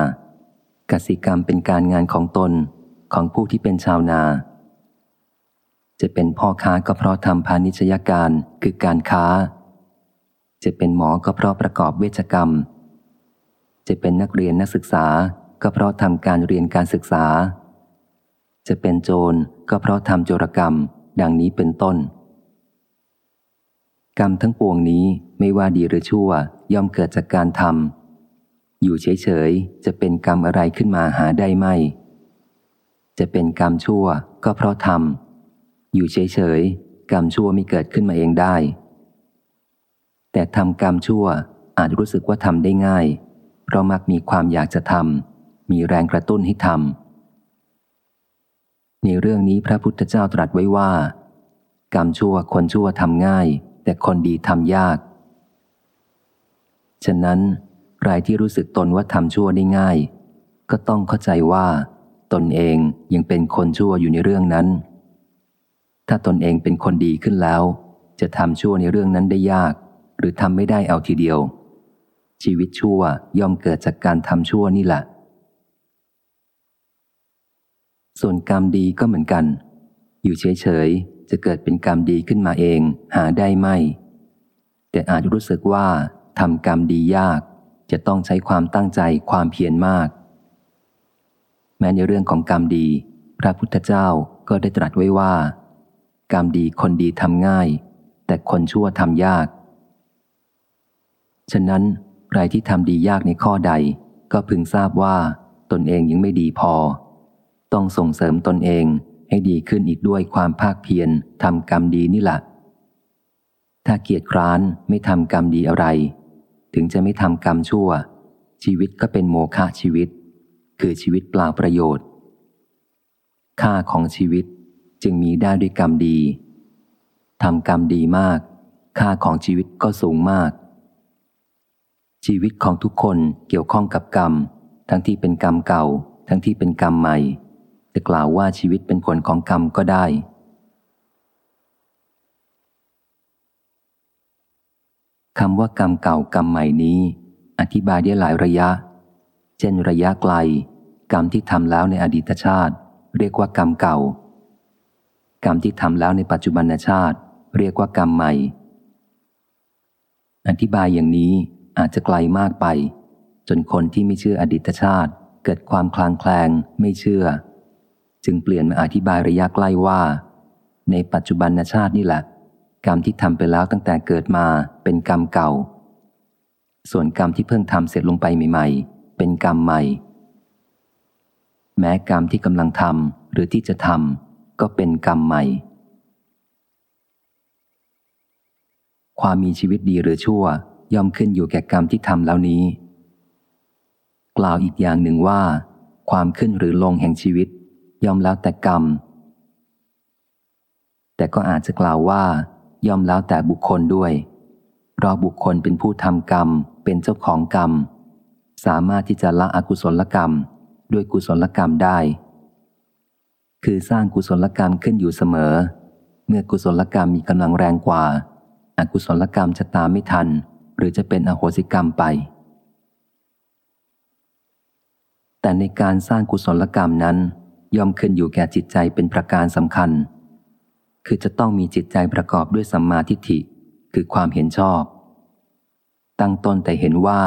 กสิกรรมเป็นการงานของตนของผู้ที่เป็นชาวนา จะเป็นพ่อค้าก็เพราะทำพาณิชยการคือการค้า จะเป็นหมอก็เพราะประกอบเวชกรรม จะเป็นนักเรียนนักศึกษา ก็เพราะทำการเรียนการศึกษา จะเป็นโจรก็เพราะทำโจรกรรม ดังนี้เป็นต้น กรรมทั้งปวงนี้ไม่ว่าดีหรือชั่วย่อมเกิดจากการทำอยู่เฉยๆจะเป็นกรรมอะไรขึ้นมาหาได้ไม่ จะเป็นกรรมชั่วก็เพราะทำอยู่เฉยๆกรรมชั่วไม่เกิดขึ้นมาเองได้ แต่ทำกรรมชั่วอาจรู้สึกว่าทำได้ง่าย เพราะมักมีความอยากจะทำ มีแรงกระตุ้นให้ทำในเรื่องนี้พระพุทธเจ้าตรัสไว้ว่า กรรมชั่วคนชั่วทำง่าย แต่คนดีทำยาก ฉะนั้นใครที่รู้สึกตนว่าทำชั่วได้ง่าย ก็ต้องเข้าใจว่า ตนเองยังเป็นคนชั่วอยู่ในเรื่องนั้น ถ้าตนเองเป็นคนดีขึ้นแล้ว จะทำชั่วในเรื่องนั้นได้ยาก หรือทำไม่ได้เอาทีเดียวชีวิตชั่วย่อมเกิดจากการทำชั่วนี่แหละ ส่วนกรรมดีก็เหมือนกัน อยู่เฉยๆ จะเกิดเป็นกรรมดีขึ้นมาเองหาได้ไม่ แต่อาจรู้สึกว่าทำกรรมดียาก จะต้องใช้ความตั้งใจความเพียรมาก แม้ในเรื่องของกรรมดี พระพุทธเจ้าก็ได้ตรัสไว้ว่า กรรมดีคนดีทำง่าย แต่คนชั่วทำยาก ฉะนั้นใครที่ทำดียากในข้อใด ก็พึงทราบว่าตนเองยังไม่ดีพอ ต้องส่งเสริมตนเองให้ดีขึ้นอีกด้วยความภาคเพียรทำกรรมดีนี่แหละถ้าเกียจคร้านไม่ทำกรรมดีอะไร ถึงจะไม่ทำกรรมชั่ว ชีวิตก็เป็นโมฆะชีวิต คือชีวิตเปล่าประโยชน์ ค่าของชีวิตจึงมีได้ด้วยกรรมดีทำกรรมดีมาก ค่าของชีวิตก็สูงมาก ชีวิตของทุกคนเกี่ยวข้องกับกรรม ทั้งที่เป็นกรรมเก่า ทั้งที่เป็นกรรมใหม่ จะกล่าวว่าชีวิตเป็นผลของกรรมก็ได้ คำว่ากรรมเก่ากรรมใหม่นี้ อธิบายได้หลายระยะ เช่นระยะไกล กรรมที่ทำแล้วในอดีตชาติ เรียกว่ากรรมเก่า กรรมที่ทำแล้วในปัจจุบันชาติ เรียกว่ากรรมใหม่ อธิบายอย่างนี้อาจจะไกลมากไป จนคนที่ไม่เชื่ออดีตชาติ เกิดความคลางแคลงไม่เชื่อ จึงเปลี่ยนมาอธิบายระยะใกล้ว่า ในปัจจุบันชาตินี่แหละ กรรมที่ทำไปแล้วตั้งแต่เกิดมาเป็นกรรมเก่า ส่วนกรรมที่เพิ่งทำเสร็จลงไปใหม่ ๆ เป็นกรรมใหม่ แม้กรรมที่กำลังทำหรือที่จะทำก็เป็นกรรมใหม่ ความมีชีวิตดีหรือชั่วย่อมขึ้นอยู่แก่กรรมที่ทำแล้วนี้ กล่าวอีกอย่างหนึ่งว่า ความขึ้นหรือลงแห่งชีวิต ย่อมแล้วแต่กรรม แต่ก็อาจจะกล่าวว่า ย่อมแล้วแต่บุคคลด้วย เพราะบุคคลเป็นผู้ทำกรรม เป็นเจ้าของกรรม สามารถที่จะละอกุศลกรรม ด้วยกุศลกรรมได้ คือสร้างกุศลกรรมขึ้นอยู่เสมอ เมื่อกุศลกรรมมีกำลังแรงกว่า อกุศลกรรมจะตามไม่ทัน หรือจะเป็นอโหสิกรรมไปแต่ในการสร้างกุศลกรรมนั้น ย่อมขึ้นอยู่แก่จิตใจเป็นประการสำคัญ คือจะต้องมีจิตใจประกอบด้วยสัมมาทิฏฐิ คือความเห็นชอบ ตั้งต้นแต่เห็นว่า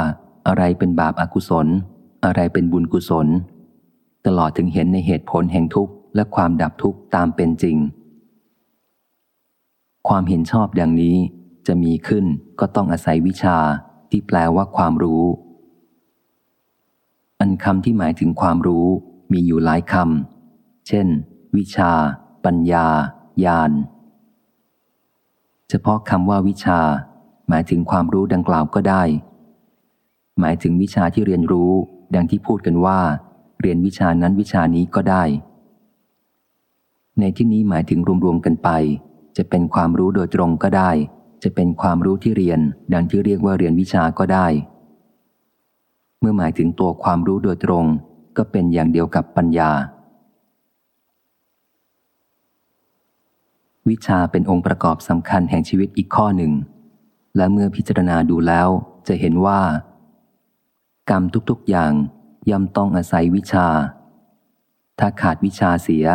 อะไรเป็นบาปอากุศล อะไรเป็นบุญกุศล ตลอดถึงเห็นในเหตุผลแห่งทุกข์และความดับทุกข์ตามเป็นจริง ความเห็นชอบดังนี้จะมีขึ้นก็ต้องอาศัยวิชาที่แปลว่าความรู้ อันคำที่หมายถึงความรู้มีอยู่หลายคำ เช่น วิชา ปัญญา ญาณ เฉพาะคำว่าวิชา หมายถึงความรู้ดังกล่าวก็ได้ หมายถึงวิชาที่เรียนรู้ดังที่พูดกันว่า เรียนวิชานั้นวิชานี้ก็ได้ ในที่นี้หมายถึงรวมๆกันไป จะเป็นความรู้โดยตรงก็ได้ จะเป็นความรู้ที่เรียน ดังที่เรียกว่าเรียนวิชาก็ได้ เมื่อหมายถึงตัวความรู้โดยตรง ก็เป็นอย่างเดียวกับปัญญา วิชาเป็นองค์ประกอบสำคัญแห่งชีวิตอีกข้อหนึ่ง และเมื่อพิจารณาดูแล้วจะเห็นว่า กรรมทุกๆอย่างย่อมต้องอาศัยวิชา ถ้าขาดวิชาเสีย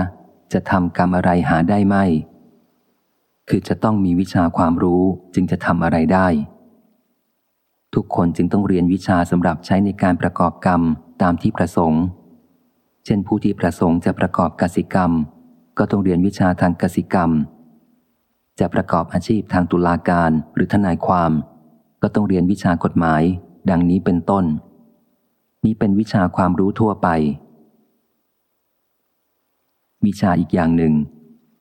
จะทำกรรมอะไรหาได้ไม่ คือจะต้องมีวิชาความรู้จึงจะทำอะไรได้ ทุกคนจึงต้องเรียนวิชาสำหรับใช้ในการประกอบกรรมตามที่ประสงค์ เช่นผู้ที่ประสงค์จะประกอบกสิกรรม ก็ต้องเรียนวิชาทางกสิกรรม จะประกอบอาชีพทางตุลาการหรือทนายความ ก็ต้องเรียนวิชากฎหมาย ดังนี้เป็นต้น นี้เป็นวิชาความรู้ทั่วไป วิชาอีกอย่างหนึ่ง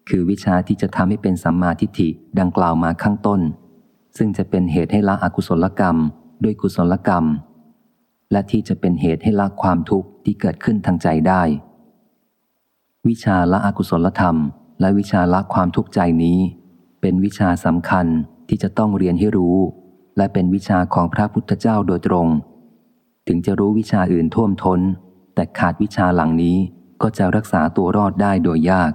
คือวิชาที่จะทำให้เป็นสัมมาทิฏฐิดังกล่าวมาข้างต้น ซึ่งจะเป็นเหตุให้ละอกุศลกรรม ด้วยกุศลกรรม และที่จะเป็นเหตุให้ละความทุกข์ที่เกิดขึ้นทางใจได้ วิชาละอกุศลธรรม และวิชาละความทุกข์ใจนี้ เป็นวิชาสำคัญที่จะต้องเรียนให้รู้ และเป็นวิชาของพระพุทธเจ้าโดยตรง ถึงจะรู้วิชาอื่นท่วมทน้น แต่ขาดวิชาหลังนี้ก็จะรักษาตัวรอดได้โดยยาก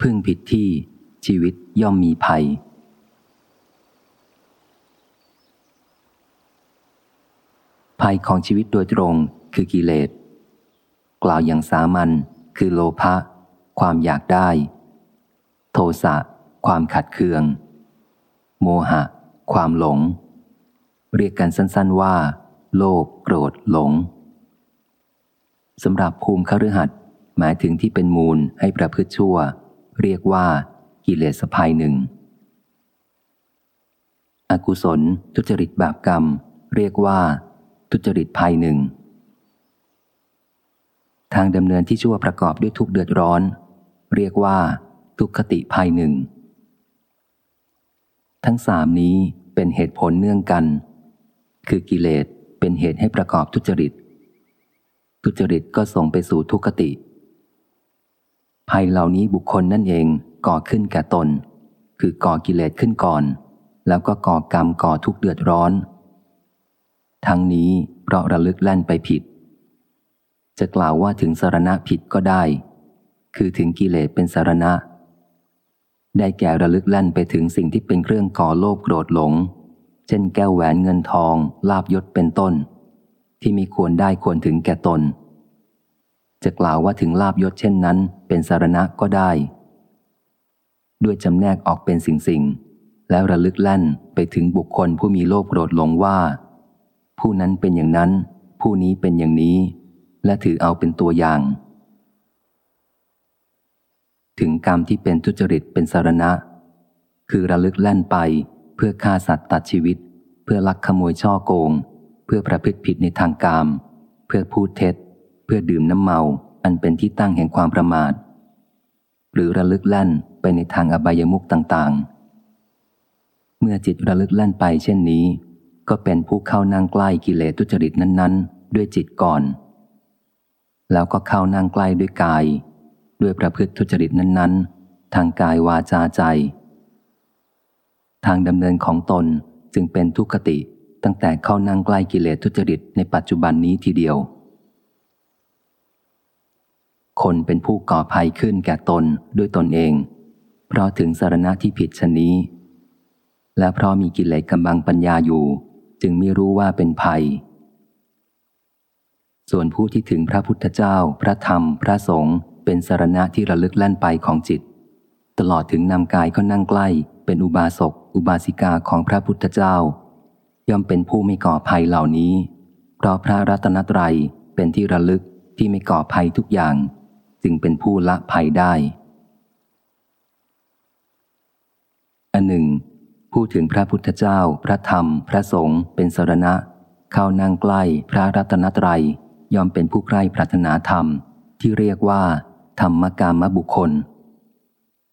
พึ่งผิดที่ชีวิตย่อมมีภัย ภัยของชีวิตโดยตรงคือกิเลส กล่าวอย่างสามัญคือโลภะความอยากได้ โทสะความขัดเคือง โมหะ ความหลง เรียกกันสั้นๆว่า โลภโกรธหลงสำหรับภูมิคฤหัสหมายถึงที่เป็นมูลให้ประพฤติชั่ว เรียกว่า กิเลสภัยหนึ่ง อกุศลทุจริตบาปกรรม เรียกว่า ทุจริตภัยหนึ่ง ทางดำเนินที่ชั่วประกอบด้วยทุกเดือดร้อน เรียกว่า ทุกขติภัยหนึ่ง ทั้งสามนี้เป็นเหตุผลเนื่องกัน คือกิเลสเป็นเหตุให้ประกอบทุจริต ทุจริตก็ส่งไปสู่ทุกขติ ภัยเหล่านี้บุคคลนั่นเองก่อขึ้นแก่ตน คือก่อกิเลสขึ้นก่อน แล้วก็ก่อกรรมก่อทุกเดือดร้อน ทั้งนี้เพราะระลึกแล่นไปผิด จะกล่าวว่าถึงสารณะผิดก็ได้ คือถึงกิเลสเป็นสารณะ ได้แก่ระลึกแล่นไปถึงสิ่งที่เป็นเครื่องก่อโลภโกรธหลง เช่นแก้วแหวนเงินทอง ลาบยศเป็นต้น ที่มีควรได้ควรถึงแก่ตน จะกล่าวว่าถึงลาบยศเช่นนั้น เป็นสารณะก็ได้ ด้วยจำแนกออกเป็นสิ่งสิ่งแล้วระลึกแล่นไปถึงบุคคลผู้มีโลภโกรธหลงว่า ผู้นั้นเป็นอย่างนั้น ผู้นี้เป็นอย่างนี้ และถือเอาเป็นตัวอย่าง ถึงกรรมที่เป็นทุจริตเป็นสารณะ คือระลึกแล่นไปเพื่อฆ่าสัตว์ตัดชีวิต เพื่อลักขโมยช่อโกง เพื่อประพฤติผิดในทางกาม เพื่อพูดเท็จ เพื่อดื่มน้ำเมา อันเป็นที่ตั้งแห่งความประมาท หรือระลึกแล่นไปในทางอบายมุกต่างๆ เมื่อจิตระลึกแล่นไปเช่นนี้ ก็เป็นผู้เข้านั่งใกล้กิเลสทุจริตนั้น ๆ ด้วยจิตก่อน แล้วก็เข้านั่งใกล้ด้วยกาย ด้วยประพฤติทุจริตนั้น ๆ ทางกายวาจาใจ ทางดำเนินของตนจึงเป็นทุกขติตั้งแต่เข้านั่งใกล้กิเลสทุจริตในปัจจุบันนี้ทีเดียว คนเป็นผู้ก่อภัยขึ้นแก่ตนด้วยตนเอง เพราะถึงสารณะที่ผิดชนี้ และเพราะมีกิเลสกำบังปัญญาอยู่ จึงไม่รู้ว่าเป็นภัย ส่วนผู้ที่ถึงพระพุทธเจ้า พระธรรม พระสงฆ์เป็นสารณะที่ระลึกแล่นไปของจิต ตลอดถึงนำกายเขานั่งใกล้ เป็นอุบาสก อุบาสิกาของพระพุทธเจ้า ย่อมเป็นผู้ไม่ก่อภัยเหล่านี้ เพราะพระรัตนตรัยเป็นที่ระลึกที่ไม่ก่อภัยทุกอย่าง จึงเป็นผู้ละภัยได้อันหนึ่ง ผู้ถึงพระพุทธเจ้า พระธรรม พระสงฆ์เป็นสารณะ เข้านั่งใกล้พระรัตนตรัยยอมเป็นผู้ใกล้ปรารถนาธรรม ที่เรียกว่า ธรรมกามบุคคล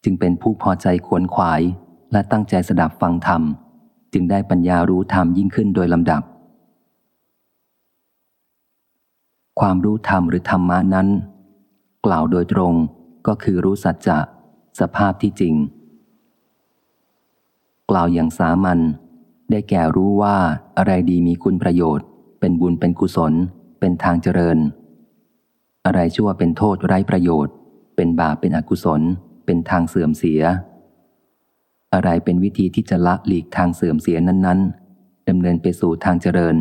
จึงเป็นผู้พอใจขวนขวาย และตั้งใจสดับฟังธรรม จึงได้ปัญญารู้ธรรมยิ่งขึ้นโดยลำดับ ความรู้ธรรมหรือธรรมะนั้น กล่าวโดยตรงก็คือรู้สัจจะสภาพที่จริง กล่าวอย่างสามัญได้แก่รู้ว่าอะไรดีมีคุณประโยชน์ เป็นบุญเป็นกุศล เป็นทางเจริญ อะไรชั่วเป็นโทษไร้ประโยชน์ เป็นบาปเป็นอกุศล เป็นทางเสื่อมเสีย อะไรเป็นวิธีที่จะละหลีกทางเสื่อมเสียนั้น ๆดำเนินไปสู่ทางเจริญ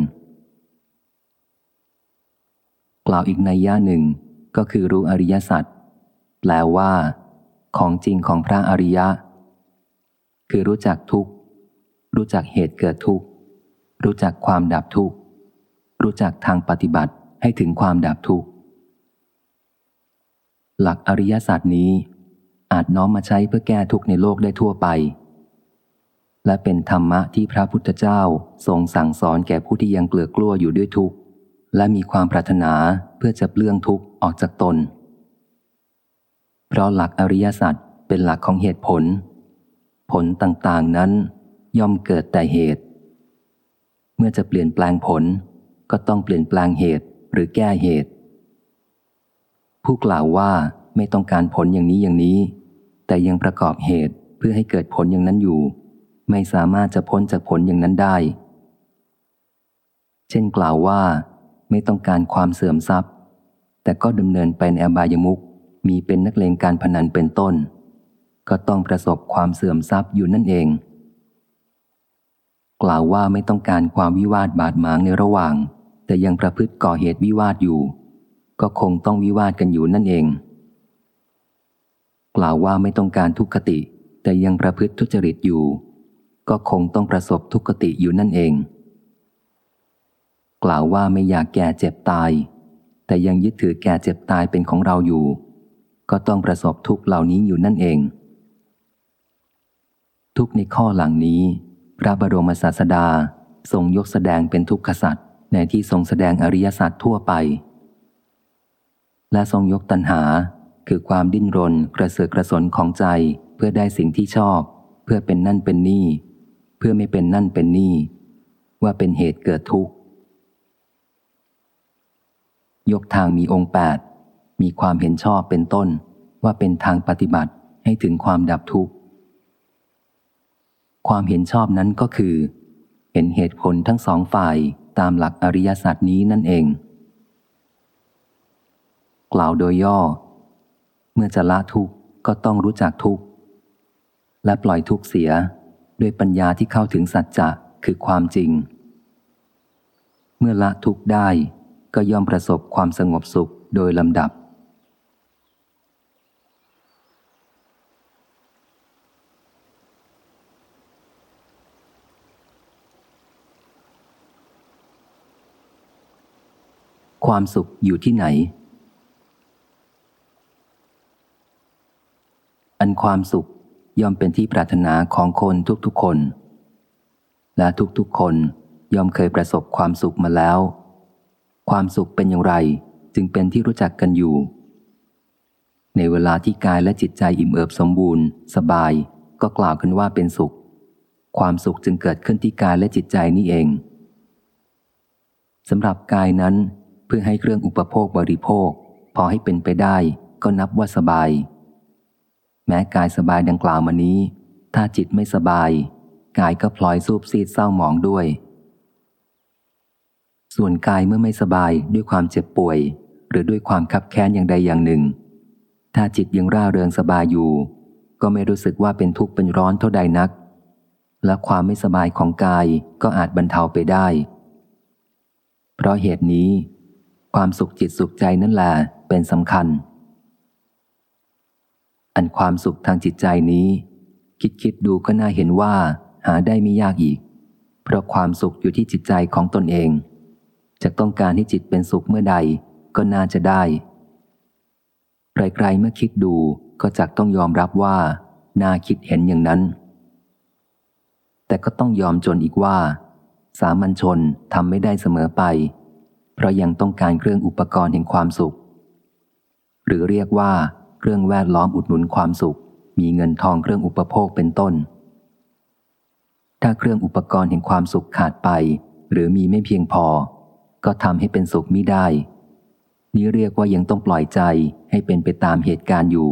กล่าวอีกในย่าหนึ่งก็คือรู้อริยสัจแปลว่า ของจริงของพระอริยะ คือรู้จักทุกข์ รู้จักเหตุเกิดทุกข์ รู้จักความดับทุกข์ รู้จักทางปฏิบัติให้ถึงความดับทุกข์ หลักอริยศาสัจนี้อาจน้อมมาใช้เพื่อแก้ทุกข์ในโลกได้ทั่วไป และเป็นธรรมะที่พระพุทธเจ้าทรงสั่งสอนแก่ผู้ที่ยังเกลือกลัวอยู่ด้วยทุกข์ และมีความปรารถนาเพื่อจะเปลื้องทุกข์ออกจากตน เพราะหลักอริยสัจเป็นหลักของเหตุผล ผลต่างๆนั้นย่อมเกิดแต่เหตุ เมื่อจะเปลี่ยนแปลงผล ก็ต้องเปลี่ยนแปลงเหตุหรือแก้เหตุ ผู้กล่าวว่าไม่ต้องการผลอย่างนี้อย่างนี้ แต่ยังประกอบเหตุเพื่อให้เกิดผลอย่างนั้นอยู่ ไม่สามารถจะพ้นจากผลอย่างนั้นได้ เช่นกล่าวว่า ไม่ต้องการความเสื่อมทรัพย์ แต่ก็ดำเนินไปในอบายมุกมีเป็นนักเลงการพนันเป็นต้น ก็ต้องประสบความเสื่อมทรัพย์อยู่นั่นเอง กล่าวว่าไม่ต้องการความวิวาทบาดหมางในระหว่าง แต่ยังประพฤติก่อเหตุวิวาทอยู่ ก็คงต้องวิวาทกันอยู่นั่นเอง กล่าวว่าไม่ต้องการทุกขติ แต่ยังประพฤติทุจริตอยู่ ก็คงต้องประสบทุกขติอยู่นั่นเอง กล่าวว่าไม่อยากแก่เจ็บตาย แต่ยังยึดถือแก่เจ็บตายเป็นของเราอยู่ ก็ต้องประสบทุกเหล่านี้อยู่นั่นเอง ทุกในข้อหลังนี้ พระบรมศาสดาทรงยกแสดงเป็นทุกขสัตว์ในที่ทรงแสดงอริยสัจทั่วไป และทรงยกตัณหาคือความดิ้นรนกระเสือกกระสนของใจเพื่อได้สิ่งที่ชอบ เพื่อเป็นนั่นเป็นนี่ เพื่อไม่เป็นนั่นเป็นนี่ ว่าเป็นเหตุเกิดทุกข์ ยกทางมีองค์แปดมีความเห็นชอบเป็นต้นว่าเป็นทางปฏิบัติให้ถึงความดับทุกข์ ความเห็นชอบนั้นก็คือ เห็นเหตุผลทั้งสองฝ่ายตามหลักอริยศาสัจนี้นั่นเอง กล่าวโดยย่อ เมื่อจะละทุกข์ก็ต้องรู้จักทุกข์และปล่อยทุกข์เสียด้วยปัญญาที่เข้าถึงสัจจะคือความจริง เมื่อละทุกข์ได้ก็ย่อมประสบความสงบสุขโดยลำดับ ความสุขอยู่ที่ไหน อันความสุขย่อมเป็นที่ปรารถนาของคนทุกๆคน และทุกๆคนย่อมเคยประสบความสุขมาแล้ว ความสุขเป็นอย่างไรจึงเป็นที่รู้จักกันอยู่ ในเวลาที่กายและจิตใจอิ่มเอิบสมบูรณ์ สบายก็กล่าวกันว่าเป็นสุข ความสุขจึงเกิดขึ้นที่กายและจิตใจนี่เองสำหรับกายนั้น พื่อให้เครื่องอุปโภคบริโภค พอให้เป็นไปได้ก็นับว่าสบาย แม้กายสบายดังกล่าวมานี้ ถ้าจิตไม่สบาย กายก็พลอยสูบซีดเศร้าหมองด้วย ส่วนกายเมื่อไม่สบายด้วยความเจ็บป่วย หรือด้วยความคับแค้นอย่างใดอย่างหนึ่ง ถ้าจิตยังร่าเริงสบายอยู่ ก็ไม่รู้สึกว่าเป็นทุกข์เป็นร้อนเท่าใดนัก และความไม่สบายของกายก็อาจบรรเทาไปได้ เพราะเหตุนี้ ความสุขจิตสุขใจนั่นแหละเป็นสำคัญ อันความสุขทางจิตใจนี้ คิดคิดดูก็น่าเห็นว่าหาได้ไม่ยากอีก เพราะความสุขอยู่ที่จิตใจของตนเอง จะต้องการให้จิตเป็นสุขเมื่อใดก็น่าจะได้ไกลๆเมื่อคิดดูก็จักต้องยอมรับว่าน่าคิดเห็นอย่างนั้น แต่ก็ต้องยอมจนอีกว่า สามัญชนทำไม่ได้เสมอไป เพราะยังต้องการเครื่องอุปกรณ์แห่งความสุข หรือเรียกว่าเครื่องแวดล้อมอุดหนุนความสุข มีเงินทองเครื่องอุปโภคเป็นต้น ถ้าเครื่องอุปกรณ์แห่งความสุขขาดไป หรือมีไม่เพียงพอ ก็ทำให้เป็นสุขมิได้ นี้เรียกว่ายังต้องปล่อยใจให้เป็นไปตามเหตุการณ์อยู่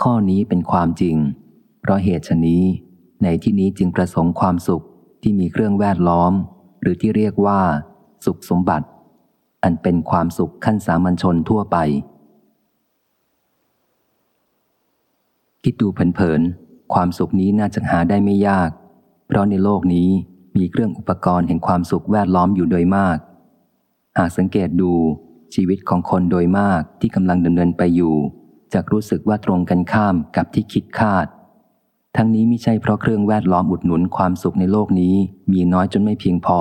ข้อนี้เป็นความจริง เพราะเหตุชนี้ ในที่นี้จึงประสงค์ความสุขที่มีเครื่องแวดล้อม หรือที่เรียกว่า สุขสมบัติ อันเป็นความสุขขั้นสามัญชนทั่วไป คิดดูเผินๆความสุขนี้น่าจะหาได้ไม่ยาก เพราะในโลกนี้มีเครื่องอุปกรณ์แห่งความสุขแวดล้อมอยู่โดยมาก หากสังเกตดูชีวิตของคนโดยมากที่กำลังดำเนินไปอยู่จะรู้สึกว่าตรงกันข้ามกับที่คิดคาด ทั้งนี้ไม่ใช่เพราะเครื่องแวดล้อมอุดหนุนความสุขในโลกนี้มีน้อยจนไม่เพียงพอ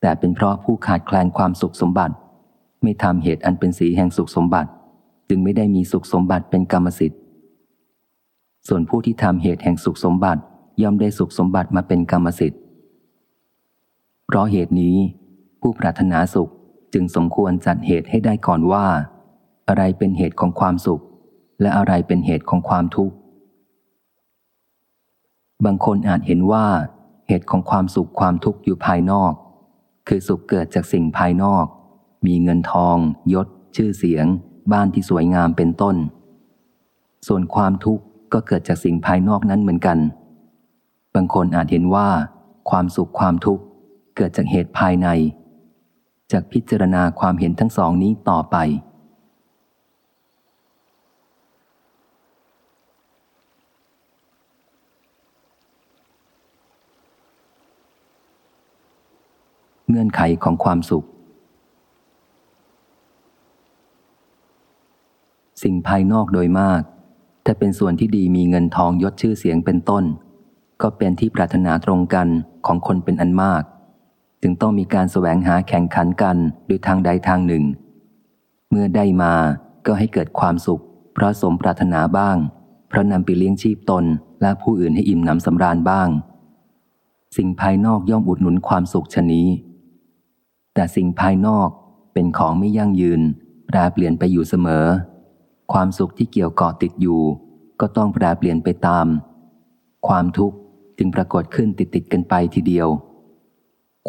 แต่เป็นเพราะผู้ขาดแคลนความสุขสมบัติ ไม่ทำเหตุอันเป็นสีแห่งสุขสมบัติ จึงไม่ได้มีสุขสมบัติเป็นกรรมสิทธิ์ ส่วนผู้ที่ทำเหตุแห่งสุขสมบัติย่อมได้สุขสมบัติมาเป็นกรรมสิทธิ์ เพราะเหตุนี้ ผู้ปรารถนาสุขจึงสมควรจัดเหตุให้ได้ก่อนว่า อะไรเป็นเหตุของความสุข และอะไรเป็นเหตุของความทุกข์ บางคนอาจเห็นว่า เหตุของความสุขความทุกข์อยู่ภายนอก คือสุขเกิดจากสิ่งภายนอก มีเงินทอง ยศ ชื่อเสียง บ้านที่สวยงามเป็นต้น ส่วนความทุกข์ก็เกิดจากสิ่งภายนอกนั้นเหมือนกัน บางคนอาจเห็นว่า ความสุขความทุกข์เกิดจากเหตุภายใน จากพิจารณาความเห็นทั้งสองนี้ต่อไป เงื่อนไขของความสุข สิ่งภายนอกโดยมาก ถ้าเป็นส่วนที่ดีมีเงินทองยศชื่อเสียงเป็นต้น ก็เป็นที่ปรารถนาตรงกันของคนเป็นอันมาก จึงต้องมีการแสวงหาแข่งขันกันโดยทางใดทางหนึ่ง เมื่อได้มาก็ให้เกิดความสุข เพราะสมปรารถนาบ้าง เพราะนำไปเลี้ยงชีพตนและผู้อื่นให้อิ่มหนำสำราญบ้างสิ่งภายนอกย่อมอุดหนุนความสุขชนี้ แต่สิ่งภายนอกเป็นของไม่ยั่งยืน แปรเปลี่ยนไปอยู่เสมอ ความสุขที่เกี่ยวกาะติดอยู่ ก็ต้องแปรเปลี่ยนไปตาม ความทุกข์จึงปรากฏขึ้นติดติดกันไปทีเดียว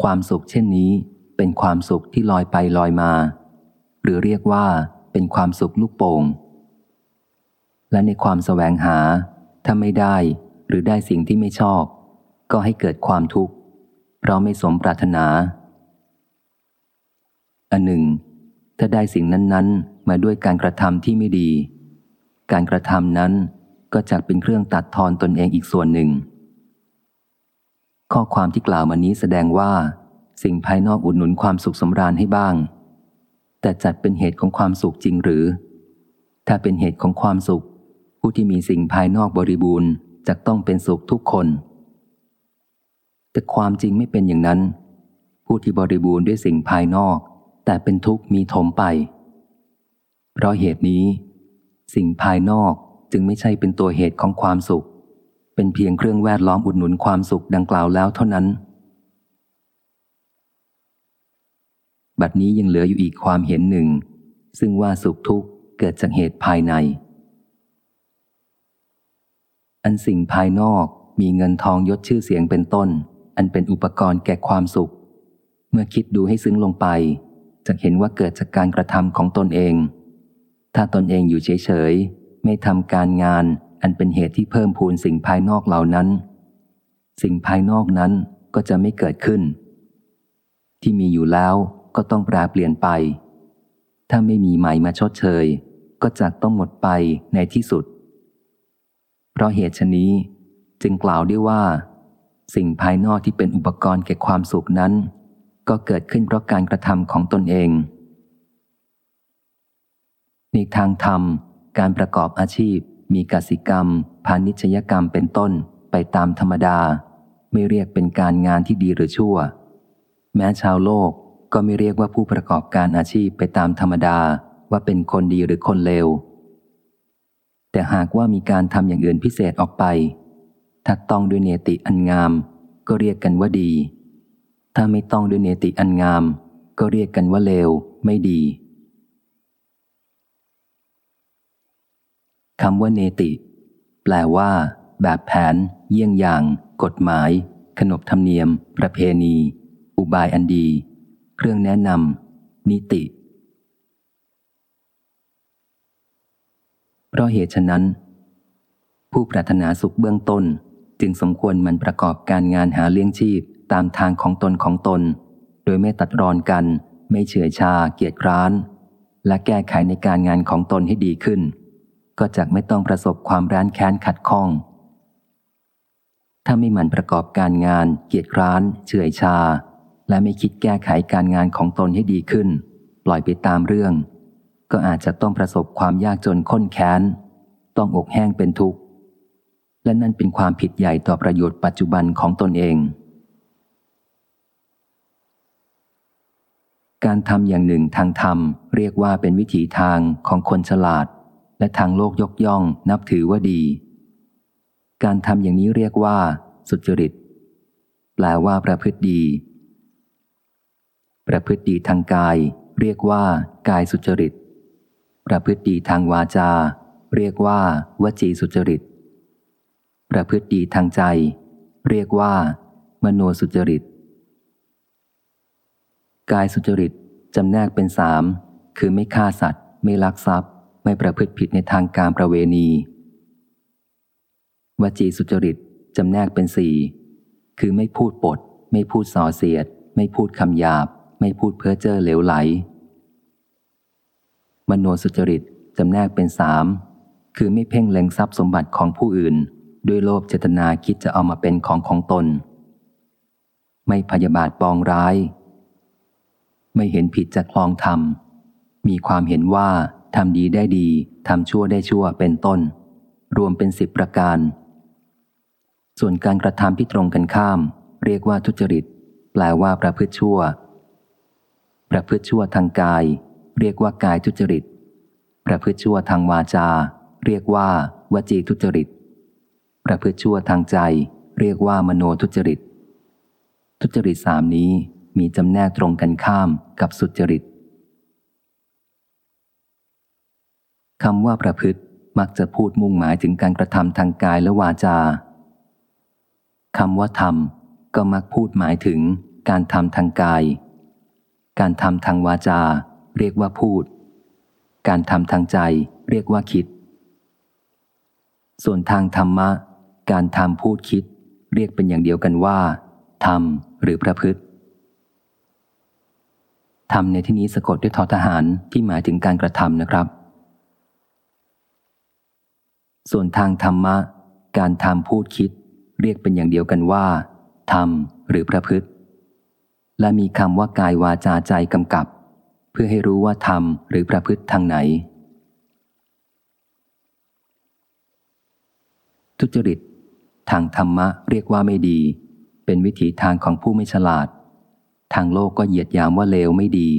ความสุขเช่นนี้เป็นความสุขที่ลอยไปลอยมา หรือเรียกว่าเป็นความสุขลูกโป่ง และในความแสวงหา ถ้าไม่ได้หรือได้สิ่งที่ไม่ชอบ ก็ให้เกิดความทุกข์เพราะไม่สมปรารถนา อันหนึ่ง ถ้าได้สิ่งนั้น ๆ มาด้วยการกระทำที่ไม่ดี การกระทำนั้นก็จะเป็นเครื่องตัดทอนตนเองอีกส่วนหนึ่ง ข้อความที่กล่าวมานี้แสดงว่า สิ่งภายนอกอุดหนุนความสุขสมราญให้บ้าง แต่จัดเป็นเหตุของความสุขจริงหรือ ถ้าเป็นเหตุของความสุข ผู้ที่มีสิ่งภายนอกบริบูรณ์จะต้องเป็นสุขทุกคน แต่ความจริงไม่เป็นอย่างนั้น ผู้ที่บริบูรณ์ด้วยสิ่งภายนอก แต่เป็นทุกข์มีถมไป เพราะเหตุนี้ สิ่งภายนอกจึงไม่ใช่เป็นตัวเหตุของความสุข เป็นเพียงเครื่องแวดล้อมอุดหนุนความสุขดังกล่าวแล้วเท่านั้น บัดนี้ยังเหลืออยู่อีกความเห็นหนึ่ง ซึ่งว่าสุขทุกข์เกิดจากเหตุภายใน อันสิ่งภายนอกมีเงินทองยศชื่อเสียงเป็นต้น อันเป็นอุปกรณ์แก่ความสุข เมื่อคิดดูให้ซึ้งลงไป จะเห็นว่าเกิดจากการกระทำของตนเอง ถ้าตนเองอยู่เฉยๆ ไม่ทำการงานอันเป็นเหตุที่เพิ่มพูนสิ่งภายนอกเหล่านั้น สิ่งภายนอกนั้นก็จะไม่เกิดขึ้น ที่มีอยู่แล้วก็ต้องแปรเปลี่ยนไป ถ้าไม่มีใหม่มาชดเชย ก็จะต้องหมดไปในที่สุด เพราะเหตุชนี้จึงกล่าวได้ว่า สิ่งภายนอกที่เป็นอุปกรณ์แก่ความสุขนั้น ก็เกิดขึ้นเพราะการกระทำของตนเอง ในทางธรรม การประกอบอาชีพ มีกสิกรรม พาณิชยกรรมเป็นต้นไปตามธรรมดา ไม่เรียกเป็นการงานที่ดีหรือชั่ว แม้ชาวโลกก็ไม่เรียกว่าผู้ประกอบการอาชีพไปตามธรรมดาว่าเป็นคนดีหรือคนเลว แต่หากว่ามีการทำอย่างอื่นพิเศษออกไป ถ้าต้องด้วยเนติอันงาม ก็เรียกกันว่าดี ถ้าไม่ต้องด้วยเนติอันงาม ก็เรียกกันว่าเลวไม่ดีคำว่าเนติ แปลว่า แบบแผน เยี่ยงอย่าง กฎหมาย ขนบธรรมเนียม ประเพณี อุบายอันดี เครื่องแนะนำนิติ เพราะเหตุฉะนั้น ผู้ปรารถนาสุขเบื้องต้น จึงสมควรมันประกอบการงานหาเลี้ยงชีพ ตามทางของตนของตน โดยไม่ตัดรอนกัน ไม่เฉื่อยชาเกียจคร้าน และแก้ไขในการงานของตนให้ดีขึ้น ก็จะไม่ต้องประสบความร้านแค้นขัดข้อง ถ้าไม่หมั่นประกอบการงาน เกียจคร้าน เฉื่อยชา และไม่คิดแก้ไขการงานของตนให้ดีขึ้น ปล่อยไปตามเรื่อง ก็อาจจะต้องประสบความยากจนข้นแค้น ต้องอกแห้งเป็นทุกข์และนั่นเป็นความผิดใหญ่ต่อประโยชน์ปัจจุบันของตนเอง การทำอย่างหนึ่งทางธรรม เรียกว่าเป็นวิถีทางของคนฉลาด และทางโลกยกย่องนับถือว่าดี การทำอย่างนี้เรียกว่า สุจริต แปลว่าประพฤติดี ประพฤติดีทางกาย เรียกว่า กายสุจริต ประพฤติดีทางวาจา เรียกว่าวจีสุจริต ประพฤติดีทางใจ เรียกว่า มโนสุจริต กายสุจริตจำแนกเป็นสามคือไม่ฆ่าสัตว์ ไม่ลักทรัพย์ ไม่ประพฤติผิดในทางการประเวณี วจีสุจริตจำแนกเป็นสี่คือไม่พูดปด ไม่พูดส่อเสียด ไม่พูดคำหยาบ ไม่พูดเพ้อเจ้อเหลวไหล มโนสุจริตจำแนกเป็นสามคือไม่เพ่งเล็งทรัพย์สมบัติของผู้อื่น ด้วยโลภเจตนาคิดจะเอามาเป็นของของตน ไม่พยาบาทปองร้าย ไม่เห็นผิดจากคลองธรรม มีความเห็นว่าทำดีได้ดีทำชั่วได้ชั่วเป็นต้น รวมเป็นสิบประการ ส่วนการกระทำที่ตรงกันข้าม เรียกว่าทุจริต แปลว่าประพฤติชั่ว ประพฤติชั่วทางกาย เรียกว่ากายทุจริต ประพฤติชั่วทางวาจา เรียกว่าวจีทุจริต ประพฤติชั่วทางใจ เรียกว่ามโนทุจริต ทุจริตสามนี้ มีจำแนกตรงกันข้ามกับสุจริตคำว่าประพฤติมักจะพูดมุ่งหมายถึงการกระทำทางกายและวาจาคำว่าทำก็มักพูดหมายถึงการทำทางกาย การทำทางวาจา เรียกว่าพูด การทำทางใจ เรียกว่าคิด ส่วนทางธรรมะ การทำพูดคิด เรียกเป็นอย่างเดียวกันว่าทำหรือประพฤติ ทำในที่นี้สะกดด้วยทอทหารที่หมายถึงการกระทำนะครับ ส่วนทางธรรมะ การทำพูดคิด เรียกเป็นอย่างเดียวกันว่าทำหรือประพฤติ และมีคำว่ากายวาจาใจกำกับ เพื่อให้รู้ว่าทำหรือประพฤติทางไหน ทุจริต ทางธรรมะเรียกว่าไม่ดี เป็นวิถีทางของผู้ไม่ฉลาด ทางโลกก็เหยียดยามว่าเลวไม่ดี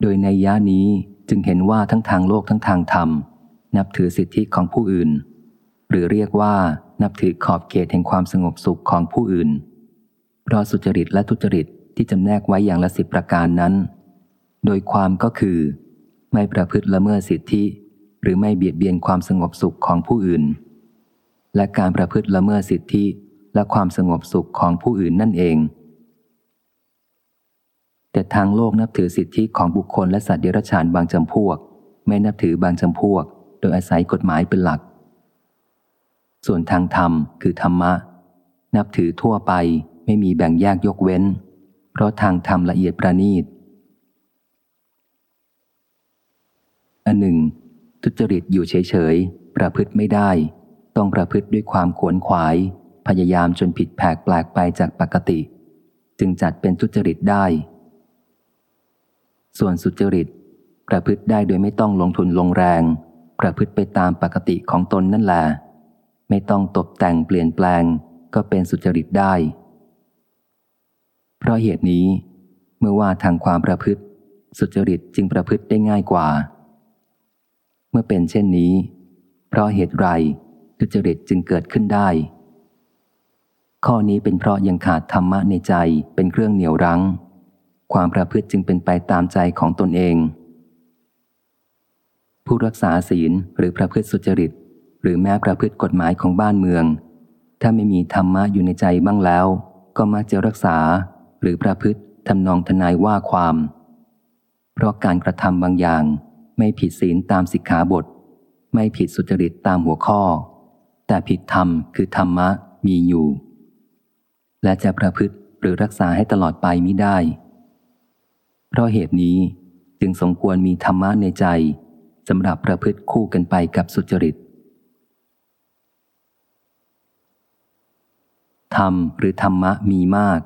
โดยในย่านี้จึงเห็นว่าทั้งทางโลกทั้งทางธรรม นับถือสิทธิของผู้อื่น หรือเรียกว่านับถือขอบเขตแห่งความสงบสุขของผู้อื่น เพราะสุจริตและทุจริตที่จำแนกไว้อย่างละสิบประการนั้น โดยความก็คือ ไม่ประพฤติละเมิดสิทธิ หรือไม่เบียดเบียนความสงบสุขของผู้อื่น และการประพฤติละเมิดสิทธิและความสงบสุขของผู้อื่นนั่นเอง แต่ทางโลกนับถือสิทธิของบุคคลและสัตว์เดรัจฉานบางจำพวก ไม่นับถือบางจำพวก โดยอาศัยกฎหมายเป็นหลัก ส่วนทางธรรมคือธรรมะ นับถือทั่วไปไม่มีแบ่งแยกยกเว้น เพราะทางธรรมละเอียดประณีตอันหนึ่ง ทุจริตอยู่เฉยๆ ประพฤติไม่ได้ ต้องประพฤติด้วยความขวนขวาย พยายามจนผิดแผกแปลกไปจากปกติ จึงจัดเป็นทุจริตได้ ส่วนสุจริต ประพฤติได้โดยไม่ต้องลงทุนลงแรง ประพฤติไปตามปกติของตนนั่นแหละไม่ต้องตกแต่งเปลี่ยนแปลงก็เป็นสุจริตได้ เพราะเหตุนี้ เมื่อว่าทางความประพฤติ สุจริตจึงประพฤติได้ง่ายกว่า เมื่อเป็นเช่นนี้ เพราะเหตุไรทุจริตจึงเกิดขึ้นได้ ข้อนี้เป็นเพราะยังขาดธรรมะในใจเป็นเครื่องเหนี่ยวรั้ง ความประพฤติจึงเป็นไปตามใจของตนเอง ผู้รักษาศีลหรือประพฤติสุจริต หรือแม้ประพฤติกฎหมายของบ้านเมือง ถ้าไม่มีธรรมะอยู่ในใจบ้างแล้ว ก็มักจะรักษา หรือประพฤติทำนองทนายว่าความ เพราะการกระทำบางอย่างไม่ผิดศีลตามสิกขาบท ไม่ผิดสุจริตตามหัวข้อ แต่ผิดธรรมคือธรรมะมีอยู่ และจะประพฤติหรือรักษาให้ตลอดไปมิได้ เพราะเหตุนี้จึงสมควรมีธรรมะในใจสำหรับประพฤติคู่กันไปกับสุจริตธรรมหรือธรรมะมีมาก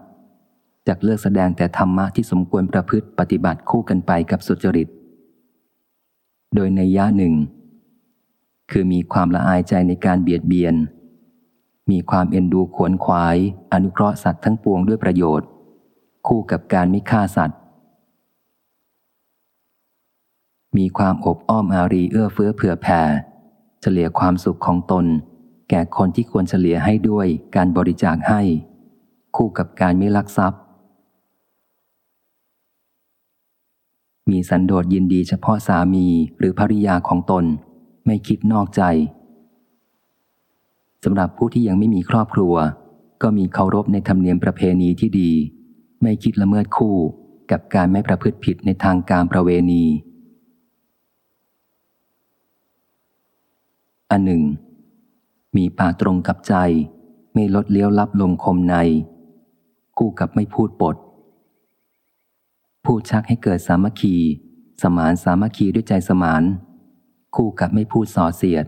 จากเลือกแสดงแต่ธรรมะที่สมควรประพฤติปฏิบัติคู่กันไปกับสุจริต โดยในย่าหนึ่ง คือมีความละอายใจในการเบียดเบียน มีความเอ็นดูขวนขวาย อนุเคราะห์สัตว์ทั้งปวงด้วยประโยชน์ คู่กับการไม่ฆ่าสัตว์ มีความอบอ้อมอารีเอื้อเฟื้อเผื่อแผ่ เฉลี่ยความสุขของตน แก่คนที่ควรเฉลี่ยให้ด้วยการบริจาคให้ คู่กับการไม่ลักทรัพย์ มีสันโดษยินดีเฉพาะสามีหรือภริยาของตน ไม่คิดนอกใจสำหรับผู้ที่ยังไม่มีครอบครัว ก็มีเคารพในธรรมเนียมประเพณีที่ดี ไม่คิดละเมิดคู่กับการไม่ประพฤติผิดในทางการประเวณี อันหนึ่ง มีปาตรงกับใจ ไม่ลดเลี้ยวลับลงคมใน คู่กับไม่พูดปด พูดชักให้เกิดสามัคคี สมานสามัคคีด้วยใจสมาน คู่กับไม่พูดส่อเสียด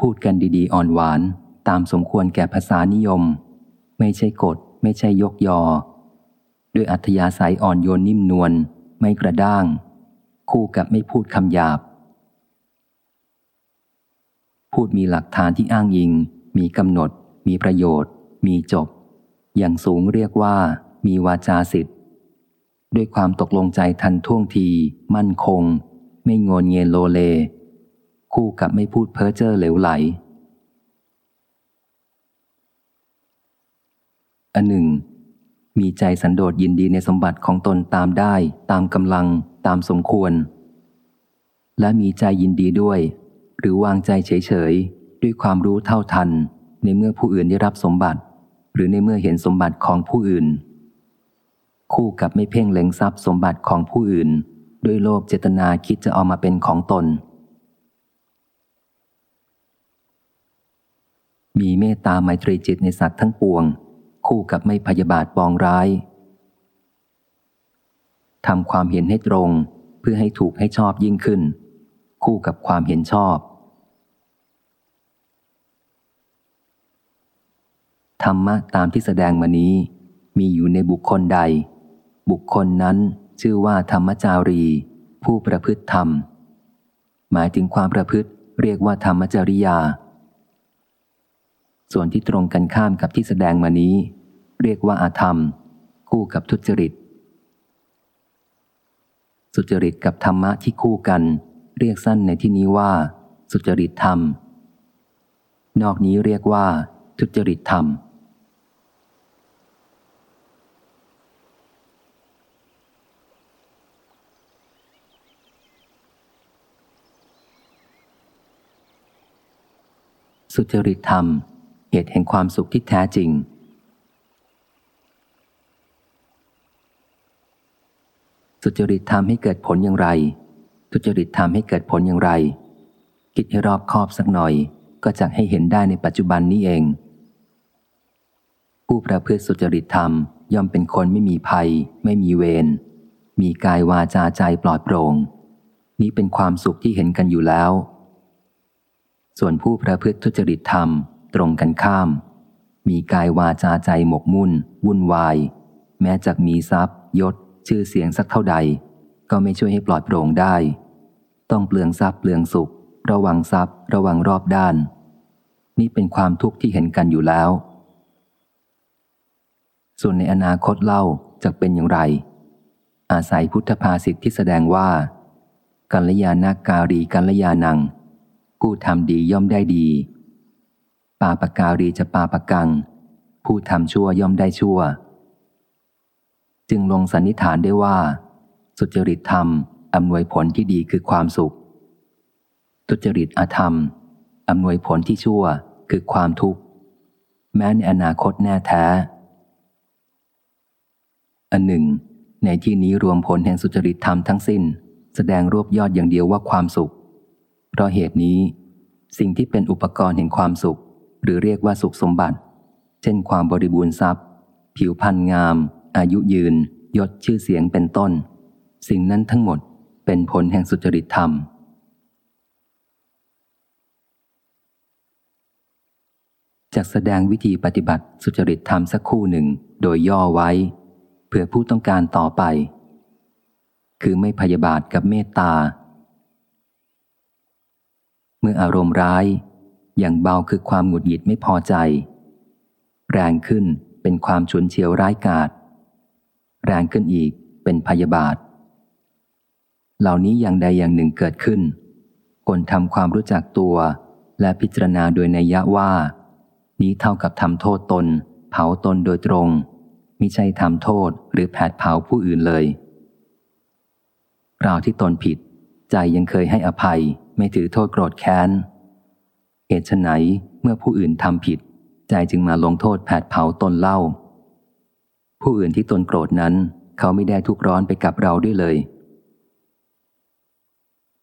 พูดกันดีๆ อ่อนหวานตามสมควรแก่ภาษานิยม ไม่ใช่กฎ ไม่ใช่ยกยอ ด้วยอัธยาศัยอ่อนโยนนิ่มนวลไม่กระด้าง คู่กับไม่พูดคำหยาบ พูดมีหลักฐานที่อ้างอิง มีกำหนด มีประโยชน์ มีจบ อย่างสูงเรียกว่า มีวาจาสิทธิ์ด้วยความตกลงใจทันท่วงที มั่นคง ไม่งนเงียนโลเล คู่กับไม่พูดเพ้อเจ้อเหลวไหล อันหนึ่ง มีใจสันโดษยินดีในสมบัติของตนตามได้ ตามกำลัง ตามสมควร และมีใจยินดีด้วย หรือวางใจเฉยๆ ด้วยความรู้เท่าทัน ในเมื่อผู้อื่นได้รับสมบัติ หรือในเมื่อเห็นสมบัติของผู้อื่น คู่กับไม่เพ่งเล็งทรัพย์สมบัติของผู้อื่น ด้วยโลภเจตนาคิดจะเอามาเป็นของตน มีเมตตาไมตรีจิตในสัตว์ทั้งปวง คู่กับไม่พยาบาทปองร้ายทำความเห็นให้ตรง เพื่อให้ถูกให้ชอบยิ่งขึ้น คู่กับความเห็นชอบ ธรรมะตามที่แสดงมานี้ มีอยู่ในบุคคลใด บุคคลนั้นชื่อว่าธรรมจารี ผู้ประพฤติธรรม หมายถึงความประพฤติเรียกว่าธรรมจริยา ส่วนที่ตรงกันข้ามกับที่แสดงมานี้ เรียกว่าอาธรรม คู่กับทุจริต สุจริตกับธรรมะที่คู่กัน เรียกสั้นในที่นี้ว่า สุจริตธรรม นอกนี้เรียกว่า ทุจริตธรรม สุจริตธรรม เหตุแห่งความสุขที่แท้จริง สุจริตทำให้เกิดผลอย่างไร ทุจริตทำให้เกิดผลอย่างไร คิดให้รอบคอบสักหน่อยก็จะให้เห็นได้ในปัจจุบันนี้เอง ผู้ประพฤติสุจริตธรรมย่อมเป็นคนไม่มีภัย ไม่มีเวรมีกายวาจาใจปลอดโปร่งนี้เป็นความสุขที่เห็นกันอยู่แล้ว ส่วนผู้ประพฤติทุจริตธรรม ตรงกันข้าม มีกายวาจาใจหมกมุ่น วุ่นวาย แม้จะมีทรัพย์ ยศ ชื่อเสียงสักเท่าใด ก็ไม่ช่วยให้ปลอดโปร่งได้ ต้องเปลืองทรัพย์เปลืองสุข ระวังทรัพย์ ระวังรอบด้าน นี่เป็นความทุกข์ที่เห็นกันอยู่แล้ว ส่วนในอนาคตเล่าจะเป็นอย่างไร อาศัยพุทธภาษิตที่แสดงว่ากัลยาณาการีกัลยาณัง ผู้ทำดีย่อมได้ดี ปาปการีจะปาปกัง ผู้ทำชั่วย่อมได้ชั่ว จึงลงสันนิษฐานได้ว่า สุจริตธรรมอำนวยผลที่ดีคือความสุข ทุจริตอธรรมอำนวยผลที่ชั่วคือความทุกข์ แม้ในอนาคตแน่แท้ อันหนึ่ง ในที่นี้รวมผลแห่งสุจริตธรรมทั้งสิ้น แสดงรวบยอดอย่างเดียวว่าความสุข เพราะเหตุนี้ สิ่งที่เป็นอุปกรณ์แห่งความสุข หรือเรียกว่าสุขสมบัติ เช่นความบริบูรณ์ทรัพย์ ผิวพรรณงาม อายุยืน ยศชื่อเสียงเป็นต้น สิ่งนั้นทั้งหมดเป็นผลแห่งสุจริตธรรมจากแสดงวิธีปฏิบัติสุจริตธรรมสักคู่หนึ่งโดยย่อไว้เพื่อผู้ต้องการต่อไป คือไม่พยาบาทกับเมตตา เมื่ออารมณ์ร้าย อย่างเบาคือความหงุดหงิดไม่พอใจ แรงขึ้นเป็นความฉุนเฉียวร้ายกาจแรงขึ้นอีกเป็นพยาบาท เหล่านี้อย่างใดอย่างหนึ่งเกิดขึ้นคนทำความรู้จักตัว และพิจารณาโดยนัยยะว่า นี้เท่ากับทำโทษตน เผาตนโดยตรงมิใช่ทำโทษหรือแผดเผาผู้อื่นเลยราวที่ตนผิด ใจยังเคยให้อภัย ไม่ถือโทษโกรธแค้น เหตุไหนเมื่อผู้อื่นทำผิด ใจจึงมาลงโทษแผดเผาตนเล่า ผู้อื่นที่ตนโกรธนั้น เขาไม่ได้ทุกร้อนไปกับเราด้วยเลย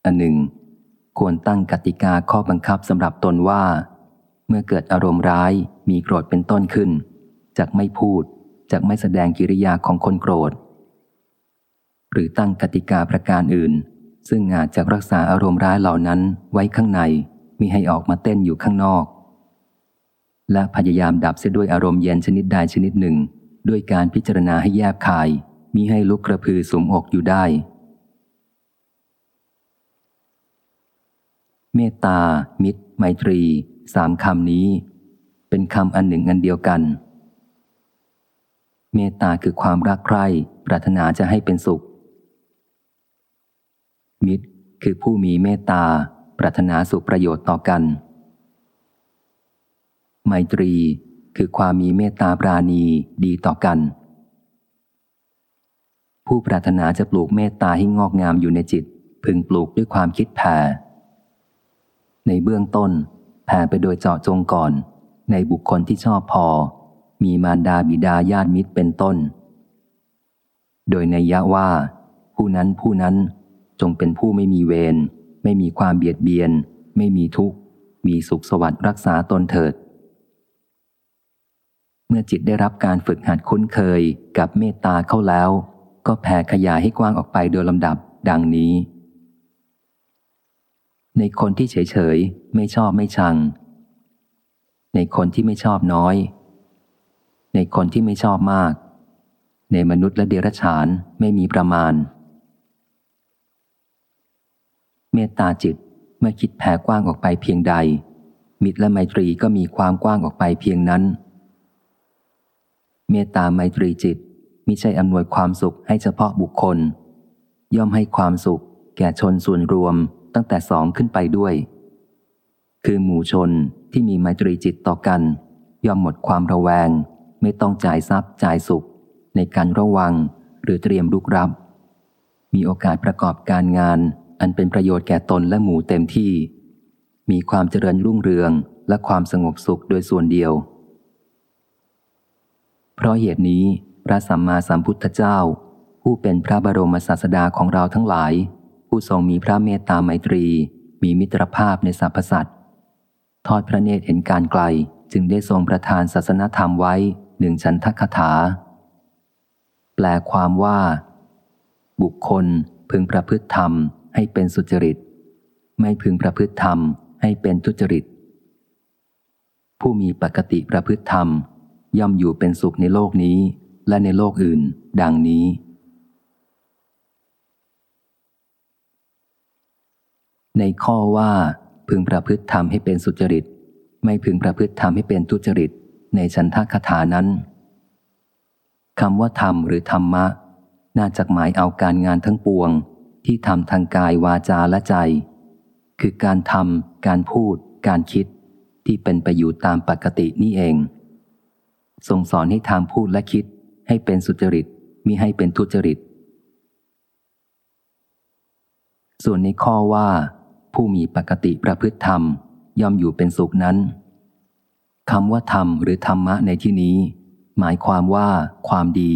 อันหนึ่ง ควรตั้งกติกาข้อบังคับสำหรับตนว่า เมื่อเกิดอารมณ์ร้ายมีโกรธเป็นต้นขึ้นจกไม่พูดจกไม่แสดงกิริยาของคนโกรธ หรือตั้งกติกาประการอื่น ซึ่งอาจจะรักษาอารมณ์ร้ายเหล่านั้นไว้ข้างในมิให้ออกมาเต้นอยู่ข้างนอก และพยายามดับเสียด้วยอารมณ์เย็นชนิดใดชนิดหนึ่ง ด้วยการพิจารณาให้แยบคายมิให้ลุกกระพือสมอกอยู่ได้ เมตตา มิตร ไมตรี สามคำนี้ เป็นคำอันหนึ่งอันเดียวกัน เมตตาคือความรักใคร่ ปรารถนาจะให้เป็นสุข มิตรคือผู้มีเมตตา ปรารถนาสุขประโยชน์ต่อกัน ไมตรีคือความมีเมตตาปราณีดีต่อกัน ผู้ปรารถนาจะปลูกเมตตาให้งอกงามอยู่ในจิต พึงปลูกด้วยความคิดแผ่ ในเบื้องต้น แผ่ไปโดยเจาะจงก่อน ในบุคคลที่ชอบพอ มีมารดาบิดาญาติมิตรเป็นต้น โดยในยะว่า ผู้นั้นผู้นั้น จงเป็นผู้ไม่มีเวร ไม่มีความเบียดเบียน ไม่มีทุกข์ มีสุขสวัสดิ์รักษาตนเถิด เมื่อจิตได้รับการฝึกหัดคุ้นเคยกับเมตตาเข้าแล้ว ก็แผ่ขยายให้กว้างออกไปโดยลำดับดังนี้ ในคนที่เฉยๆไม่ชอบไม่ชัง ในคนที่ไม่ชอบน้อย ในคนที่ไม่ชอบมาก ในมนุษย์และเดรัจฉานไม่มีประมาณ เมตตาจิตเมื่อคิดแผ่กว้างออกไปเพียงใด มิตรและไมตรีก็มีความกว้างออกไปเพียงนั้น เมตตาไมตรีจิตมิใช่อำนวยความสุขให้เฉพาะบุคคล ย่อมให้ความสุข แก่ชนส่วนรวมตั้งแต่สองขึ้นไปด้วย คือหมู่ชนที่มีไมตรีจิตต่อกัน ย่อมหมดความระแวง ไม่ต้องจ่ายทรัพย์จ่ายสุข ในการระวังหรือเตรียมลุกรับ มีโอกาสประกอบการงาน อันเป็นประโยชน์แก่ตนและหมู่เต็มที่ มีความเจริญรุ่งเรืองและความสงบสุขโดยส่วนเดียว เพราะเหตุนี้ พระสัมมาสัมพุทธเจ้า ผู้เป็นพระบรมศาสดาของเราทั้งหลาย ผู้ทรงมีพระเมตตาไมตรี มีมิตรภาพในสรรพสัตว์ทอดพระเนตรเห็นการไกลจึงได้ทรงประทานศาสนธรรมไว้หนึ่งชันทคถา แปลความว่า บุคคลพึงประพฤติธรรม ให้เป็นสุจริต ไม่พึงประพฤติธรรมให้เป็นทุจริต ผู้มีปกติประพฤติธรรม ย่อมอยู่เป็นสุขในโลกนี้และในโลกอื่น ดังนี้ ในข้อว่าพึงประพฤติธรรมให้เป็นสุจริต ไม่พึงประพฤติธรรมให้เป็นทุจริต ในฉันทคถานั้นคำว่าธรรมหรือธรรมะ น่าจะหมายเอาการงานทั้งปวง ที่ทำทางกายวาจาและใจ คือการทำการพูด การคิด ที่เป็นไปอยู่ตามปกตินี่เองทรงสอนให้ทางพูดและคิดให้เป็นสุจริตมิให้เป็นทุจริต ส่วนในข้อว่า ผู้มีปกติประพฤติธรรมย่อมอยู่เป็นสุขนั้นคำว่าธรรมหรือธรรมะในที่นี้ หมายความว่า ความดี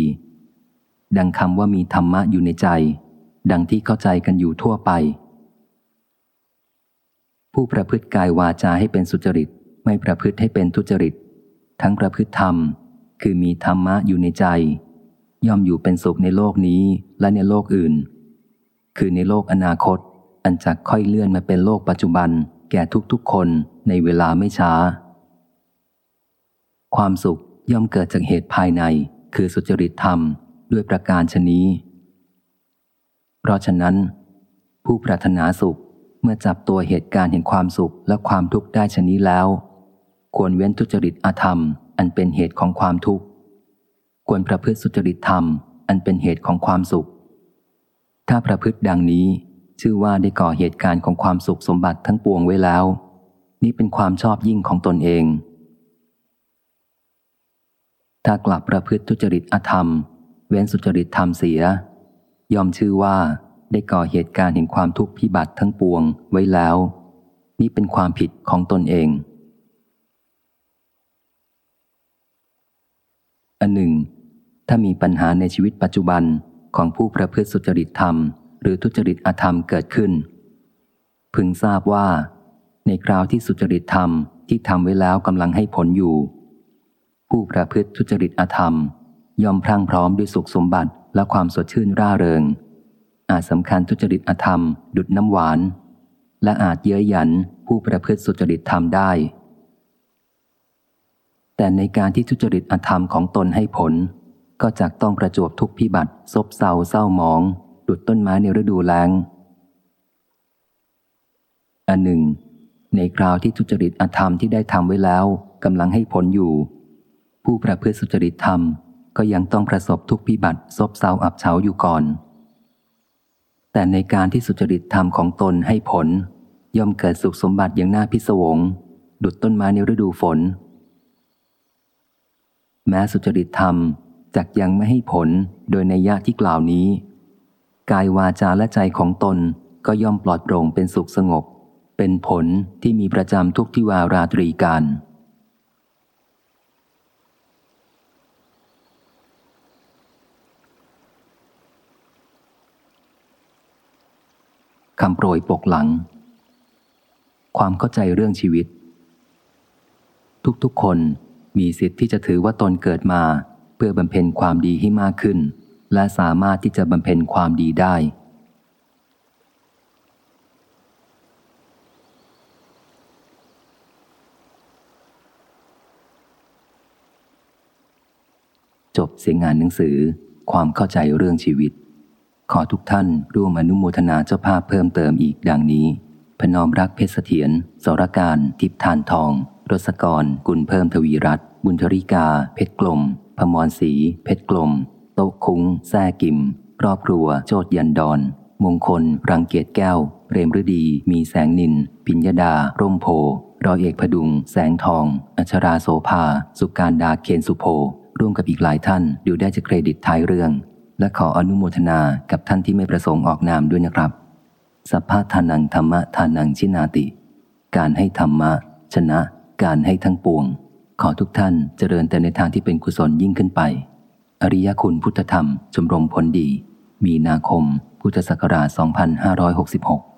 ดังคำว่ามีธรรมะอยู่ในใจ ดังที่เข้าใจกันอยู่ทั่วไป ผู้ประพฤติกายวาจาให้เป็นสุจริต ไม่ประพฤติให้เป็นทุจริต ทั้งประพฤติธรรม คือมีธรรมะอยู่ในใจ ย่อมอยู่เป็นสุขในโลกนี้และในโลกอื่น คือในโลกอนาคต อันจะค่อยเลื่อนมาเป็นโลกปัจจุบัน แก่ทุกๆคนในเวลาไม่ช้า ความสุขย่อมเกิดจากเหตุภายใน คือสุจริตธรรมด้วยประการชนี้ เพราะฉะนั้น ผู้ปรารถนาสุขเมื่อจับตัวเหตุการณ์เห็นความสุขและความทุกข์ได้ชนี้แล้ว ควรเว้นทุจริตอธรรม อันเป็นเหตุของความทุกข์ควรประพฤติสุจริตธรรม อันเป็นเหตุของความสุข ถ้าประพฤติดังนี้ชื่อว่าได้ก่อเหตุการณ์ของความสุขสมบัติทั้งปวงไว้แล้ว นี้เป็นความชอบยิ่งของตนเอง ถ้ากลับประพฤติทุจริตอธรรม เว้นสุจริตธรรมเสีย ยอมชื่อว่าได้ก่อเหตุการณ์แห่งความทุกข์พิบัติทั้งปวงไว้แล้ว นี้เป็นความผิดของตนเอง อันหนึ่ง ถ้ามีปัญหาในชีวิตปัจจุบันของผู้ประพฤติสุจริตธรรม หรือทุจริตอธรรมเกิดขึ้น พึงทราบว่า ในคราวที่สุจริตธรรมที่ทำไว้แล้วกำลังให้ผลอยู่ ผู้ประพฤติทุจริตอธรรม ยอมพรั่งพร้อมด้วยสุขสมบัติ และความสดชื่นร่าเริง อาจสำคัญทุจริตอธรรม ดุดน้ำหวาน และอาจเย้ยหยันผู้ประพฤติสุจริตธรรมได้ แต่ในการที่ทุจริตอธรรมของตนให้ผล ก็จะต้องประจวบทุกพิบัติซบเซาเศร้าหมอง ดุดต้นไม้ในฤดูแล้งอันหนึ่ง ในคราวที่ทุจริตอธรรมที่ได้ทำไว้แล้วกำลังให้ผลอยู่ ผู้ประพฤติสุจริตธรรม ก็ยังต้องประสบทุกพิบัติซบเซาอับเฉาอยู่ก่อน แต่ในการที่สุจริตธรรมของตนให้ผล ย่อมเกิดสุขสมบัติอย่างน่าพิศวง ดุดต้นไม้ในฤดูฝน แม้สุจริตธรรมจักยังไม่ให้ผลโดยในยะที่กล่าวนี้ กายวาจาและใจของตนก็ย่อมปลอดโปร่งเป็นสุขสงบ เป็นผลที่มีประจำทุกที่วาราตรีการ คำโปรยปกหลัง ความเข้าใจเรื่องชีวิต ทุกๆคนมีสิทธิ์ที่จะถือว่าตนเกิดมา เพื่อบำเพ็ญความดีให้มากขึ้น และสามารถที่จะบำเพ็ญความดีได้ จบเสียงงานหนังสือความเข้าใจเรื่องชีวิต ขอทุกท่านร่วมอนุโมทนาเจ้าภาพเพิ่มเติมอีกดังนี้ พนอมรักเพชรเสถียรสรการ ทิพทานทอง รสกร กุลเพิ่มทวีรัตบุญธริกา เพชรกลม พมรศรีเพชรกลม โต๊ะคุ้ง แซ่กิม ครอบครัว โจดยันดอน มงคล รังเกียร์แก้ว เรมฤดี มีแสงนินพิญญดา ร่มโพรอยเอกพดุง แสงทอง อัชราโสภา สุการดาเคนสุโพร่วมกับอีกหลายท่านดูได้จากเครดิตท้ายเรื่อง และขออนุโมทนากับท่านที่ไม่ประสงค์ออกนามด้วยนะครับ สัพพะทานังธรรมะทานังชินาติ การให้ธรรมะ ชนะ การให้ทั้งปวง ขอทุกท่านเจริญแต่ในทางที่เป็นกุศลยิ่งขึ้นไป อริยคุณพุทธธรรมชมรมผลดี มีนาคม พุทธศักราช 2566